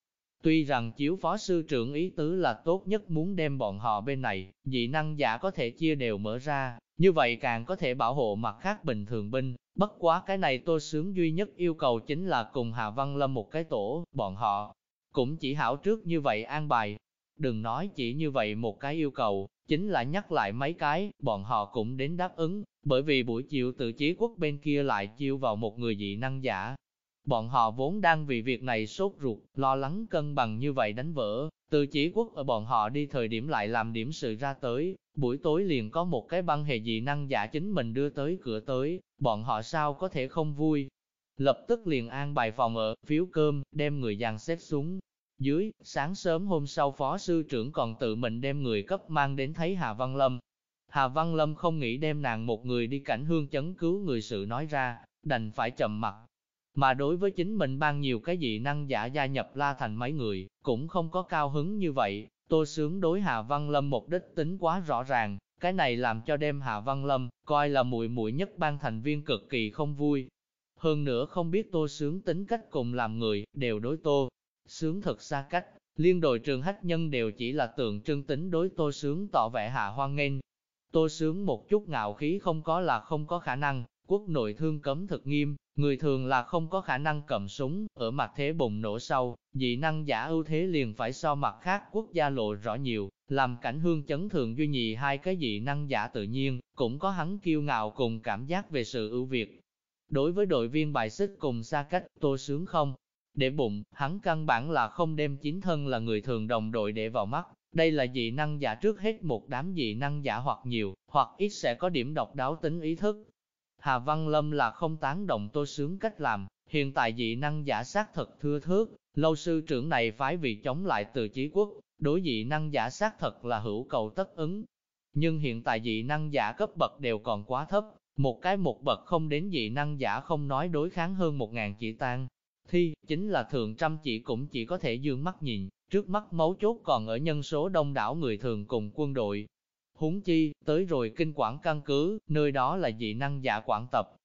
Tuy rằng chiếu phó sư trưởng ý tứ là tốt nhất muốn đem bọn họ bên này, dị năng giả có thể chia đều mở ra, như vậy càng có thể bảo hộ mặt khác bình thường binh. Bất quá cái này tôi sướng duy nhất yêu cầu chính là cùng Hà Văn Lâm một cái tổ, bọn họ cũng chỉ hảo trước như vậy an bài. Đừng nói chỉ như vậy một cái yêu cầu, chính là nhắc lại mấy cái, bọn họ cũng đến đáp ứng, bởi vì buổi chiều tự chí quốc bên kia lại chiêu vào một người dị năng giả. Bọn họ vốn đang vì việc này sốt ruột, lo lắng cân bằng như vậy đánh vỡ, từ chí quốc ở bọn họ đi thời điểm lại làm điểm sự ra tới, buổi tối liền có một cái băng hệ dị năng giả chính mình đưa tới cửa tới, bọn họ sao có thể không vui, lập tức liền an bài phòng ở, phiếu cơm, đem người dàn xếp xuống. Dưới, sáng sớm hôm sau phó sư trưởng còn tự mình đem người cấp mang đến thấy Hà Văn Lâm. Hà Văn Lâm không nghĩ đem nàng một người đi cảnh hương chấn cứu người sự nói ra, đành phải trầm mặt. Mà đối với chính mình ban nhiều cái dị năng giả gia nhập la thành mấy người, cũng không có cao hứng như vậy, tô sướng đối Hà Văn Lâm mục đích tính quá rõ ràng, cái này làm cho đem Hà Văn Lâm, coi là muội muội nhất ban thành viên cực kỳ không vui, hơn nữa không biết tô sướng tính cách cùng làm người, đều đối tô. Sướng thật xa cách, Liên đội trường hách nhân đều chỉ là tượng trưng tính đối tô sướng tỏ vẻ hạ hoan nghênh. Tô sướng một chút ngạo khí không có là không có khả năng, quốc nội thương cấm thực nghiêm, người thường là không có khả năng cầm súng, ở mặt thế bùng nổ sau, dị năng giả ưu thế liền phải so mặt khác quốc gia lộ rõ nhiều, làm cảnh hương chấn thường duy nhị hai cái dị năng giả tự nhiên, cũng có hắn kiêu ngạo cùng cảm giác về sự ưu việt. Đối với đội viên bài xích cùng xa cách, tô sướng không, để bụng, hắn căn bản là không đem chính thân là người thường đồng đội để vào mắt. Đây là dị năng giả trước hết một đám dị năng giả hoặc nhiều, hoặc ít sẽ có điểm độc đáo tính ý thức. Hà Văn Lâm là không tán động tô sướng cách làm, hiện tại dị năng giả xác thật thưa thớt, lâu sư trưởng này phái vì chống lại từ chí quốc, đối dị năng giả xác thật là hữu cầu tất ứng. Nhưng hiện tại dị năng giả cấp bậc đều còn quá thấp, một cái một bậc không đến dị năng giả không nói đối kháng hơn một ngàn chỉ tan, thi, chính là thường trăm chỉ cũng chỉ có thể dương mắt nhìn, trước mắt mấu chốt còn ở nhân số đông đảo người thường cùng quân đội. Húng chi, tới rồi kinh quản căn cứ, nơi đó là dị năng giả quản tập.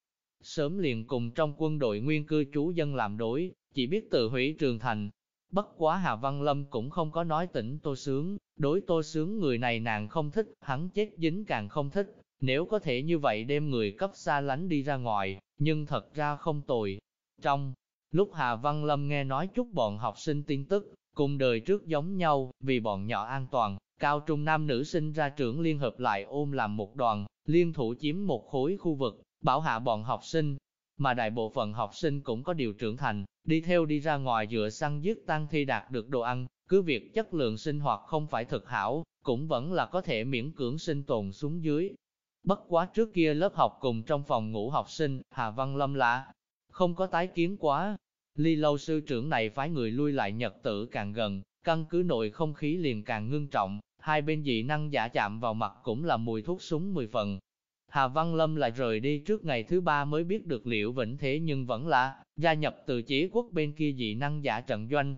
Sớm liền cùng trong quân đội nguyên cư trú dân làm đối, chỉ biết tự hủy trường thành. Bất quá Hà Văn Lâm cũng không có nói tỉnh Tô Sướng, đối Tô Sướng người này nàng không thích, hắn chết dính càng không thích. Nếu có thể như vậy đem người cấp xa lánh đi ra ngoài, nhưng thật ra không tồi. Trong Lúc Hà Văn Lâm nghe nói chút bọn học sinh tin tức, cùng đời trước giống nhau, vì bọn nhỏ an toàn, cao trung nam nữ sinh ra trưởng liên hợp lại ôm làm một đoàn, liên thủ chiếm một khối khu vực, bảo hạ bọn học sinh. Mà đại bộ phận học sinh cũng có điều trưởng thành, đi theo đi ra ngoài dựa săn giết tăng thi đạt được đồ ăn, cứ việc chất lượng sinh hoạt không phải thực hảo, cũng vẫn là có thể miễn cưỡng sinh tồn xuống dưới. Bất quá trước kia lớp học cùng trong phòng ngủ học sinh, Hà Văn Lâm lạ, không có tái kiến quá. Ly lâu sư trưởng này phái người lui lại nhật tử càng gần, căn cứ nội không khí liền càng ngưng trọng, hai bên dị năng giả chạm vào mặt cũng là mùi thuốc súng mười phần. Hà Văn Lâm lại rời đi trước ngày thứ ba mới biết được liệu vĩnh thế nhưng vẫn là gia nhập từ chế quốc bên kia dị năng giả trận doanh.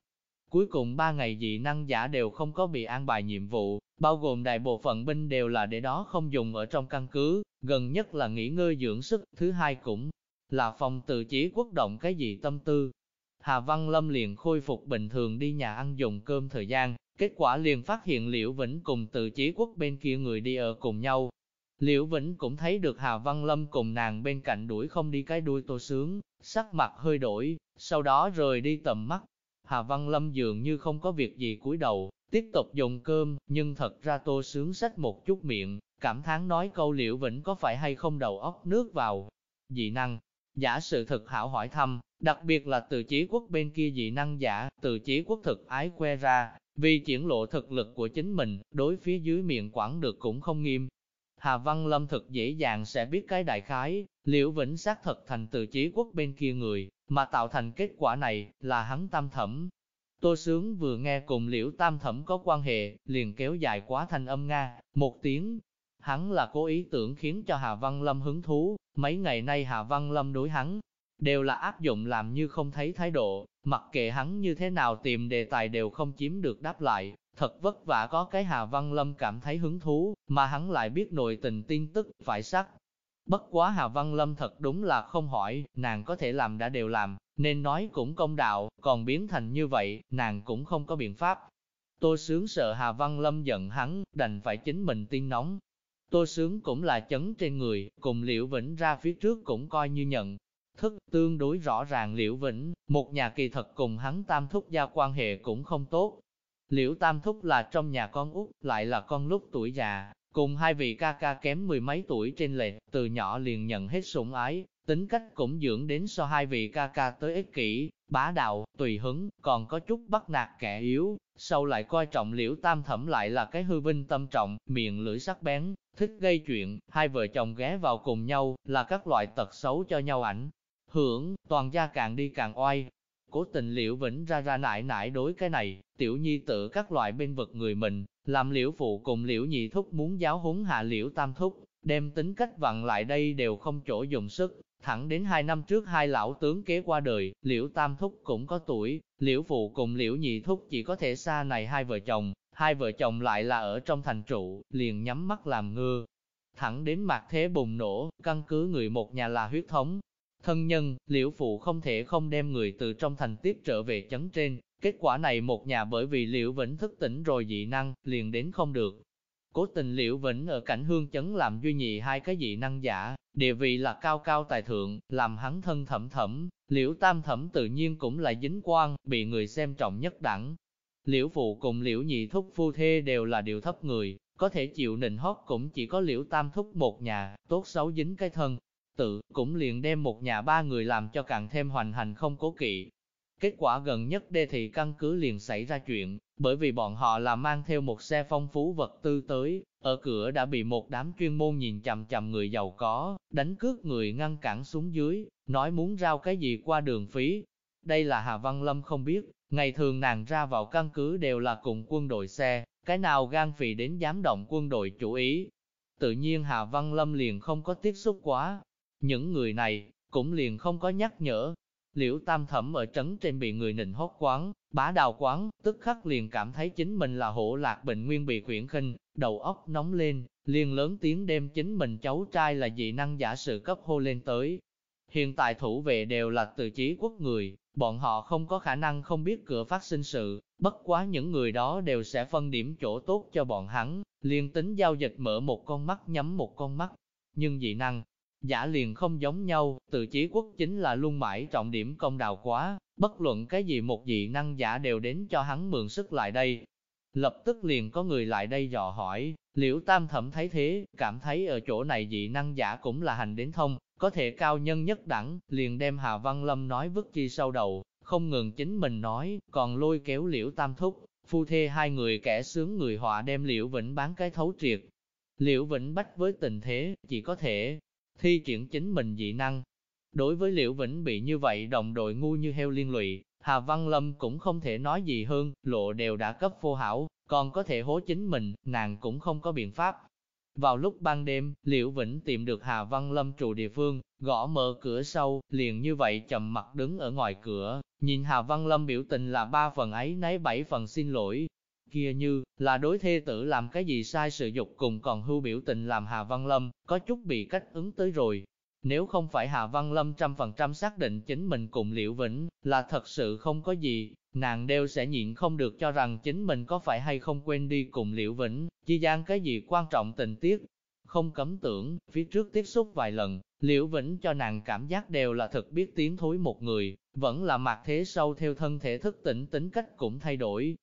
Cuối cùng ba ngày dị năng giả đều không có bị an bài nhiệm vụ, bao gồm đại bộ phận binh đều là để đó không dùng ở trong căn cứ, gần nhất là nghỉ ngơi dưỡng sức, thứ hai cũng là phòng tự chế quốc động cái gì tâm tư. Hà Văn Lâm liền khôi phục bình thường đi nhà ăn dùng cơm thời gian, kết quả liền phát hiện Liễu Vĩnh cùng tự chế quốc bên kia người đi ở cùng nhau. Liễu Vĩnh cũng thấy được Hà Văn Lâm cùng nàng bên cạnh đuổi không đi cái đuôi tô sướng, sắc mặt hơi đổi, sau đó rời đi tầm mắt. Hà Văn Lâm dường như không có việc gì cúi đầu, tiếp tục dùng cơm, nhưng thật ra tô sướng sách một chút miệng, cảm thán nói câu Liễu Vĩnh có phải hay không đầu óc nước vào. Dị năng, Giả sự thực hảo hỏi thăm, đặc biệt là từ chí quốc bên kia dị năng giả, từ chí quốc thực ái que ra, vì triển lộ thực lực của chính mình, đối phía dưới miệng quản được cũng không nghiêm. Hà Văn Lâm thực dễ dàng sẽ biết cái đại khái, liễu vĩnh xác thật thành từ chí quốc bên kia người, mà tạo thành kết quả này, là hắn tam thẩm. Tô Sướng vừa nghe cùng liễu tam thẩm có quan hệ, liền kéo dài quá thành âm Nga, một tiếng, Hắn là cố ý tưởng khiến cho Hà Văn Lâm hứng thú, mấy ngày nay Hà Văn Lâm đối hắn, đều là áp dụng làm như không thấy thái độ, mặc kệ hắn như thế nào tìm đề tài đều không chiếm được đáp lại, thật vất vả có cái Hà Văn Lâm cảm thấy hứng thú, mà hắn lại biết nội tình tin tức, phải sắc. Bất quá Hà Văn Lâm thật đúng là không hỏi, nàng có thể làm đã đều làm, nên nói cũng công đạo, còn biến thành như vậy, nàng cũng không có biện pháp. Tô sướng sợ Hà Văn Lâm giận hắn, đành phải chính mình tin nóng, Tô Sướng cũng là chấn trên người, cùng Liễu Vĩnh ra phía trước cũng coi như nhận. Thức tương đối rõ ràng Liễu Vĩnh, một nhà kỳ thật cùng hắn tam thúc gia quan hệ cũng không tốt. Liễu tam thúc là trong nhà con út, lại là con lúc tuổi già, cùng hai vị ca ca kém mười mấy tuổi trên lệch, từ nhỏ liền nhận hết sủng ái, tính cách cũng dưỡng đến so hai vị ca ca tới ích kỷ, bá đạo, tùy hứng, còn có chút bắt nạt kẻ yếu, sau lại coi trọng liễu tam thẩm lại là cái hư vinh tâm trọng, miệng lưỡi sắc bén, thích gây chuyện, hai vợ chồng ghé vào cùng nhau, là các loại tật xấu cho nhau ảnh. Hưởng, toàn gia càng đi càng oai. Cố tình liễu vĩnh ra ra nại nại đối cái này, tiểu nhi tự các loại bên vực người mình, làm liễu phụ cùng liễu nhị thúc muốn giáo huấn hạ liễu tam thúc, đem tính cách vặn lại đây đều không chỗ dùng sức. Thẳng đến hai năm trước hai lão tướng kế qua đời, liễu tam thúc cũng có tuổi, liễu phụ cùng liễu nhị thúc chỉ có thể xa này hai vợ chồng, hai vợ chồng lại là ở trong thành trụ, liền nhắm mắt làm ngơ. Thẳng đến mặt thế bùng nổ, căn cứ người một nhà là huyết thống. Thân nhân, liễu phụ không thể không đem người từ trong thành tiếp trở về chấn trên, Kết quả này một nhà bởi vì Liễu Vĩnh thức tỉnh rồi dị năng, liền đến không được. Cố tình Liễu Vĩnh ở cảnh hương chấn làm duy nhị hai cái dị năng giả, địa vị là cao cao tài thượng, làm hắn thân thẩm thẩm, Liễu Tam thẩm tự nhiên cũng là dính quan, bị người xem trọng nhất đẳng. Liễu Phụ cùng Liễu Nhị Thúc phu thê đều là điều thấp người, có thể chịu nịnh hót cũng chỉ có Liễu Tam Thúc một nhà, tốt xấu dính cái thân. Tự, cũng liền đem một nhà ba người làm cho càng thêm hoành hành không cố kỵ, Kết quả gần nhất đê thị căn cứ liền xảy ra chuyện, bởi vì bọn họ là mang theo một xe phong phú vật tư tới, ở cửa đã bị một đám chuyên môn nhìn chằm chằm người giàu có, đánh cướp người ngăn cản xuống dưới, nói muốn rao cái gì qua đường phí. Đây là Hà Văn Lâm không biết, ngày thường nàng ra vào căn cứ đều là cùng quân đội xe, cái nào gan phì đến dám động quân đội chủ ý. Tự nhiên Hà Văn Lâm liền không có tiếp xúc quá. Những người này, cũng liền không có nhắc nhở, Liễu Tam Thẩm ở trấn trên bị người nịnh hót quán, bá đào quán, tức khắc liền cảm thấy chính mình là hổ lạc bệnh nguyên bị quyển khinh, đầu óc nóng lên, liền lớn tiếng đem chính mình cháu trai là dị năng giả sự cấp hô lên tới. Hiện tại thủ vệ đều là từ chí quốc người, bọn họ không có khả năng không biết cửa phát sinh sự, bất quá những người đó đều sẽ phân điểm chỗ tốt cho bọn hắn, liền tính giao dịch mở một con mắt nhắm một con mắt. Nhưng dị năng, Giả liền không giống nhau, từ chí quốc chính là luôn mãi trọng điểm công đào quá, bất luận cái gì một dị năng giả đều đến cho hắn mượn sức lại đây. Lập tức liền có người lại đây dò hỏi, liễu tam thẩm thấy thế, cảm thấy ở chỗ này dị năng giả cũng là hành đến thông, có thể cao nhân nhất đẳng, liền đem Hà Văn Lâm nói vứt chi sau đầu, không ngừng chính mình nói, còn lôi kéo liễu tam thúc, phu thê hai người kẻ sướng người họa đem liễu vĩnh bán cái thấu triệt. Liễu vĩnh bách với tình thế, chỉ có thể thi triển chính mình dị năng. Đối với Liễu Vĩnh bị như vậy đồng đội ngu như heo liên lụy, Hà Văn Lâm cũng không thể nói gì hơn, lộ đều đã cấp phô hảo, còn có thể hố chính mình, nàng cũng không có biện pháp. Vào lúc ban đêm, Liễu Vĩnh tìm được Hà Văn Lâm trụ địa phương, gõ mở cửa sau, liền như vậy chậm mặt đứng ở ngoài cửa, nhìn Hà Văn Lâm biểu tình là ba phần ấy nấy bảy phần xin lỗi. Kia như, là đối thê tử làm cái gì sai sự dục cùng còn hưu biểu tình làm Hà Văn Lâm, có chút bị cách ứng tới rồi. Nếu không phải Hà Văn Lâm trăm phần trăm xác định chính mình cùng Liễu Vĩnh, là thật sự không có gì, nàng đều sẽ nhịn không được cho rằng chính mình có phải hay không quên đi cùng Liễu Vĩnh, chi gian cái gì quan trọng tình tiết. Không cấm tưởng, phía trước tiếp xúc vài lần, Liễu Vĩnh cho nàng cảm giác đều là thật biết tiếng thối một người, vẫn là mặt thế sâu theo thân thể thức tỉnh tính cách cũng thay đổi,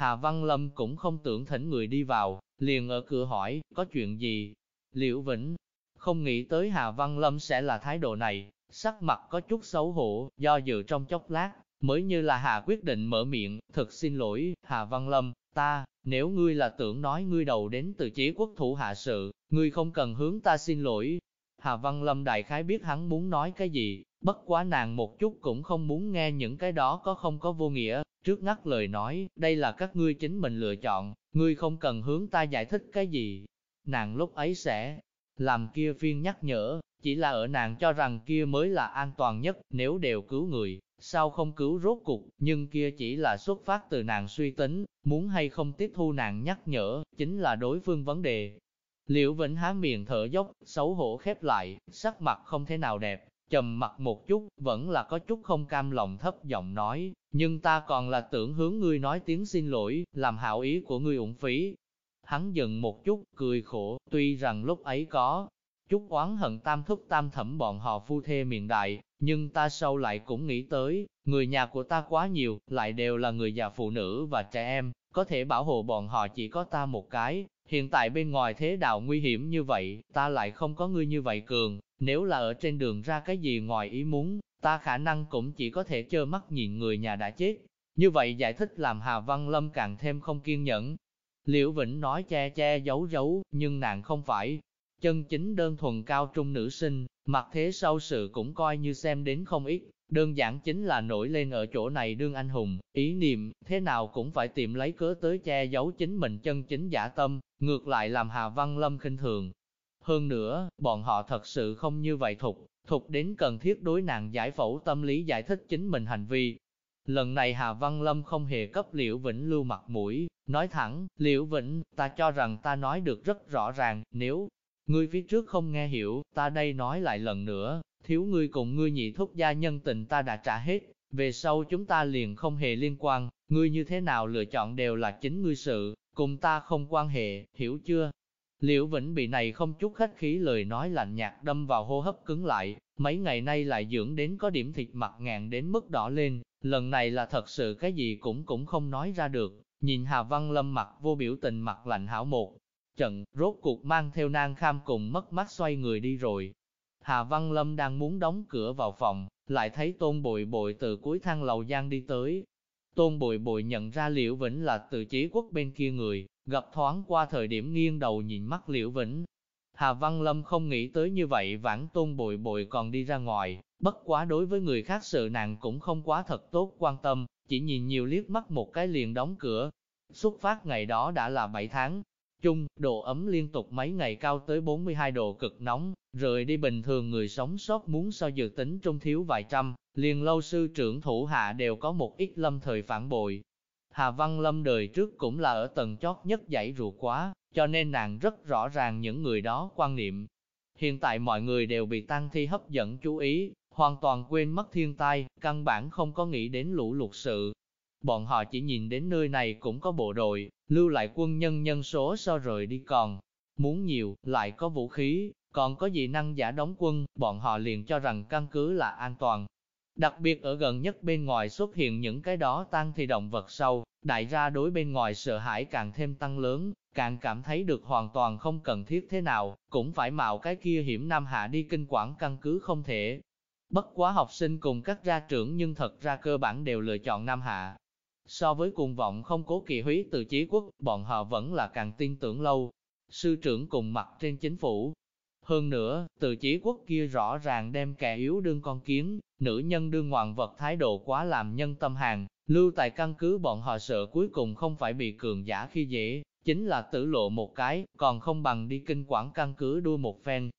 Hà Văn Lâm cũng không tưởng thỉnh người đi vào, liền ở cửa hỏi, có chuyện gì? Liễu Vĩnh không nghĩ tới Hà Văn Lâm sẽ là thái độ này, sắc mặt có chút xấu hổ, do dự trong chốc lát, mới như là Hà quyết định mở miệng, thật xin lỗi, Hà Văn Lâm, ta, nếu ngươi là tưởng nói ngươi đầu đến từ chế quốc thủ hạ sự, ngươi không cần hướng ta xin lỗi. Hà Văn Lâm đại khái biết hắn muốn nói cái gì, bất quá nàng một chút cũng không muốn nghe những cái đó có không có vô nghĩa, Trước ngắt lời nói, đây là các ngươi chính mình lựa chọn, ngươi không cần hướng ta giải thích cái gì. Nàng lúc ấy sẽ làm kia phiên nhắc nhở, chỉ là ở nàng cho rằng kia mới là an toàn nhất, nếu đều cứu người, sao không cứu rốt cục, nhưng kia chỉ là xuất phát từ nàng suy tính, muốn hay không tiếp thu nàng nhắc nhở, chính là đối phương vấn đề. Liễu Vĩnh há miệng thở dốc, xấu hổ khép lại, sắc mặt không thể nào đẹp, trầm mặt một chút, vẫn là có chút không cam lòng thấp giọng nói, nhưng ta còn là tưởng hướng ngươi nói tiếng xin lỗi, làm hảo ý của ngươi ủng phí. Hắn dừng một chút, cười khổ, tuy rằng lúc ấy có chút oán hận tam thúc tam thẩm bọn họ phu thê miền đại, nhưng ta sau lại cũng nghĩ tới, người nhà của ta quá nhiều, lại đều là người già phụ nữ và trẻ em, có thể bảo hộ bọn họ chỉ có ta một cái, hiện tại bên ngoài thế đạo nguy hiểm như vậy, ta lại không có ngươi như vậy cường, nếu là ở trên đường ra cái gì ngoài ý muốn, ta khả năng cũng chỉ có thể trơ mắt nhìn người nhà đã chết. Như vậy giải thích làm Hà Văn Lâm càng thêm không kiên nhẫn. Liễu Vĩnh nói che che giấu giấu, nhưng nàng không phải. Chân chính đơn thuần cao trung nữ sinh, mặt thế sau sự cũng coi như xem đến không ít, đơn giản chính là nổi lên ở chỗ này đương anh hùng, ý niệm, thế nào cũng phải tìm lấy cớ tới che giấu chính mình chân chính giả tâm, ngược lại làm Hà Văn Lâm khinh thường. Hơn nữa, bọn họ thật sự không như vậy thục, thục đến cần thiết đối nàng giải phẫu tâm lý giải thích chính mình hành vi. Lần này Hà Văn Lâm không hề cấp Liễu Vĩnh lưu mặt mũi, nói thẳng, Liễu Vĩnh, ta cho rằng ta nói được rất rõ ràng, nếu ngươi phía trước không nghe hiểu, ta đây nói lại lần nữa, thiếu ngươi cùng ngươi nhị thúc gia nhân tình ta đã trả hết, về sau chúng ta liền không hề liên quan, ngươi như thế nào lựa chọn đều là chính ngươi sự, cùng ta không quan hệ, hiểu chưa? Liễu Vĩnh bị này không chút khách khí lời nói lạnh nhạt đâm vào hô hấp cứng lại, mấy ngày nay lại dưỡng đến có điểm thịt mặt ngàn đến mức đỏ lên, lần này là thật sự cái gì cũng cũng không nói ra được, nhìn Hà Văn Lâm mặt vô biểu tình mặt lạnh hảo một trận, rốt cuộc mang theo nang kham cùng mất mắt xoay người đi rồi. Hà Văn Lâm đang muốn đóng cửa vào phòng, lại thấy tôn bội bội từ cuối thang lầu gian đi tới. Tôn bội bội nhận ra Liễu Vĩnh là từ chí quốc bên kia người, gặp thoáng qua thời điểm nghiêng đầu nhìn mắt Liễu Vĩnh. Hà Văn Lâm không nghĩ tới như vậy vãn tôn bội bội còn đi ra ngoài, bất quá đối với người khác sự nàng cũng không quá thật tốt quan tâm, chỉ nhìn nhiều liếc mắt một cái liền đóng cửa. Xuất phát ngày đó đã là 7 tháng, chung, độ ấm liên tục mấy ngày cao tới 42 độ cực nóng, rời đi bình thường người sống sót muốn so dự tính trung thiếu vài trăm, liền lâu sư trưởng thủ hạ đều có một ít lâm thời phản bội. Hà Văn Lâm đời trước cũng là ở tầng chót nhất dãy rùa quá, cho nên nàng rất rõ ràng những người đó quan niệm. Hiện tại mọi người đều bị tăng thi hấp dẫn chú ý, hoàn toàn quên mất thiên tai, căn bản không có nghĩ đến lũ lụt sự. Bọn họ chỉ nhìn đến nơi này cũng có bộ đội, lưu lại quân nhân nhân số so rời đi còn. Muốn nhiều, lại có vũ khí, còn có dị năng giả đóng quân, bọn họ liền cho rằng căn cứ là an toàn. Đặc biệt ở gần nhất bên ngoài xuất hiện những cái đó tăng thì động vật sâu, đại ra đối bên ngoài sợ hãi càng thêm tăng lớn, càng cảm thấy được hoàn toàn không cần thiết thế nào, cũng phải mạo cái kia hiểm nam hạ đi kinh quản căn cứ không thể. Bất quá học sinh cùng các gia trưởng nhưng thật ra cơ bản đều lựa chọn Nam Hạ. So với cuồng vọng không cố kỳ húy từ chí quốc, bọn họ vẫn là càng tin tưởng lâu. Sư trưởng cùng mặt trên chính phủ. Hơn nữa, từ chí quốc kia rõ ràng đem kẻ yếu đương con kiến, nữ nhân đương ngoạn vật thái độ quá làm nhân tâm hàng, lưu tại căn cứ bọn họ sợ cuối cùng không phải bị cường giả khi dễ, chính là tử lộ một cái, còn không bằng đi kinh quản căn cứ đua một phen.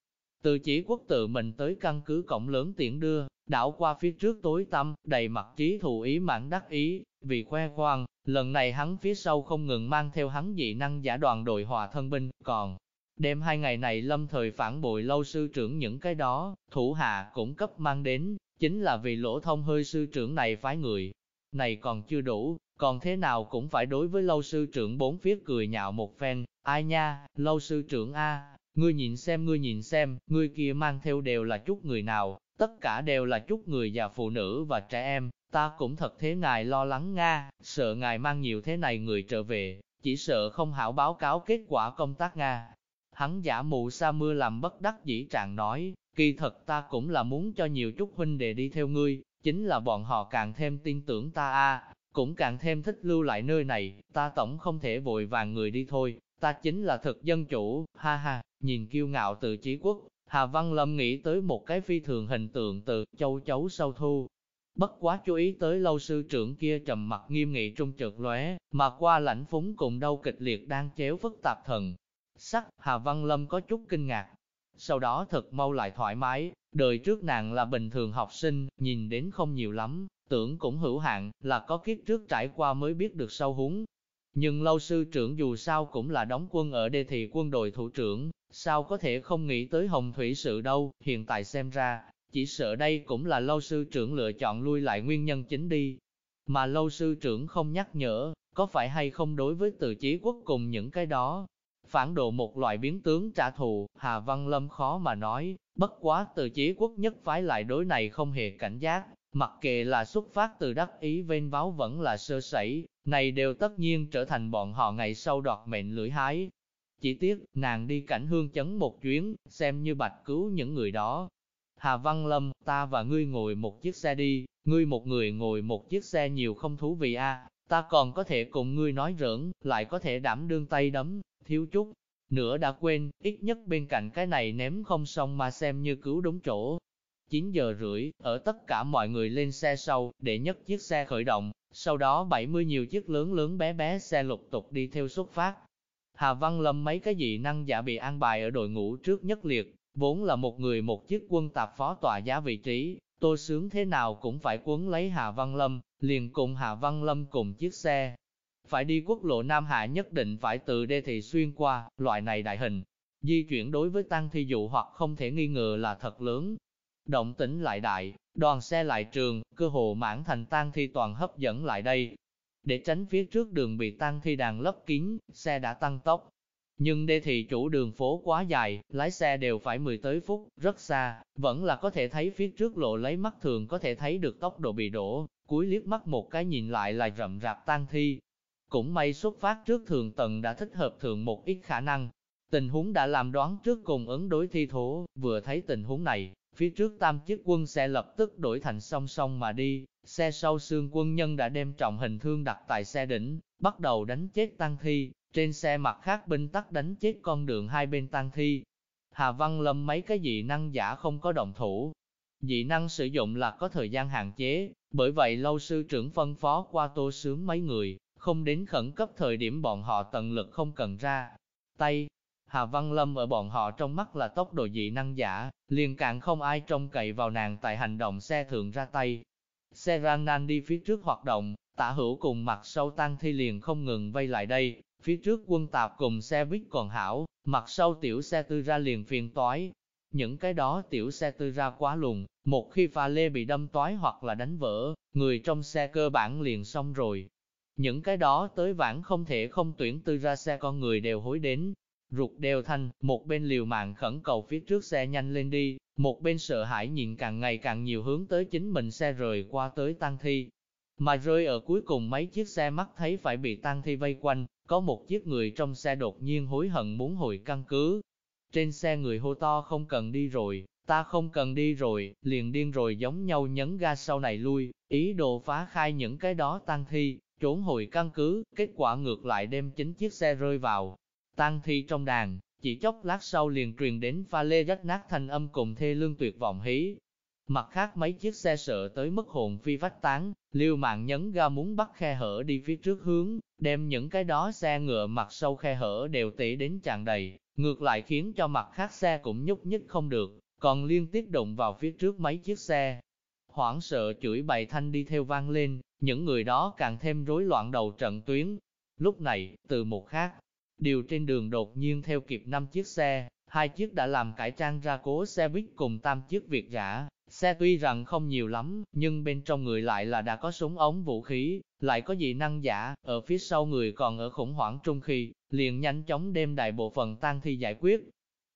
Từ chỉ quốc tự mình tới căn cứ cổng lớn tiễn đưa, đảo qua phía trước tối tăm, đầy mặt trí thù ý mãn đắc ý, vì khoe khoang, lần này hắn phía sau không ngừng mang theo hắn dị năng giả đoàn đội hòa thân binh, còn đêm hai ngày này lâm thời phản bội lâu sư trưởng những cái đó, thủ hạ cũng cấp mang đến, chính là vì lỗ thông hơi sư trưởng này phái người. Này còn chưa đủ, còn thế nào cũng phải đối với lâu sư trưởng bốn phía cười nhạo một phen, ai nha, lâu sư trưởng A, ngươi nhìn xem ngươi nhìn xem, ngươi kia mang theo đều là chút người nào, tất cả đều là chút người già phụ nữ và trẻ em, ta cũng thật thế ngài lo lắng Nga, sợ ngài mang nhiều thế này người trở về, chỉ sợ không hảo báo cáo kết quả công tác Nga. Hắn giả mù sa mưa làm bất đắc dĩ trạng nói, kỳ thật ta cũng là muốn cho nhiều chút huynh đệ đi theo ngươi, chính là bọn họ càng thêm tin tưởng ta a, cũng càng thêm thích lưu lại nơi này, ta tổng không thể vội vàng người đi thôi, ta chính là thực dân chủ, ha ha, nhìn kiêu ngạo từ trí quốc, Hà Văn Lâm nghĩ tới một cái phi thường hình tượng từ châu chấu sâu thu. Bất quá chú ý tới lâu sư trưởng kia trầm mặt nghiêm nghị trung chợt lóe, mà qua lãnh phúng cùng đau kịch liệt đang chéo phức tạp thần. Sắc, Hà Văn Lâm có chút kinh ngạc. Sau đó thật mau lại thoải mái, đời trước nàng là bình thường học sinh, nhìn đến không nhiều lắm, tưởng cũng hữu hạn, là có kiếp trước trải qua mới biết được sâu húng, nhưng lâu sư trưởng dù sao cũng là đóng quân ở đê thị quân đội thủ trưởng, sao có thể không nghĩ tới hồng thủy sự đâu, hiện tại xem ra, chỉ sợ đây cũng là lâu sư trưởng lựa chọn lui lại nguyên nhân chính đi. Mà lâu sư trưởng không nhắc nhở, có phải hay không đối với từ chí quốc cùng những cái đó. Phản độ một loại biến tướng trả thù, Hà Văn Lâm khó mà nói, bất quá từ chí quốc nhất phái lại đối này không hề cảnh giác, Mặc kệ là xuất phát từ đắc ý vên váo vẫn là sơ sẩy, này đều tất nhiên trở thành bọn họ ngày sau đoạt mệnh lưỡi hái. Chỉ tiếc, nàng đi cảnh hương chấn một chuyến, xem như bạch cứu những người đó. Hà Văn Lâm, ta và ngươi ngồi một chiếc xe đi, ngươi một người ngồi một chiếc xe nhiều không thú vị a. ta còn có thể cùng ngươi nói rỡn, lại có thể đảm đương tay đấm, thiếu chút. Nữa đã quên, ít nhất bên cạnh cái này ném không xong mà xem như cứu đúng chỗ, 9 giờ rưỡi, ở tất cả mọi người lên xe sau, để nhất chiếc xe khởi động, sau đó 70 nhiều chiếc lớn lớn bé bé xe lục tục đi theo xuất phát. Hà Văn Lâm mấy cái dị năng giả bị an bài ở đội ngũ trước nhất liệt, vốn là một người một chiếc quân tạp phó tòa giá vị trí, tô sướng thế nào cũng phải cuốn lấy Hà Văn Lâm, liền cùng Hà Văn Lâm cùng chiếc xe. Phải đi quốc lộ Nam Hạ nhất định phải từ đê thị xuyên qua, loại này đại hình. Di chuyển đối với tăng thi dụ hoặc không thể nghi ngờ là thật lớn, Động tĩnh lại đại, đoàn xe lại trường, cơ hồ mãn thành tang thi toàn hấp dẫn lại đây. Để tránh phía trước đường bị tang thi đàn lấp kín, xe đã tăng tốc. Nhưng đê thị chủ đường phố quá dài, lái xe đều phải 10 tới phút, rất xa, vẫn là có thể thấy phía trước lộ lấy mắt thường có thể thấy được tốc độ bị đổ, cuối liếc mắt một cái nhìn lại là rậm rạp tang thi. Cũng may xuất phát trước thường tầng đã thích hợp thường một ít khả năng, Tình huống đã làm đoán trước cùng ứng đối thi thố, vừa thấy tình huống này, phía trước tam chiếc quân xe lập tức đổi thành song song mà đi, xe sau xương quân nhân đã đem trọng hình thương đặt tại xe đỉnh, bắt đầu đánh chết tăng thi, trên xe mặt khác binh tắc đánh chết con đường hai bên tăng thi. Hà Văn Lâm mấy cái dị năng giả không có động thủ. Dị năng sử dụng là có thời gian hạn chế, bởi vậy lâu sư trưởng phân phó qua tô sướng mấy người, không đến khẩn cấp thời điểm bọn họ tận lực không cần ra tay, Hà Văn Lâm ở bọn họ trong mắt là tốc độ dị năng giả, liền càng không ai trông cậy vào nàng tại hành động xe thượng ra tay. Xe rang nan đi phía trước hoạt động, tả hữu cùng mặt sâu tăng thi liền không ngừng vây lại đây, phía trước quân tạp cùng xe buýt còn hảo, mặt sau tiểu xe tư ra liền phiền toái. Những cái đó tiểu xe tư ra quá lùn, một khi pha lê bị đâm toái hoặc là đánh vỡ, người trong xe cơ bản liền xong rồi. Những cái đó tới vãn không thể không tuyển tư ra xe con người đều hối đến, ruột đều thanh, một bên liều mạng khẩn cầu phía trước xe nhanh lên đi, một bên sợ hãi nhìn càng ngày càng nhiều hướng tới chính mình xe rời qua tới tăng thi. Mà rơi ở cuối cùng mấy chiếc xe mắt thấy phải bị tăng thi vây quanh, có một chiếc người trong xe đột nhiên hối hận muốn hồi căn cứ. Trên xe người hô to không cần đi rồi, ta không cần đi rồi, liền điên rồi giống nhau nhấn ga sau này lui, ý đồ phá khai những cái đó tăng thi, trốn hồi căn cứ, kết quả ngược lại đem chính chiếc xe rơi vào, tang thi trong đàn, chỉ chốc lát sau liền truyền đến pha lê rách nát thanh âm cùng thê lương tuyệt vọng hí. Mặt khác mấy chiếc xe sợ tới mức hồn phi vách tán, liêu mạng nhấn ga muốn bắt khe hở đi phía trước hướng, đem những cái đó xe ngựa mặt sâu khe hở đều tỉ đến tràn đầy, ngược lại khiến cho mặt khác xe cũng nhúc nhích không được, còn liên tiếp đụng vào phía trước mấy chiếc xe. Hoảng sợ chửi bày thanh đi theo vang lên, những người đó càng thêm rối loạn đầu trận tuyến. Lúc này, từ một khác, Điều trên đường đột nhiên theo kịp 5 chiếc xe, hai chiếc đã làm cải trang ra cố xe buýt cùng tam chiếc Việt giả. Xe tuy rằng không nhiều lắm, nhưng bên trong người lại là đã có súng ống vũ khí, lại có dị năng giả, ở phía sau người còn ở khủng hoảng trung khi, liền nhanh chóng đem đại bộ phận tang thi giải quyết.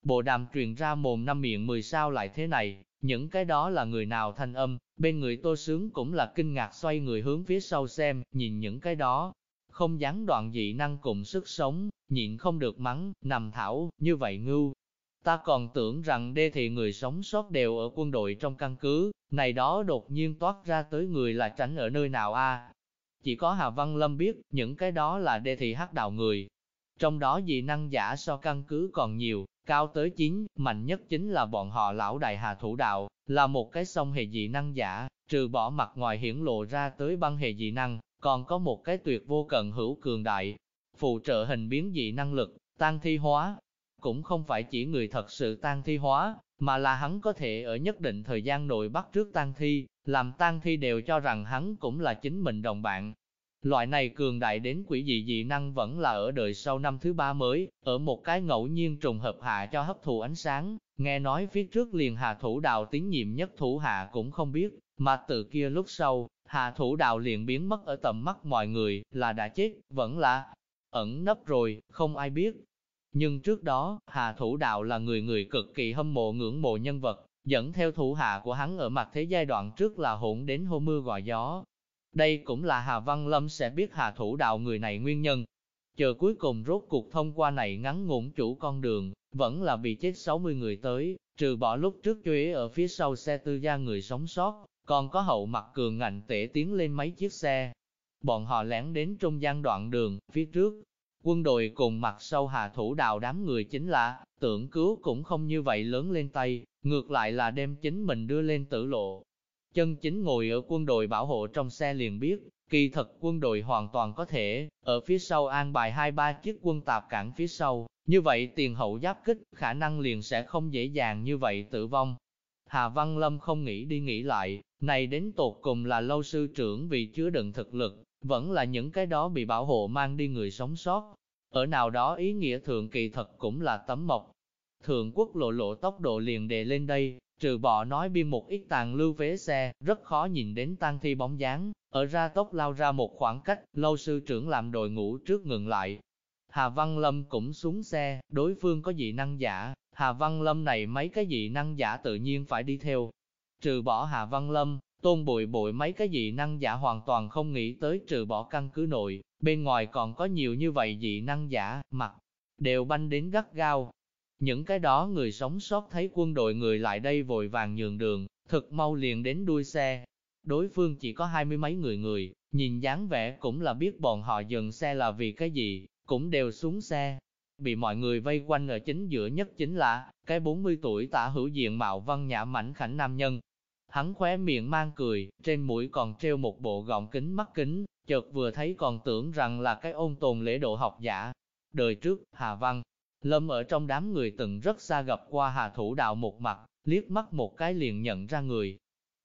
Bộ đàm truyền ra mồm năm miệng mười sao lại thế này, những cái đó là người nào thanh âm, bên người tô sướng cũng là kinh ngạc xoay người hướng phía sau xem, nhìn những cái đó, không gián đoạn dị năng cùng sức sống, nhịn không được mắng, nằm thảo, như vậy ngưu. Ta còn tưởng rằng đê thị người sống sót đều ở quân đội trong căn cứ, này đó đột nhiên toát ra tới người là tránh ở nơi nào a? Chỉ có Hà Văn Lâm biết, những cái đó là đê thị hắc đạo người. Trong đó dị năng giả so căn cứ còn nhiều, cao tới chín, mạnh nhất chính là bọn họ lão đại hà thủ đạo, là một cái song hệ dị năng giả, trừ bỏ mặt ngoài hiển lộ ra tới băng hệ dị năng, còn có một cái tuyệt vô cận hữu cường đại, phụ trợ hình biến dị năng lực, tan thi hóa. Cũng không phải chỉ người thật sự tan thi hóa, mà là hắn có thể ở nhất định thời gian nội bắt trước tan thi, làm tan thi đều cho rằng hắn cũng là chính mình đồng bạn. Loại này cường đại đến quỷ dị dị năng vẫn là ở đời sau năm thứ ba mới, ở một cái ngẫu nhiên trùng hợp hạ cho hấp thụ ánh sáng, nghe nói phía trước liền hạ thủ đào tín nhiệm nhất thủ hạ cũng không biết, mà từ kia lúc sau, hạ thủ đạo liền biến mất ở tầm mắt mọi người, là đã chết, vẫn là ẩn nấp rồi, không ai biết. Nhưng trước đó, hạ thủ đạo là người người cực kỳ hâm mộ ngưỡng mộ nhân vật, dẫn theo thủ hạ của hắn ở mặt thế giai đoạn trước là hỗn đến hô mưa gọi gió. Đây cũng là Hà Văn Lâm sẽ biết Hà thủ đạo người này nguyên nhân. Chờ cuối cùng rốt cuộc thông qua này ngắn ngủn chủ con đường, vẫn là bị chết 60 người tới, trừ bỏ lúc trước chuế ở phía sau xe tư gia người sống sót, còn có hậu mặt cường ngạnh tể tiến lên mấy chiếc xe. Bọn họ lén đến trung gian đoạn đường, phía trước, quân đội cùng mặt sau hạ thủ đào đám người chính là, tưởng cứu cũng không như vậy lớn lên tay, ngược lại là đem chính mình đưa lên tử lộ. Chân chính ngồi ở quân đội bảo hộ trong xe liền biết, kỳ thật quân đội hoàn toàn có thể, ở phía sau an bài hai ba chiếc quân tạp cản phía sau, như vậy tiền hậu giáp kích, khả năng liền sẽ không dễ dàng như vậy tử vong. Hà Văn Lâm không nghĩ đi nghĩ lại, này đến tột cùng là lâu sư trưởng vì chứa đựng thực lực, vẫn là những cái đó bị bảo hộ mang đi người sống sót. Ở nào đó ý nghĩa thượng kỳ thật cũng là tấm mộc. Thượng quốc lộ lộ tốc độ liền đề lên đây, trừ bỏ nói biên một ít tàn lưu vế xe, rất khó nhìn đến tang thi bóng dáng, ở ra tốc lao ra một khoảng cách, lâu sư trưởng làm đội ngũ trước ngừng lại. Hà Văn Lâm cũng xuống xe, đối phương có dị năng giả, Hà Văn Lâm này mấy cái dị năng giả tự nhiên phải đi theo. Trừ bỏ Hà Văn Lâm, tôn bội bội mấy cái dị năng giả hoàn toàn không nghĩ tới trừ bỏ căn cứ nội, bên ngoài còn có nhiều như vậy dị năng giả, mặt đều banh đến gắt gao. Những cái đó người sống sót thấy quân đội người lại đây vội vàng nhường đường, thực mau liền đến đuôi xe. Đối phương chỉ có hai mươi mấy người người, nhìn dáng vẻ cũng là biết bọn họ dừng xe là vì cái gì, cũng đều xuống xe. Bị mọi người vây quanh ở chính giữa nhất chính là, cái 40 tuổi tả hữu diện mạo văn nhã mảnh khảnh nam nhân. Hắn khóe miệng mang cười, trên mũi còn treo một bộ gọng kính mắt kính, chợt vừa thấy còn tưởng rằng là cái ôn tồn lễ độ học giả. Đời trước, Hà Văn, Lâm ở trong đám người từng rất xa gặp qua Hà Thủ Đạo một mặt, liếc mắt một cái liền nhận ra người.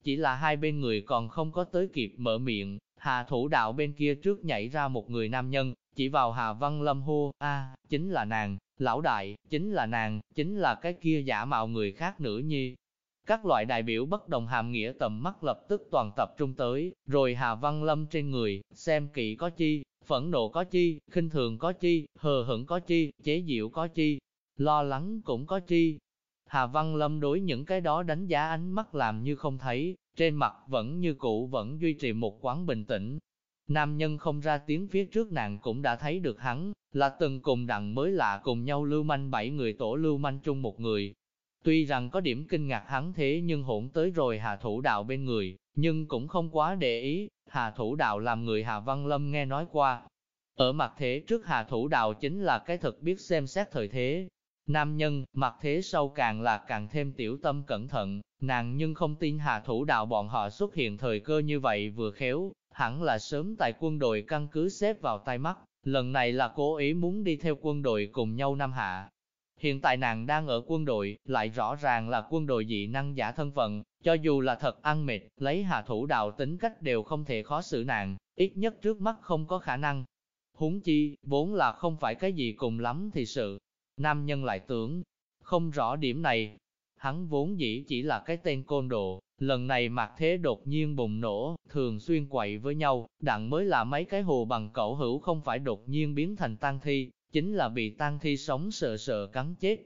Chỉ là hai bên người còn không có tới kịp mở miệng, Hà Thủ Đạo bên kia trước nhảy ra một người nam nhân, chỉ vào Hà Văn Lâm hô, a chính là nàng, lão đại, chính là nàng, chính là cái kia giả mạo người khác nữ nhi. Các loại đại biểu bất đồng hàm nghĩa tầm mắt lập tức toàn tập trung tới, rồi Hà Văn Lâm trên người, xem kỹ có chi, phẫn nộ có chi, khinh thường có chi, hờ hững có chi, chế diệu có chi, lo lắng cũng có chi. Hà Văn Lâm đối những cái đó đánh giá ánh mắt làm như không thấy, trên mặt vẫn như cũ vẫn duy trì một quán bình tĩnh, Nam nhân không ra tiếng phía trước nàng cũng đã thấy được hắn, là từng cùng đặng mới lạ cùng nhau lưu manh bảy người tổ lưu manh chung một người. Tuy rằng có điểm kinh ngạc hắn thế nhưng hỗn tới rồi Hà Thủ Đạo bên người, nhưng cũng không quá để ý, Hà Thủ Đạo làm người Hà Văn Lâm nghe nói qua. Ở mặt thế trước Hà Thủ Đạo chính là cái thực biết xem xét thời thế. Nam nhân, mặt thế sau càng là càng thêm tiểu tâm cẩn thận, nàng nhưng không tin Hà Thủ Đạo bọn họ xuất hiện thời cơ như vậy vừa khéo, hẳn là sớm tại quân đội căn cứ xếp vào tay mắt, lần này là cố ý muốn đi theo quân đội cùng nhau Nam Hạ. Hiện tại nàng đang ở quân đội, lại rõ ràng là quân đội dị năng giả thân phận, cho dù là thật ăn mệt, lấy hạ thủ đạo tính cách đều không thể khó xử nàng, ít nhất trước mắt không có khả năng. Huống chi, vốn là không phải cái gì cùng lắm thì sự. Nam nhân lại tưởng, không rõ điểm này, hắn vốn dĩ chỉ là cái tên côn đồ, lần này mặt thế đột nhiên bùng nổ, thường xuyên quậy với nhau, đặng mới là mấy cái hồ bằng cẩu hữu không phải đột nhiên biến thành tang thi, chính là bị tang thi sống sợ sợ cắn chết.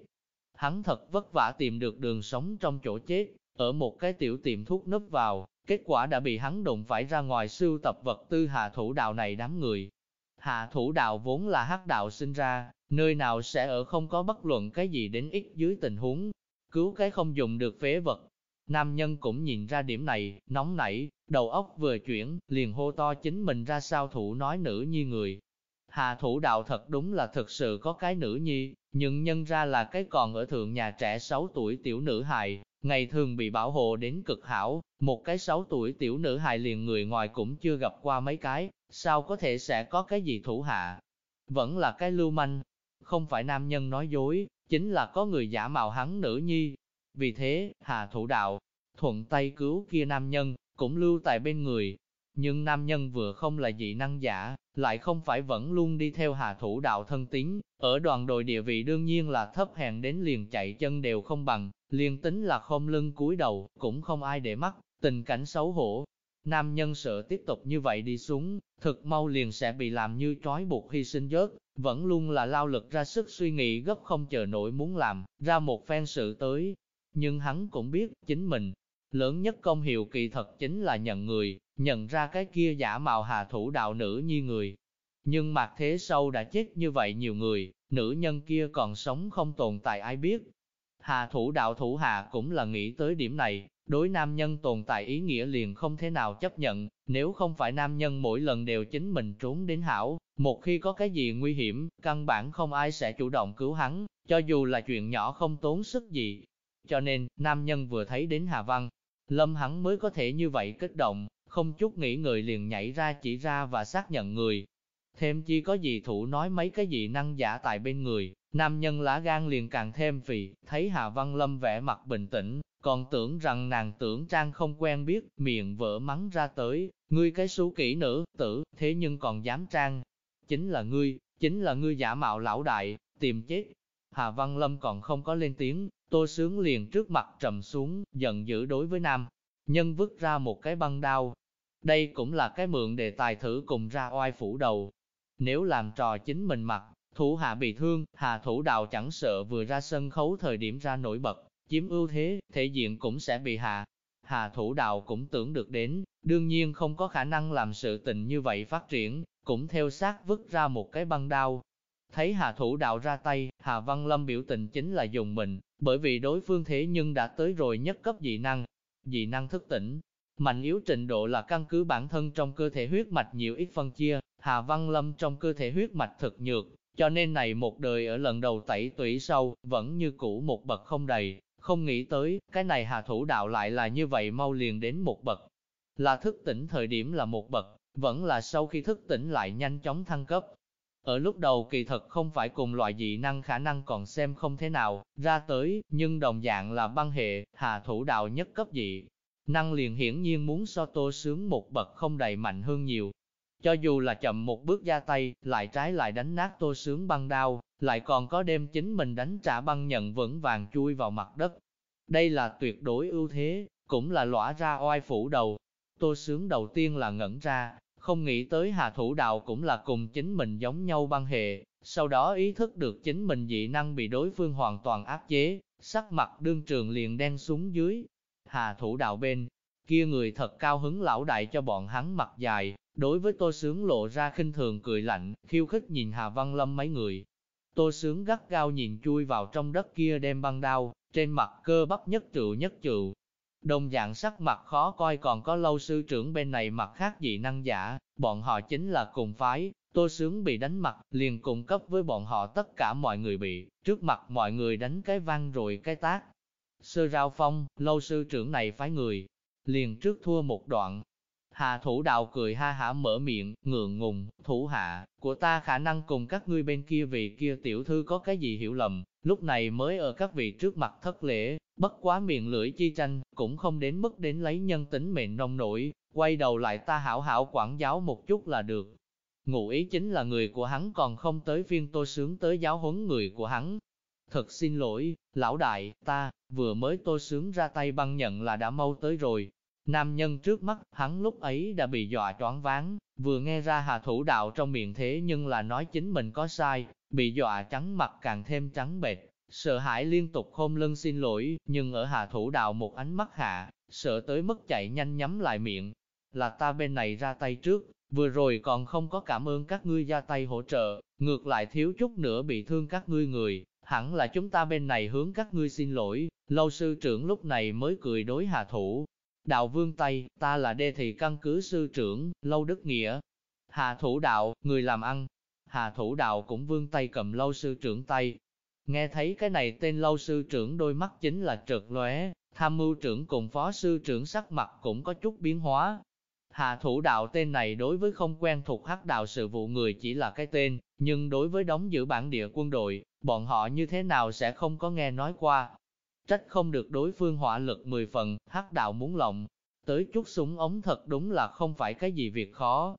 Hắn thật vất vả tìm được đường sống trong chỗ chết, ở một cái tiểu tiệm thuốc nấp vào, kết quả đã bị hắn đụng phải ra ngoài sưu tập vật tư hạ thủ đạo này đám người. Hạ thủ đạo vốn là hắc đạo sinh ra, nơi nào sẽ ở không có bất luận cái gì đến ít dưới tình huống, cứu cái không dùng được phế vật. Nam nhân cũng nhìn ra điểm này, nóng nảy, đầu óc vừa chuyển, liền hô to chính mình ra sao thủ nói nữ nhi người. Hà thủ đạo thật đúng là thực sự có cái nữ nhi, nhưng nhân ra là cái còn ở thượng nhà trẻ 6 tuổi tiểu nữ hài, ngày thường bị bảo hộ đến cực hảo, một cái 6 tuổi tiểu nữ hài liền người ngoài cũng chưa gặp qua mấy cái, sao có thể sẽ có cái gì thủ hạ. Vẫn là cái lưu manh, không phải nam nhân nói dối, chính là có người giả mạo hắn nữ nhi. Vì thế, Hà Thủ Đạo, thuận tay cứu kia nam nhân, cũng lưu tại bên người. Nhưng nam nhân vừa không là dị năng giả, lại không phải vẫn luôn đi theo Hà Thủ Đạo thân tín, ở đoàn đội địa vị đương nhiên là thấp hèn đến liền chạy chân đều không bằng, liền tính là không lưng cúi đầu, cũng không ai để mắt, tình cảnh xấu hổ. Nam nhân sợ tiếp tục như vậy đi xuống, thực mau liền sẽ bị làm như trói buộc hy sinh dớt, vẫn luôn là lao lực ra sức suy nghĩ gấp không chờ nổi muốn làm, ra một phen sự tới. Nhưng hắn cũng biết, chính mình, lớn nhất công hiệu kỳ thật chính là nhận người, nhận ra cái kia giả mạo hà thủ đạo nữ như người. Nhưng mặt thế sâu đã chết như vậy nhiều người, nữ nhân kia còn sống không tồn tại ai biết. Hà thủ đạo thủ hạ cũng là nghĩ tới điểm này, đối nam nhân tồn tại ý nghĩa liền không thể nào chấp nhận, nếu không phải nam nhân mỗi lần đều chính mình trốn đến hảo, một khi có cái gì nguy hiểm, căn bản không ai sẽ chủ động cứu hắn, cho dù là chuyện nhỏ không tốn sức gì. Cho nên, nam nhân vừa thấy đến Hà Văn, Lâm hắn mới có thể như vậy kích động, không chút nghĩ người liền nhảy ra chỉ ra và xác nhận người. Thêm chi có gì thủ nói mấy cái gì năng giả tại bên người, nam nhân lá gan liền càng thêm vì, thấy Hà Văn Lâm vẻ mặt bình tĩnh, còn tưởng rằng nàng tưởng trang không quen biết, miệng vỡ mắng ra tới, ngươi cái xú kỹ nữ, tử, thế nhưng còn dám trang. Chính là ngươi, chính là ngươi giả mạo lão đại, tìm chết. Hà Văn Lâm còn không có lên tiếng, Tô Sướng liền trước mặt trầm xuống, giận dữ đối với nam. Nhân vứt ra một cái băng đao. Đây cũng là cái mượn đề tài thử cùng ra oai phủ đầu. Nếu làm trò chính mình mặt, thủ hạ bị thương, hà thủ đạo chẳng sợ vừa ra sân khấu thời điểm ra nổi bật, chiếm ưu thế, thể diện cũng sẽ bị hạ. Hà thủ đạo cũng tưởng được đến, đương nhiên không có khả năng làm sự tình như vậy phát triển, cũng theo sát vứt ra một cái băng đao. Thấy Hà thủ đạo ra tay, Hà Văn Lâm biểu tình chính là dùng mình, bởi vì đối phương thế nhưng đã tới rồi nhất cấp dị năng. Dị năng thức tỉnh, mạnh yếu trình độ là căn cứ bản thân trong cơ thể huyết mạch nhiều ít phân chia, Hà Văn Lâm trong cơ thể huyết mạch thực nhược, cho nên này một đời ở lần đầu tẩy tủy sâu, vẫn như cũ một bậc không đầy, không nghĩ tới, cái này Hà thủ đạo lại là như vậy mau liền đến một bậc. Là thức tỉnh thời điểm là một bậc, vẫn là sau khi thức tỉnh lại nhanh chóng thăng cấp. Ở lúc đầu kỳ thật không phải cùng loại dị năng khả năng còn xem không thế nào, ra tới, nhưng đồng dạng là băng hệ, hà thủ đạo nhất cấp dị. Năng liền hiển nhiên muốn so tô sướng một bậc không đầy mạnh hơn nhiều. Cho dù là chậm một bước ra tay, lại trái lại đánh nát tô sướng băng đao, lại còn có đêm chính mình đánh trả băng nhận vững vàng chui vào mặt đất. Đây là tuyệt đối ưu thế, cũng là lõa ra oai phủ đầu. Tô sướng đầu tiên là ngẩn ra, không nghĩ tới Hà Thủ Đạo cũng là cùng chính mình giống nhau băng hệ, sau đó ý thức được chính mình dị năng bị đối phương hoàn toàn áp chế, sắc mặt đương trường liền đen xuống dưới. Hà Thủ Đạo bên kia người thật cao hứng lão đại cho bọn hắn mặt dài, đối với Tô Sướng lộ ra khinh thường cười lạnh, khiêu khích nhìn Hà Văn Lâm mấy người. Tô Sướng gắt gao nhìn chui vào trong đất kia đem băng đao, trên mặt cơ bắp nhất trụ nhất trụ, Đồng dạng sắc mặt khó coi còn có lâu sư trưởng bên này mặt khác dị năng giả, bọn họ chính là cùng phái, tô sướng bị đánh mặt, liền cùng cấp với bọn họ tất cả mọi người bị, trước mặt mọi người đánh cái văn rồi cái tác. Sơ rao phong, lâu sư trưởng này phái người, liền trước thua một đoạn. Hạ thủ đạo cười ha hả mở miệng, ngượng ngùng, thủ hạ, của ta khả năng cùng các ngươi bên kia vị kia tiểu thư có cái gì hiểu lầm, lúc này mới ở các vị trước mặt thất lễ, bất quá miệng lưỡi chi tranh, cũng không đến mức đến lấy nhân tính mệnh nông nổi, quay đầu lại ta hảo hảo quản giáo một chút là được. Ngụ ý chính là người của hắn còn không tới phiên tôi sướng tới giáo huấn người của hắn. Thật xin lỗi, lão đại, ta, vừa mới tôi sướng ra tay băng nhận là đã mau tới rồi. Nam nhân trước mắt, hắn lúc ấy đã bị dọa choáng váng, vừa nghe ra hà thủ đạo trong miệng thế nhưng là nói chính mình có sai, bị dọa trắng mặt càng thêm trắng bệch, sợ hãi liên tục khom lưng xin lỗi, nhưng ở hạ thủ đạo một ánh mắt hạ, sợ tới mức chạy nhanh nhắm lại miệng. Là ta bên này ra tay trước, vừa rồi còn không có cảm ơn các ngươi ra tay hỗ trợ, ngược lại thiếu chút nữa bị thương các ngươi người, hẳn là chúng ta bên này hướng các ngươi xin lỗi, lâu sư trưởng lúc này mới cười đối hạ thủ. Đạo vương Tây, ta là đê thị căn cứ sư trưởng, lâu đức nghĩa. Hạ thủ đạo, người làm ăn. Hạ thủ đạo cũng vương tay cầm lâu sư trưởng tay, Nghe thấy cái này tên lâu sư trưởng đôi mắt chính là trượt lóe, tham mưu trưởng cùng phó sư trưởng sắc mặt cũng có chút biến hóa. Hạ thủ đạo tên này đối với không quen thuộc hắc đạo sự vụ người chỉ là cái tên, nhưng đối với đóng giữ bản địa quân đội, bọn họ như thế nào sẽ không có nghe nói qua. Trách không được đối phương hỏa lực 10 phần, hắc đạo muốn lộng, tới chút súng ống thật đúng là không phải cái gì việc khó.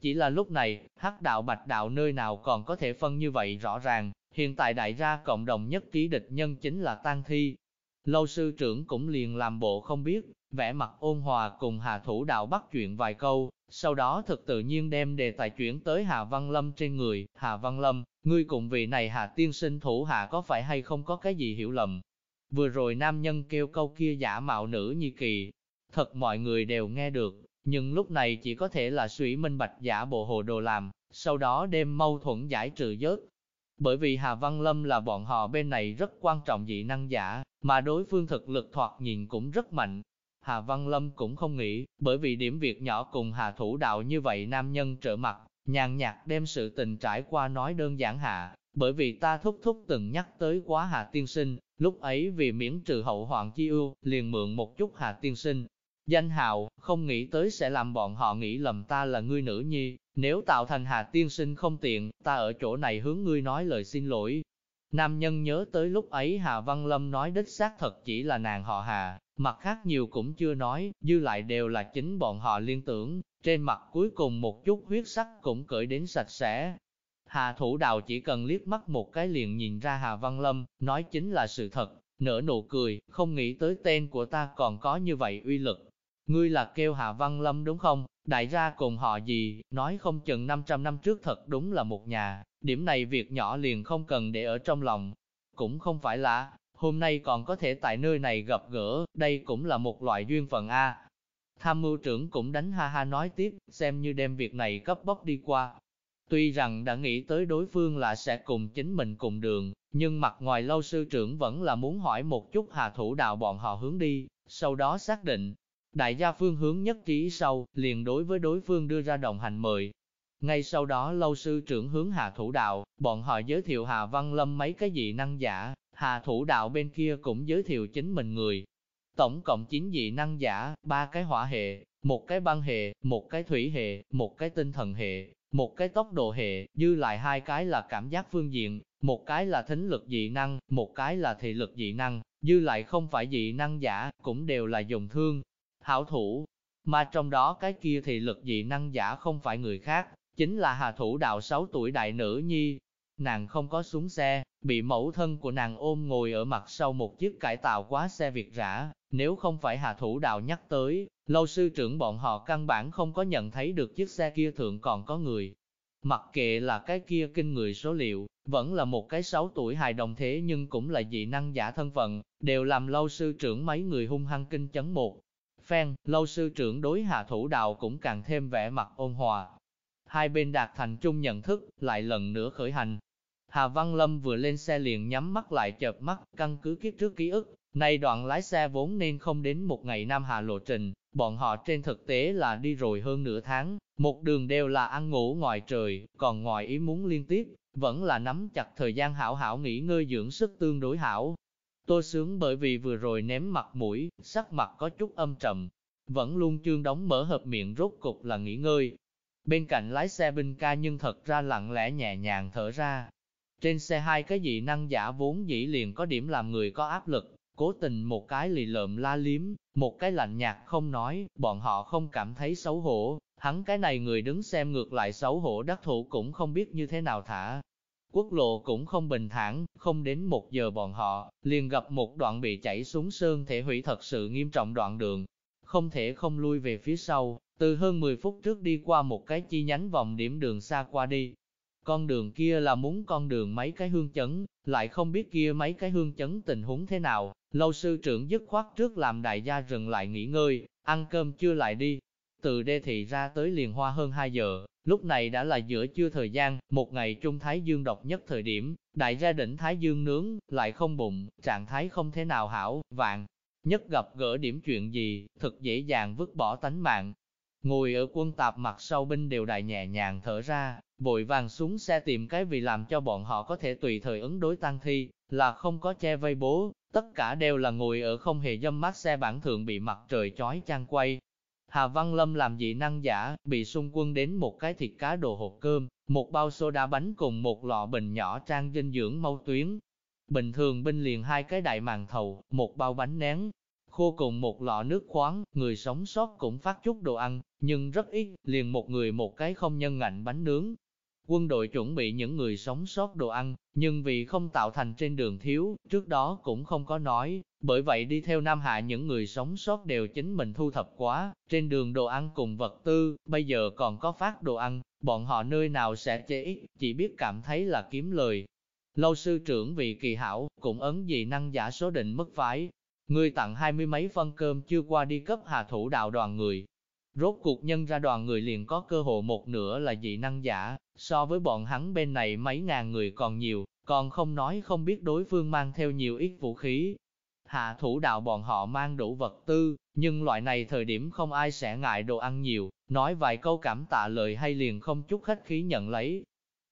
Chỉ là lúc này, hắc đạo bạch đạo nơi nào còn có thể phân như vậy rõ ràng, Hiện tại đại gia cộng đồng nhất ký địch nhân chính là tang thi. Lâu sư trưởng cũng liền làm bộ không biết, vẻ mặt ôn hòa cùng Hà Thủ Đạo bắt chuyện vài câu, sau đó thực tự nhiên đem đề tài chuyển tới Hà Văn Lâm trên người. Hà Văn Lâm, ngươi cùng vị này Hà tiên sinh thủ hạ có phải hay không có cái gì hiểu lầm? Vừa rồi nam nhân kêu câu kia giả mạo nữ nhi kỳ, thật mọi người đều nghe được, nhưng lúc này chỉ có thể là suy minh bạch giả bộ hồ đồ làm, sau đó đem mâu thuẫn giải trừ dớt, bởi vì Hà Văn Lâm là bọn họ bên này rất quan trọng dị năng giả, mà đối phương thực lực thoạt nhìn cũng rất mạnh. Hà Văn Lâm cũng không nghĩ, bởi vì điểm việc nhỏ cùng Hà Thủ Đạo như vậy nam nhân trở mặt, nhàn nhạt đem sự tình trải qua nói đơn giản hạ, bởi vì ta thúc thúc từng nhắc tới quá Hà Tiên Sinh, lúc ấy vì miễn trừ hậu hoạn chi ưu, liền mượn một chút Hà Tiên Sinh. Danh hào, không nghĩ tới sẽ làm bọn họ nghĩ lầm ta là ngươi nữ nhi, nếu tạo thành Hà tiên sinh không tiện, ta ở chỗ này hướng ngươi nói lời xin lỗi. Nam nhân nhớ tới lúc ấy Hà Văn Lâm nói đích xác thật chỉ là nàng họ Hà, mặt khác nhiều cũng chưa nói, dư lại đều là chính bọn họ liên tưởng, trên mặt cuối cùng một chút huyết sắc cũng cởi đến sạch sẽ. Hà thủ đạo chỉ cần liếc mắt một cái liền nhìn ra Hà Văn Lâm, nói chính là sự thật, nở nụ cười, không nghĩ tới tên của ta còn có như vậy uy lực. Ngươi là kêu Hà Văn Lâm đúng không? Đại gia cùng họ gì, nói không chừng 500 năm trước thật đúng là một nhà, điểm này việc nhỏ liền không cần để ở trong lòng. Cũng không phải là, hôm nay còn có thể tại nơi này gặp gỡ, đây cũng là một loại duyên phận A. Tham mưu trưởng cũng đánh ha ha nói tiếp, xem như đem việc này cấp bóc đi qua. Tuy rằng đã nghĩ tới đối phương là sẽ cùng chính mình cùng đường, nhưng mặt ngoài lâu sư trưởng vẫn là muốn hỏi một chút hà thủ đạo bọn họ hướng đi, sau đó xác định. Đại gia phương hướng nhất trí sau, liền đối với đối phương đưa ra đồng hành mời. Ngay sau đó lâu sư trưởng hướng hà thủ đạo, bọn họ giới thiệu Hà Văn Lâm mấy cái dị năng giả, Hà thủ đạo bên kia cũng giới thiệu chính mình người. Tổng cộng 9 dị năng giả, ba cái hỏa hệ, một cái băng hệ, một cái thủy hệ, một cái tinh thần hệ, một cái tốc độ hệ, dư lại hai cái là cảm giác phương diện, một cái là thính lực dị năng, một cái là thị lực dị năng, dư lại không phải dị năng giả, cũng đều là dùng thương, hảo thủ. Mà trong đó cái kia thị lực dị năng giả không phải người khác, chính là hà thủ đạo 6 tuổi đại nữ nhi. Nàng không có xuống xe, bị mẫu thân của nàng ôm ngồi ở mặt sau một chiếc cải tạo quá xe Việt rã, nếu không phải hà thủ đào nhắc tới, lâu sư trưởng bọn họ căn bản không có nhận thấy được chiếc xe kia thượng còn có người. Mặc kệ là cái kia kinh người số liệu, vẫn là một cái 6 tuổi hài đồng thế nhưng cũng là dị năng giả thân phận, đều làm lâu sư trưởng mấy người hung hăng kinh chấn một. Phen, lâu sư trưởng đối hạ thủ đạo cũng càng thêm vẻ mặt ôn hòa. Hai bên đạt thành chung nhận thức, lại lần nữa khởi hành. Hà Văn Lâm vừa lên xe liền nhắm mắt lại chợp mắt, căn cứ kiếp trước ký ức, nay đoạn lái xe vốn nên không đến một ngày Nam Hà lộ trình, bọn họ trên thực tế là đi rồi hơn nửa tháng, một đường đều là ăn ngủ ngoài trời, còn ngoài ý muốn liên tiếp, vẫn là nắm chặt thời gian hảo hảo nghỉ ngơi dưỡng sức tương đối hảo. Tôi sướng bởi vì vừa rồi ném mặt mũi, sắc mặt có chút âm trầm, vẫn luôn chương đóng mở hợp miệng rốt cục là nghỉ ngơi. Bên cạnh lái xe binh ca nhưng thật ra lặng lẽ nhẹ nhàng thở ra. Trên xe hai cái dị năng giả vốn dĩ liền có điểm làm người có áp lực, cố tình một cái lì lợm la liếm, một cái lạnh nhạt không nói, bọn họ không cảm thấy xấu hổ, hắn cái này người đứng xem ngược lại xấu hổ đắc thủ cũng không biết như thế nào thả. Quốc lộ cũng không bình thản, không đến một giờ bọn họ, liền gặp một đoạn bị chảy xuống sơn thể hủy thật sự nghiêm trọng đoạn đường. Không thể không lui về phía sau, từ hơn 10 phút trước đi qua một cái chi nhánh vòng điểm đường xa qua đi, con đường kia là muốn con đường mấy cái hương chấn, lại không biết kia mấy cái hương chấn tình huống thế nào, lâu sư trưởng dứt khoát trước làm đại gia rừng lại nghỉ ngơi, ăn cơm chưa lại đi. Từ đê thị ra tới liền hoa hơn 2 giờ, lúc này đã là giữa trưa thời gian, một ngày trung thái dương độc nhất thời điểm, đại gia đỉnh thái dương nướng, lại không bụng, trạng thái không thế nào hảo, vàng. Nhất gặp gỡ điểm chuyện gì, thật dễ dàng vứt bỏ tánh mạng, Ngồi ở quân tạp mặt sau binh đều đại nhẹ nhàng thở ra, vội vàng xuống xe tìm cái vì làm cho bọn họ có thể tùy thời ứng đối tăng thi, là không có che vây bố, tất cả đều là ngồi ở không hề dâm mát xe bản thượng bị mặt trời chói chang quay. Hà Văn Lâm làm dị năng giả, bị xung quân đến một cái thịt cá đồ hộp cơm, một bao soda bánh cùng một lọ bình nhỏ trang dinh dưỡng mau tuyến. Bình thường binh liền hai cái đại màn thầu, một bao bánh nén, khô cùng một lọ nước khoáng, người sống sót cũng phát chút đồ ăn, nhưng rất ít, liền một người một cái không nhân ngạnh bánh nướng. Quân đội chuẩn bị những người sống sót đồ ăn, nhưng vì không tạo thành trên đường thiếu, trước đó cũng không có nói, bởi vậy đi theo Nam Hạ những người sống sót đều chính mình thu thập quá, trên đường đồ ăn cùng vật tư, bây giờ còn có phát đồ ăn, bọn họ nơi nào sẽ chế ít, chỉ biết cảm thấy là kiếm lời. Lâu sư trưởng vì kỳ hảo, cũng ấn gì năng giả số định mất phái, Người tặng hai mươi mấy phân cơm chưa qua đi cấp hạ thủ đạo đoàn người. Rốt cuộc nhân ra đoàn người liền có cơ hội một nửa là dị năng giả, so với bọn hắn bên này mấy ngàn người còn nhiều, còn không nói không biết đối phương mang theo nhiều ít vũ khí. Hạ thủ đạo bọn họ mang đủ vật tư, nhưng loại này thời điểm không ai sẽ ngại đồ ăn nhiều, nói vài câu cảm tạ lời hay liền không chút khách khí nhận lấy.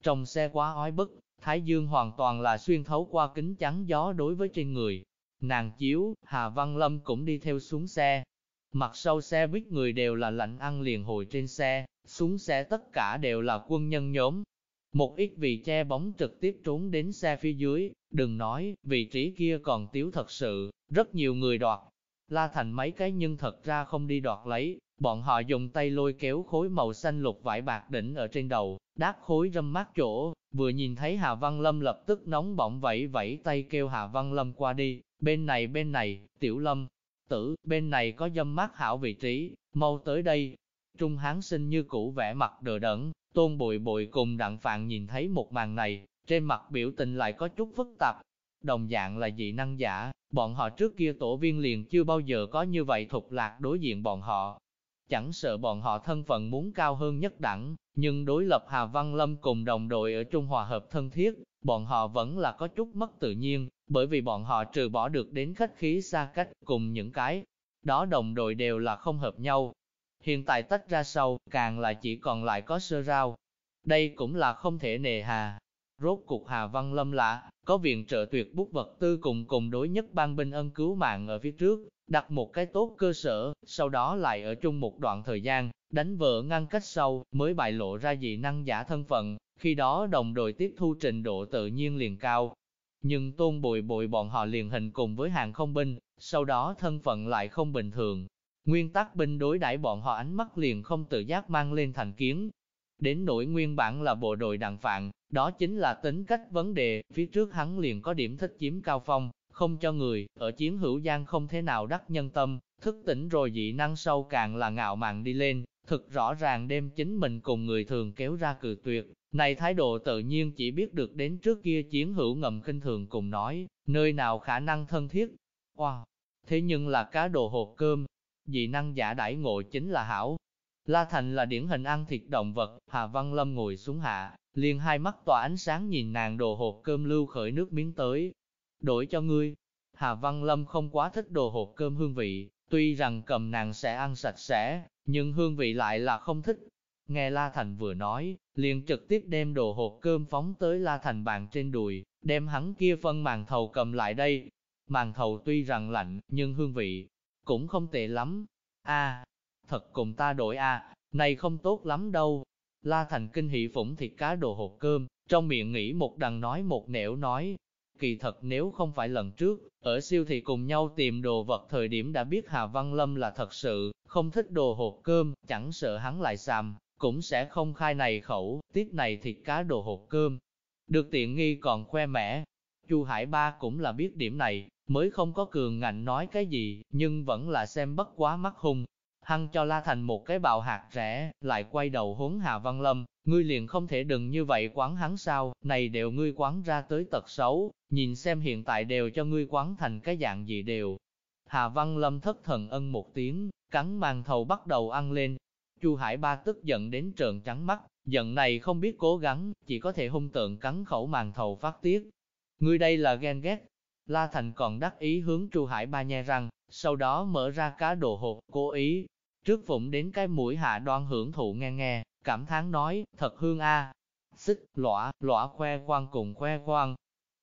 Trong xe quá ói bức, Thái Dương hoàn toàn là xuyên thấu qua kính chắn gió đối với trên người, Nàng chiếu, Hà Văn Lâm cũng đi theo xuống xe. Mặt sau xe biết người đều là lạnh ăn liền hồi trên xe, xuống xe tất cả đều là quân nhân nhóm. Một ít vì che bóng trực tiếp trốn đến xe phía dưới, đừng nói, vị trí kia còn tiếu thật sự, rất nhiều người đoạt. La thành mấy cái nhưng thật ra không đi đoạt lấy, bọn họ dùng tay lôi kéo khối màu xanh lục vải bạc đỉnh ở trên đầu, đát khối râm mát chỗ, vừa nhìn thấy Hà Văn Lâm lập tức nóng bỏng vẫy vẫy tay kêu Hà Văn Lâm qua đi, Bên này bên này, tiểu lâm, tử, bên này có dâm mát hảo vị trí, mau tới đây. Trung Hán sinh như cũ vẻ mặt đờ đẫn, tôn bội bội cùng đặng phạn nhìn thấy một màn này, trên mặt biểu tình lại có chút phức tạp. Đồng dạng là dị năng giả, bọn họ trước kia tổ viên liền chưa bao giờ có như vậy thục lạc đối diện bọn họ. Chẳng sợ bọn họ thân phận muốn cao hơn nhất đẳng, nhưng đối lập Hà Văn Lâm cùng đồng đội ở Trung Hòa Hợp thân thiết, bọn họ vẫn là có chút mất tự nhiên, bởi vì bọn họ trừ bỏ được đến khách khí xa cách cùng những cái. Đó đồng đội đều là không hợp nhau. Hiện tại tách ra sau, càng là chỉ còn lại có sơ rau. Đây cũng là không thể nề hà. Rốt cuộc Hà Văn Lâm lạ, có viện trợ tuyệt bút vật tư cùng cùng đối nhất ban binh ân cứu mạng ở phía trước, đặt một cái tốt cơ sở, sau đó lại ở chung một đoạn thời gian, đánh vợ ngăn cách sau, mới bại lộ ra dị năng giả thân phận, khi đó đồng đội tiếp thu trình độ tự nhiên liền cao. Nhưng tôn bồi bồi bọn họ liền hình cùng với hàng không binh, sau đó thân phận lại không bình thường. Nguyên tắc binh đối đãi bọn họ ánh mắt liền không tự giác mang lên thành kiến. Đến nỗi nguyên bản là bộ đội đàn phạn, đó chính là tính cách vấn đề, phía trước hắn liền có điểm thích chiếm cao phong, không cho người, ở chiến hữu gian không thế nào đắc nhân tâm, thức tỉnh rồi dị năng sâu càng là ngạo mạn đi lên, thực rõ ràng đem chính mình cùng người thường kéo ra cự tuyệt, này thái độ tự nhiên chỉ biết được đến trước kia chiến hữu ngầm khinh thường cùng nói, nơi nào khả năng thân thiết. Wow! Thế nhưng là cá đồ hộp cơm, dị năng giả đãi ngộ chính là hảo. La Thành là điển hình ăn thịt động vật, Hà Văn Lâm ngồi xuống hạ, liền hai mắt tỏa ánh sáng nhìn nàng đồ hộp cơm lưu khởi nước miếng tới. Đổi cho ngươi, Hà Văn Lâm không quá thích đồ hộp cơm hương vị, tuy rằng cầm nàng sẽ ăn sạch sẽ, nhưng hương vị lại là không thích. Nghe La Thành vừa nói, liền trực tiếp đem đồ hộp cơm phóng tới La Thành bàn trên đùi, đem hắn kia phân màn thầu cầm lại đây. Màn thầu tuy rằng lạnh, nhưng hương vị cũng không tệ lắm. A, thật cùng ta đổi a, này không tốt lắm đâu. La Thành kinh hỉ phủng thịt cá đồ hộp cơm, trong miệng nghĩ một đằng nói một nẻo nói. Kỳ thật nếu không phải lần trước, ở siêu thị cùng nhau tìm đồ vật thời điểm đã biết Hà Văn Lâm là thật sự, không thích đồ hộp cơm, chẳng sợ hắn lại xàm, cũng sẽ không khai này khẩu, tiếp này thịt cá đồ hộp cơm. Được tiện nghi còn khoe mẽ. Chu Hải Ba cũng là biết điểm này, mới không có cường ngạnh nói cái gì, nhưng vẫn là xem bất quá mắt hung. Hăng cho La Thành một cái bạo hạt rẻ, lại quay đầu huấn Hà Văn Lâm, ngươi liền không thể đừng như vậy quán hắn sao, này đều ngươi quán ra tới tật xấu, nhìn xem hiện tại đều cho ngươi quán thành cái dạng gì đều. Hà Văn Lâm thất thần ân một tiếng, cắn màn thầu bắt đầu ăn lên, Chu Hải Ba tức giận đến trợn trắng mắt, giận này không biết cố gắng, chỉ có thể hung tượng cắn khẩu màn thầu phát tiết. Ngươi đây là ghen ghét. La Thành còn đắc ý hướng Chu Hải Ba nhe răng, sau đó mở ra cá đồ hộp, cố ý. Trước vụng đến cái mũi hạ đoan hưởng thụ nghe nghe, cảm thán nói, thật hương a. Xích, lõa, lõa khoe khoang cùng khoe khoang.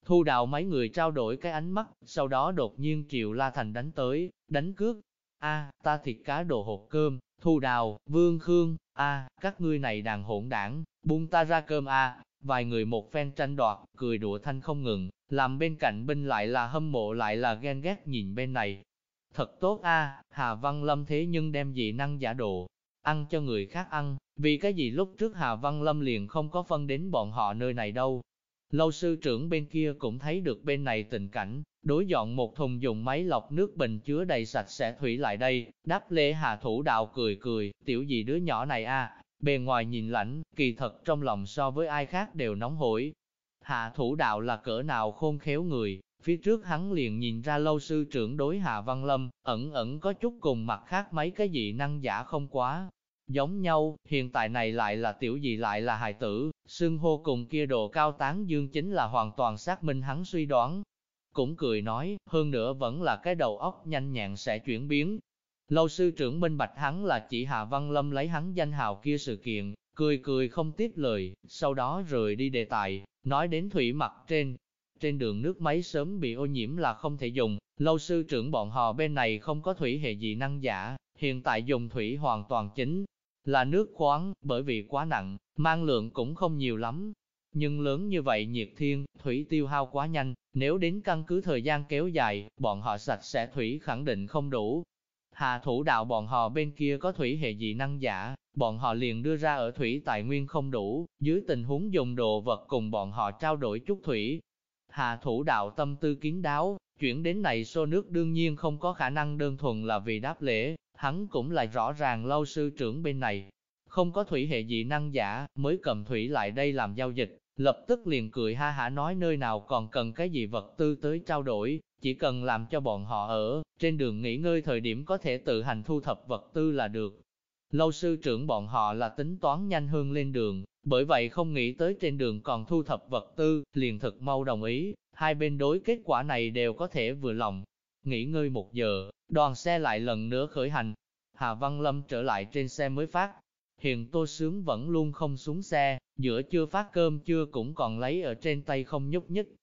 Thu đào mấy người trao đổi cái ánh mắt, sau đó đột nhiên triệu La Thành đánh tới, đánh cướp. A, ta thịt cá đồ hộp cơm, Thu đào, vương khương, a, các ngươi này đàn hỗn đảng, buông ta ra cơm a, vài người một phen tranh đoạt, cười đùa thanh không ngừng, làm bên cạnh binh lại là hâm mộ lại là ghen ghét nhìn bên này. Thật tốt a, Hà Văn Lâm thế nhưng đem dị năng giả đồ, ăn cho người khác ăn, vì cái gì lúc trước Hà Văn Lâm liền không có phân đến bọn họ nơi này đâu. Lâu sư trưởng bên kia cũng thấy được bên này tình cảnh, đối dọn một thùng dùng máy lọc nước bình chứa đầy sạch sẽ thủy lại đây, đáp lễ hạ thủ đạo cười cười, tiểu gì đứa nhỏ này a bề ngoài nhìn lãnh, kỳ thật trong lòng so với ai khác đều nóng hổi. Hạ thủ đạo là cỡ nào khôn khéo người, phía trước hắn liền nhìn ra lâu sư trưởng đối Hạ Văn Lâm, ẩn ẩn có chút cùng mặt khác mấy cái gì năng giả không quá. Giống nhau, hiện tại này lại là tiểu gì lại là hài tử, xưng hô cùng kia đồ cao tán dương chính là hoàn toàn xác minh hắn suy đoán, cũng cười nói, hơn nữa vẫn là cái đầu óc nhanh nhẹn sẽ chuyển biến. Lâu sư trưởng minh bạch hắn là chỉ Hạ Văn Lâm lấy hắn danh hào kia sự kiện, cười cười không tiếp lời, sau đó rời đi đề tài, nói đến thủy mặt trên. Trên đường nước máy sớm bị ô nhiễm là không thể dùng, lâu sư trưởng bọn họ bên này không có thủy hệ gì năng giả, hiện tại dùng thủy hoàn toàn chính là nước khoáng, bởi vì quá nặng, mang lượng cũng không nhiều lắm, nhưng lớn như vậy nhiệt thiên, thủy tiêu hao quá nhanh, nếu đến căn cứ thời gian kéo dài, bọn họ sạch sẽ thủy khẳng định không đủ. Hạ thủ đạo bọn họ bên kia có thủy hệ dị năng giả, bọn họ liền đưa ra ở thủy tài nguyên không đủ, dưới tình huống dùng đồ vật cùng bọn họ trao đổi chút thủy. Hạ thủ đạo tâm tư kiến đáo, Chuyển đến này xô nước đương nhiên không có khả năng đơn thuần là vì đáp lễ, hắn cũng lại rõ ràng lâu sư trưởng bên này. Không có thủy hệ dị năng giả, mới cầm thủy lại đây làm giao dịch, lập tức liền cười ha hả nói nơi nào còn cần cái gì vật tư tới trao đổi, chỉ cần làm cho bọn họ ở, trên đường nghỉ ngơi thời điểm có thể tự hành thu thập vật tư là được. Lâu sư trưởng bọn họ là tính toán nhanh hơn lên đường, bởi vậy không nghĩ tới trên đường còn thu thập vật tư, liền thực mau đồng ý, hai bên đối kết quả này đều có thể vừa lòng. Nghỉ ngơi một giờ, đoàn xe lại lần nữa khởi hành. Hà Văn Lâm trở lại trên xe mới phát. Hiện Tô Sướng vẫn luôn không xuống xe, giữa chưa phát cơm chưa cũng còn lấy ở trên tay không nhúc nhích.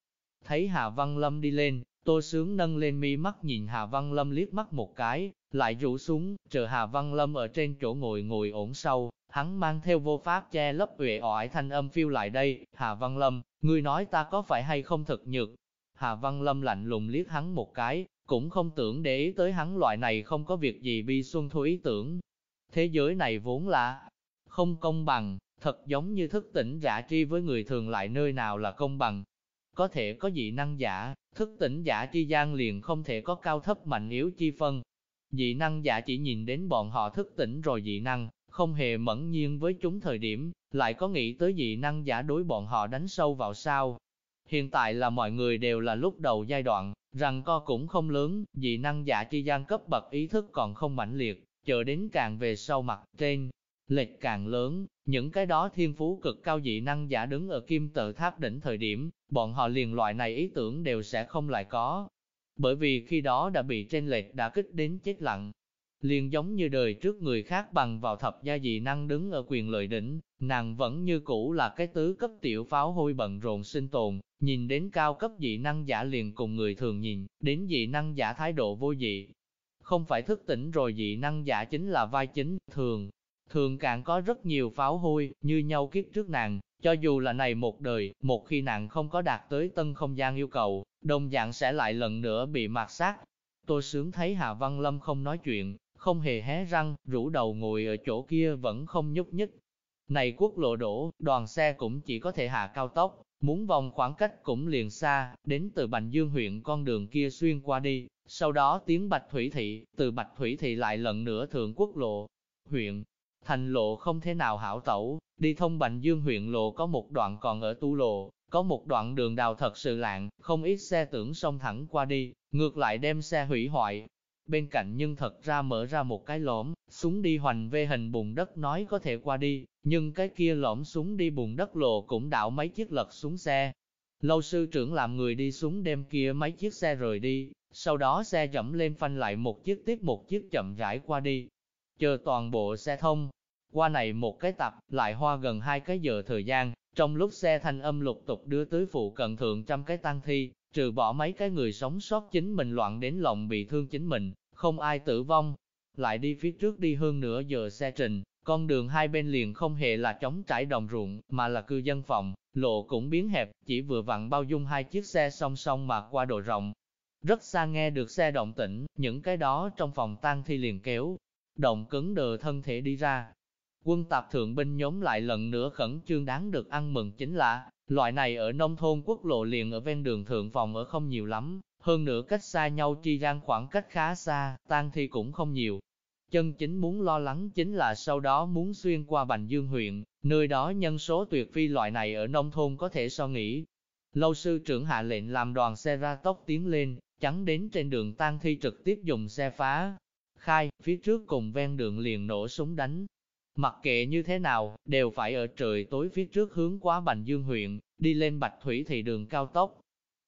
Thấy Hà Văn Lâm đi lên, Tô Sướng nâng lên mi mắt nhìn Hà Văn Lâm liếc mắt một cái, lại rủ xuống, chờ Hà Văn Lâm ở trên chỗ ngồi ngồi ổn sâu, hắn mang theo vô pháp che lấp uể oải thanh âm phiêu lại đây, Hà Văn Lâm, ngươi nói ta có phải hay không thật nhược? Hà Văn Lâm lạnh lùng liếc hắn một cái, cũng không tưởng để ý tới hắn loại này không có việc gì bi xuân thu ý tưởng. Thế giới này vốn là không công bằng, thật giống như thức tỉnh giả tri với người thường lại nơi nào là công bằng. Có thể có dị năng giả, thức tỉnh giả chi gian liền không thể có cao thấp mạnh yếu chi phân. Dị năng giả chỉ nhìn đến bọn họ thức tỉnh rồi dị năng, không hề mẫn nhiên với chúng thời điểm, lại có nghĩ tới dị năng giả đối bọn họ đánh sâu vào sao. Hiện tại là mọi người đều là lúc đầu giai đoạn, rằng co cũng không lớn, dị năng giả chi gian cấp bậc ý thức còn không mãnh liệt, chờ đến càng về sau mặt trên, lệch càng lớn, những cái đó thiên phú cực cao dị năng giả đứng ở kim tự tháp đỉnh thời điểm, bọn họ liền loại này ý tưởng đều sẽ không lại có. Bởi vì khi đó đã bị trên lệch đã kích đến chết lặng, liền giống như đời trước người khác bằng vào thập gia dị năng đứng ở quyền lợi đỉnh, nàng vẫn như cũ là cái tứ cấp tiểu pháo hôi bận rộn sinh tồn, nhìn đến cao cấp dị năng giả liền cùng người thường nhìn, đến dị năng giả thái độ vô dị. Không phải thức tỉnh rồi dị năng giả chính là vai chính, thường, thường càng có rất nhiều pháo hôi, như nhau kiếp trước nàng, cho dù là này một đời, một khi nàng không có đạt tới tân không gian yêu cầu, đồng dạng sẽ lại lần nữa bị mạt sát. Tôi sướng thấy Hà Văn Lâm không nói chuyện, không hề hé răng, rũ đầu ngồi ở chỗ kia vẫn không nhúc nhích. Này quốc lộ đổ, đoàn xe cũng chỉ có thể hạ cao tốc, muốn vòng khoảng cách cũng liền xa, đến từ Bành Dương huyện con đường kia xuyên qua đi, sau đó tiến Bạch Thủy Thị, từ Bạch Thủy Thị lại lần nữa thượng quốc lộ, huyện. Thành lộ không thể nào hảo tẩu, đi thông Bành Dương huyện lộ có một đoạn còn ở tu lộ, có một đoạn đường đào thật sự lạng, không ít xe tưởng xông thẳng qua đi, ngược lại đem xe hủy hoại, bên cạnh nhưng thật ra mở ra một cái lõm, súng đi hoành về hình bùn đất nói có thể qua đi, nhưng cái kia lõm súng đi bùn đất lộ cũng đảo mấy chiếc lật xuống xe. Lâu sư trưởng làm người đi xuống đem kia mấy chiếc xe rời đi, sau đó xe dẫm lên phanh lại một chiếc tiếp một chiếc chậm rãi qua đi. Chờ toàn bộ xe thông, qua này một cái tập, lại hoa gần hai cái giờ thời gian, trong lúc xe thanh âm lục tục đưa tới phụ cận thượng trăm cái tăng thi, trừ bỏ mấy cái người sống sót chính mình loạn đến lòng bị thương chính mình, không ai tử vong. Lại đi phía trước đi hơn nửa giờ xe trình, con đường hai bên liền không hề là trống trải đồng ruộng, mà là cư dân phòng, lộ cũng biến hẹp, chỉ vừa vặn bao dung hai chiếc xe song song mà qua độ rộng. Rất xa nghe được xe động tĩnh, những cái đó trong phòng tang thi liền kéo, động cứng đờ thân thể đi ra. Quân tạp thượng binh nhóm lại lần nữa khẩn trương đáng được ăn mừng chính là, loại này ở nông thôn quốc lộ liền ở ven đường thượng phòng ở không nhiều lắm, hơn nữa cách xa nhau chi gian khoảng cách khá xa, tan thi cũng không nhiều. Chân chính muốn lo lắng chính là sau đó muốn xuyên qua Bành Dương huyện, nơi đó nhân số tuyệt phi loại này ở nông thôn có thể so nghĩ. Lâu sư trưởng hạ lệnh làm đoàn xe ra tốc tiến lên, chắn đến trên đường tan thi trực tiếp dùng xe phá. Khai, phía trước cùng ven đường liền nổ súng đánh. Mặc kệ như thế nào, đều phải ở trời tối phía trước hướng qua Bành Dương huyện, đi lên Bạch Thủy thì đường cao tốc,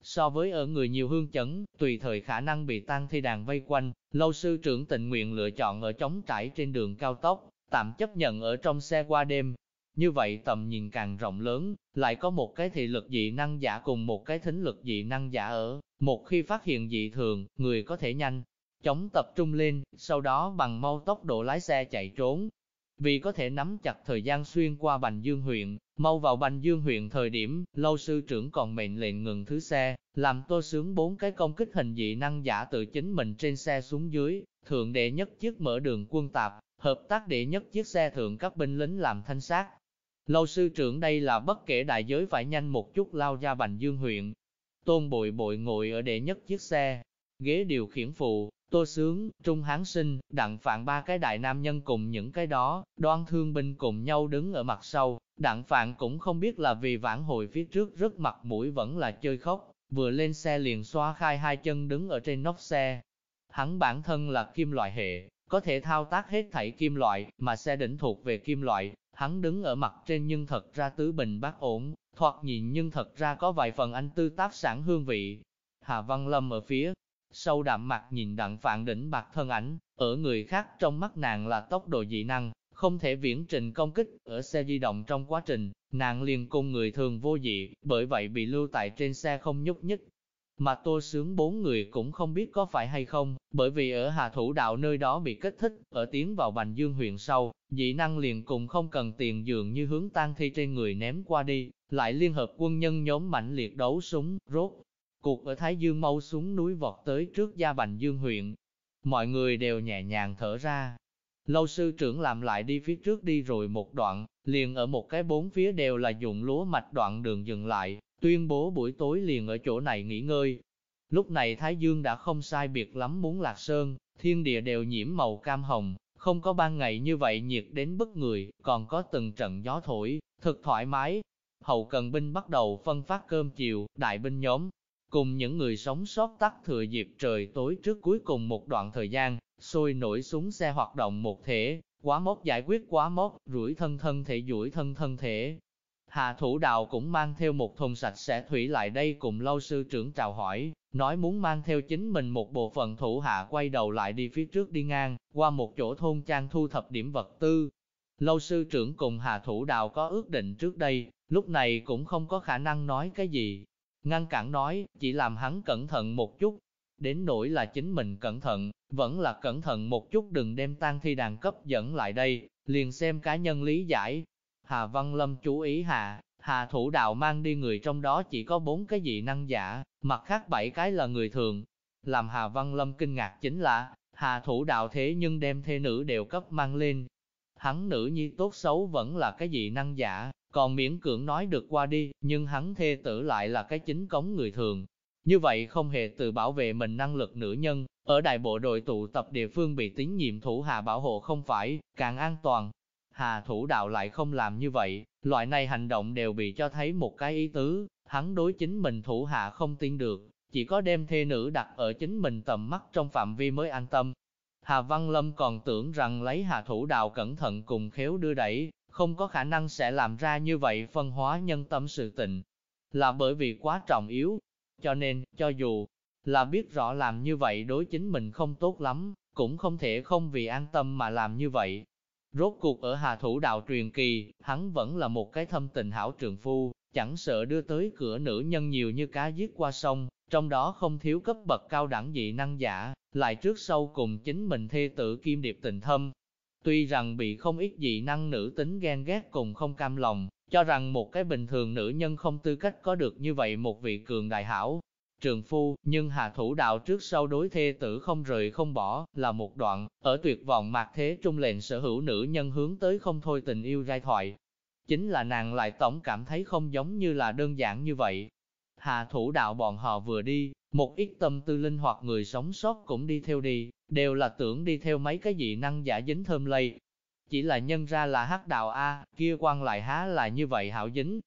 So với ở người nhiều hương chấn, tùy thời khả năng bị tăng thi đàn vây quanh, lâu sư trưởng tình nguyện lựa chọn ở trống trải trên đường cao tốc, tạm chấp nhận ở trong xe qua đêm. Như vậy tầm nhìn càng rộng lớn, lại có một cái thị lực dị năng giả cùng một cái thính lực dị năng giả ở, một khi phát hiện dị thường, người có thể nhanh chóng tập trung lên, sau đó bằng mau tốc độ lái xe chạy trốn, vì có thể nắm chặt thời gian xuyên qua Bành Dương huyện, mau vào Bành Dương huyện thời điểm, lâu sư trưởng còn mệnh lệnh ngừng thứ xe, làm tô sướng bốn cái công kích hình dị năng giả tự chính mình trên xe xuống dưới, thượng đệ nhất chiếc mở đường quân tạp, hợp tác đệ nhất chiếc xe thượng các binh lính làm thanh sát. Lâu sư trưởng đây là bất kể đại giới phải nhanh một chút lao ra Bành Dương huyện. Tôn bội bội ngồi ở đệ nhất chiếc xe, ghế điều khiển phụ, Tô Sướng, Trung Hán Sinh, Đặng Phạn ba cái đại nam nhân cùng những cái đó, đoan thương binh cùng nhau đứng ở mặt sau, Đặng Phạn cũng không biết là vì vãn hồi phía trước rất mặt mũi vẫn là chơi khóc, vừa lên xe liền xoa khai hai chân đứng ở trên nóc xe. Hắn bản thân là kim loại hệ, có thể thao tác hết thảy kim loại, mà xe đỉnh thuộc về kim loại, hắn đứng ở mặt trên nhưng thật ra tứ bình bác ổn, thoạt nhìn nhưng thật ra có vài phần anh tư tác sản hương vị. Hà Văn Lâm ở phía sâu đạm mặt nhìn đặng phạn đỉnh bạc thân ảnh, ở người khác trong mắt nàng là tốc độ dị năng, không thể viễn trình công kích, ở xe di động trong quá trình, nàng liền cùng người thường vô dị, bởi vậy bị lưu tại trên xe không nhúc nhích. Mà tô sướng bốn người cũng không biết có phải hay không, bởi vì ở Hà Thủ Đạo nơi đó bị kích thích, ở tiến vào Bành Dương huyện sau, dị năng liền cùng không cần tiền dường như hướng tan thi trên người ném qua đi, lại liên hợp quân nhân nhóm mạnh liệt đấu súng, rốt. Cuộc ở Thái Dương mau xuống núi vọt tới trước gia Bành Dương huyện. Mọi người đều nhẹ nhàng thở ra, Lâu sư trưởng làm lại đi phía trước đi rồi một đoạn, liền ở một cái bốn phía đều là dụng lúa mạch đoạn đường dừng lại, tuyên bố buổi tối liền ở chỗ này nghỉ ngơi. Lúc này Thái Dương đã không sai biệt lắm muốn lạc sơn, thiên địa đều nhiễm màu cam hồng, không có ban ngày như vậy nhiệt đến bức người, còn có từng trận gió thổi, thật thoải mái. Hậu cần binh bắt đầu phân phát cơm chiều, đại binh nhóm, cùng những người sống sót tắt thừa dịp trời tối trước cuối cùng một đoạn thời gian, sôi nổi súng xe hoạt động một thể, quá mốc giải quyết quá mốc, rủi thân thân thể duỗi thân thân thể. Hạ thủ đạo cũng mang theo một thùng sạch sẽ thủy lại đây cùng lâu sư trưởng chào hỏi, nói muốn mang theo chính mình một bộ phận thủ hạ quay đầu lại đi phía trước đi ngang, qua một chỗ thôn trang thu thập điểm vật tư. Lâu sư trưởng cùng hạ thủ đạo có ước định trước đây, lúc này cũng không có khả năng nói cái gì. Ngăn cản nói, chỉ làm hắn cẩn thận một chút, đến nỗi là chính mình cẩn thận, vẫn là cẩn thận một chút đừng đem tang thi đàn cấp dẫn lại đây, liền xem cá nhân lý giải. Hà Văn Lâm chú ý hạ, Hà Thủ Đạo mang đi người trong đó chỉ có bốn cái dị năng giả, mặt khác bảy cái là người thường. Làm Hà Văn Lâm kinh ngạc chính là, Hà Thủ Đạo thế nhưng đem thê nữ đều cấp mang lên. Hắn nữ nhi tốt xấu vẫn là cái dị năng giả, còn miễn cưỡng nói được qua đi, nhưng hắn thê tử lại là cái chính cống người thường, như vậy không hề tự bảo vệ mình năng lực nữ nhân, ở đại bộ đội tụ tập địa phương bị tín nhiệm thủ hạ bảo hộ không phải, càng an toàn. Hà thủ đạo lại không làm như vậy, loại này hành động đều bị cho thấy một cái ý tứ, hắn đối chính mình thủ hạ không tin được, chỉ có đem thê nữ đặt ở chính mình tầm mắt trong phạm vi mới an tâm. Hà Văn Lâm còn tưởng rằng lấy Hà Thủ Đạo cẩn thận cùng khéo đưa đẩy, không có khả năng sẽ làm ra như vậy phân hóa nhân tâm sự tình. Là bởi vì quá trọng yếu, cho nên, cho dù là biết rõ làm như vậy đối chính mình không tốt lắm, cũng không thể không vì an tâm mà làm như vậy. Rốt cuộc ở Hà Thủ Đạo truyền kỳ, hắn vẫn là một cái thâm tình hảo trường phu, chẳng sợ đưa tới cửa nữ nhân nhiều như cá giết qua sông, trong đó không thiếu cấp bậc cao đẳng dị năng giả, lại trước sau cùng chính mình thê tử kim điệp tình thâm. Tuy rằng bị không ít dị năng nữ tính ghen ghét cùng không cam lòng, cho rằng một cái bình thường nữ nhân không tư cách có được như vậy một vị cường đại hảo. Trường phu, nhưng hạ thủ đạo trước sau đối thê tử không rời không bỏ, là một đoạn, ở tuyệt vọng mạc thế trung lệnh sở hữu nữ nhân hướng tới không thôi tình yêu giai thoại. Chính là nàng lại tổng cảm thấy không giống như là đơn giản như vậy. Hạ thủ đạo bọn họ vừa đi, một ít tâm tư linh hoạt người sống sót cũng đi theo đi, đều là tưởng đi theo mấy cái dị năng giả dính thơm lây, chỉ là nhân ra là hắc đạo A, kia quan lại há là như vậy hảo dính.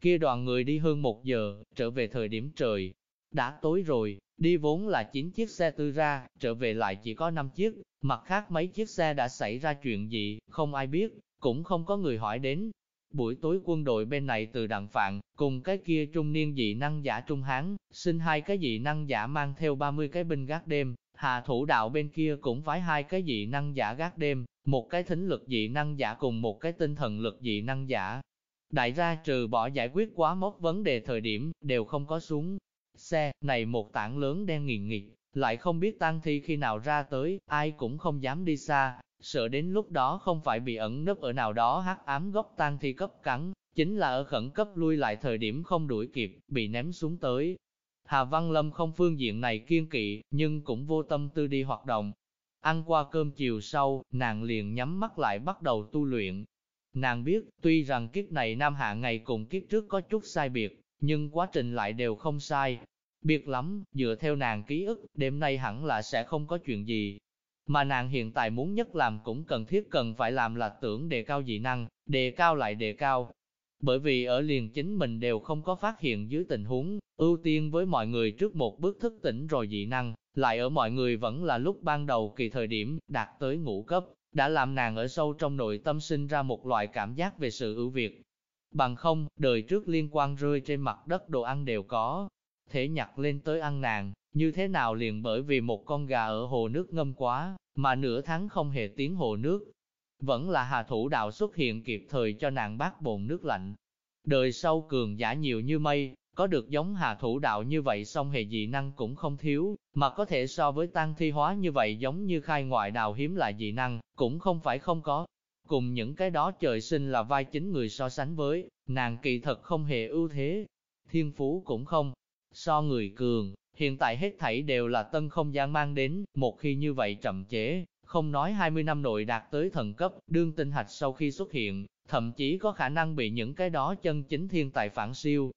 Kia đoàn người đi hơn một giờ, trở về thời điểm trời. Đã tối rồi, đi vốn là 9 chiếc xe tư ra, trở về lại chỉ có 5 chiếc, mặt khác mấy chiếc xe đã xảy ra chuyện gì, không ai biết, cũng không có người hỏi đến. Buổi tối quân đội bên này từ đặng phạn, cùng cái kia trung niên dị năng giả trung hán, xin hai cái dị năng giả mang theo 30 cái binh gác đêm, hạ thủ đạo bên kia cũng phái hai cái dị năng giả gác đêm, một cái thính lực dị năng giả cùng một cái tinh thần lực dị năng giả. Đại ra trừ bỏ giải quyết quá mốc vấn đề thời điểm, đều không có xuống. Xe, này một tảng lớn đen nghiền nghịt, lại không biết tang thi khi nào ra tới, ai cũng không dám đi xa, sợ đến lúc đó không phải bị ẩn nấp ở nào đó hắc ám gốc tang thi cấp cắn, chính là ở khẩn cấp lui lại thời điểm không đuổi kịp, bị ném xuống tới. Hà Văn Lâm không phương diện này kiên kỵ, nhưng cũng vô tâm tư đi hoạt động, Ăn qua cơm chiều sau, nàng liền nhắm mắt lại bắt đầu tu luyện. Nàng biết, tuy rằng kiếp này Nam Hạ ngày cùng kiếp trước có chút sai biệt, nhưng quá trình lại đều không sai. Biệt lắm, dựa theo nàng ký ức, đêm nay hẳn là sẽ không có chuyện gì. Mà nàng hiện tại muốn nhất làm cũng cần thiết cần phải làm là tưởng đề cao dị năng, đề cao lại đề cao. Bởi vì ở liền chính mình đều không có phát hiện dưới tình huống, ưu tiên với mọi người trước một bước thức tỉnh rồi dị năng, lại ở mọi người vẫn là lúc ban đầu kỳ thời điểm, đạt tới ngũ cấp, đã làm nàng ở sâu trong nội tâm sinh ra một loại cảm giác về sự ưu việt. Bằng không, đời trước liên quan rơi trên mặt đất đồ ăn đều có, thể nhặt lên tới ăn nàng, như thế nào liền bởi vì một con gà ở hồ nước ngâm quá, mà nửa tháng không hề tiếng hồ nước. Vẫn là hà thủ đạo xuất hiện kịp thời cho nàng bát bồn nước lạnh. Đời sau cường giả nhiều như mây, có được giống hà thủ đạo như vậy song hề dị năng cũng không thiếu, mà có thể so với tăng thi hóa như vậy giống như khai ngoại đào hiếm lại dị năng, cũng không phải không có. Cùng những cái đó trời sinh là vai chính người so sánh với, nàng kỳ thật không hề ưu thế. Thiên phú cũng không, so người cường, hiện tại hết thảy đều là tân không gian mang đến, một khi như vậy chậm chế, không nói 20 năm nội đạt tới thần cấp, đương tinh hạch sau khi xuất hiện, thậm chí có khả năng bị những cái đó chân chính thiên tài phản siêu.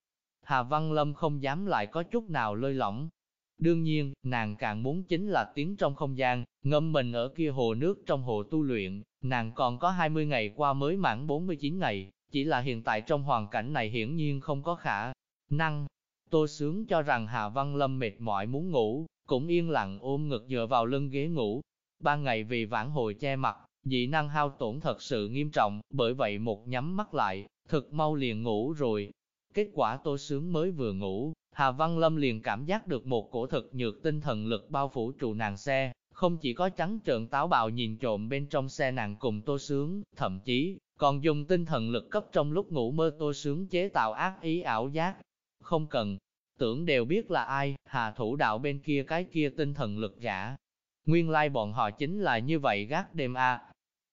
Hà Văn Lâm không dám lại có chút nào lơi lỏng. Đương nhiên, nàng càng muốn chính là tiến trong không gian, ngâm mình ở kia hồ nước trong hồ tu luyện, nàng còn có 20 ngày qua mới mãn 49 ngày, chỉ là hiện tại trong hoàn cảnh này hiển nhiên không có khả năng. Tô Sướng cho rằng Hà Văn Lâm mệt mỏi muốn ngủ, cũng yên lặng ôm ngực dựa vào lưng ghế ngủ. Ban ngày vì vãn hồi che mặt, dị năng hao tổn thật sự nghiêm trọng, bởi vậy một nhắm mắt lại, thực mau liền ngủ rồi. Kết quả Tô Sướng mới vừa ngủ, Hà Văn Lâm liền cảm giác được một cổ thực nhược tinh thần lực bao phủ trụ nàng xe, không chỉ có trắng trợn táo bạo nhìn trộm bên trong xe nàng cùng Tô Sướng, thậm chí còn dùng tinh thần lực cấp trong lúc ngủ mơ Tô Sướng chế tạo ác ý ảo giác. Không cần, tưởng đều biết là ai, hà thủ đạo bên kia cái kia tinh thần lực giả. Nguyên lai like bọn họ chính là như vậy gác đêm a.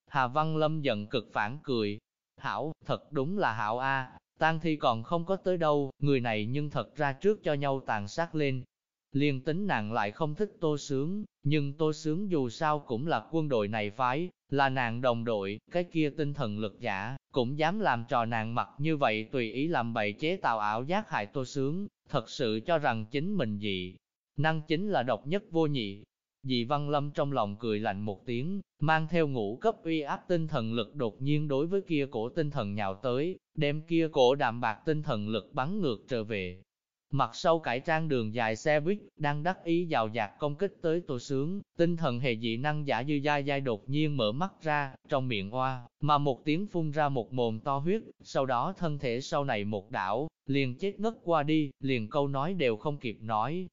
Hà Văn Lâm giận cực phản cười. Hảo, thật đúng là hảo a, tang thi còn không có tới đâu, người này nhưng thật ra trước cho nhau tàn sát lên. Liên tính nàng lại không thích tô sướng, nhưng tô sướng dù sao cũng là quân đội này phái, là nàng đồng đội, cái kia tinh thần lực giả, cũng dám làm trò nàng mặc như vậy tùy ý làm bậy chế tạo ảo giác hại tô sướng, thật sự cho rằng chính mình dị. Năng chính là độc nhất vô nhị. Dị Văn Lâm trong lòng cười lạnh một tiếng, mang theo ngũ cấp uy áp tinh thần lực đột nhiên đối với kia cổ tinh thần nhào tới, đem kia cổ đạm bạc tinh thần lực bắn ngược trở về. Mặt sau cải trang đường dài xe buýt, đang đắc ý dào dạt công kích tới tô sướng, tinh thần hề dị năng giả dư dai dai đột nhiên mở mắt ra, trong miệng hoa, mà một tiếng phun ra một mồm to huyết, sau đó thân thể sau này một đảo, liền chết ngất qua đi, liền câu nói đều không kịp nói.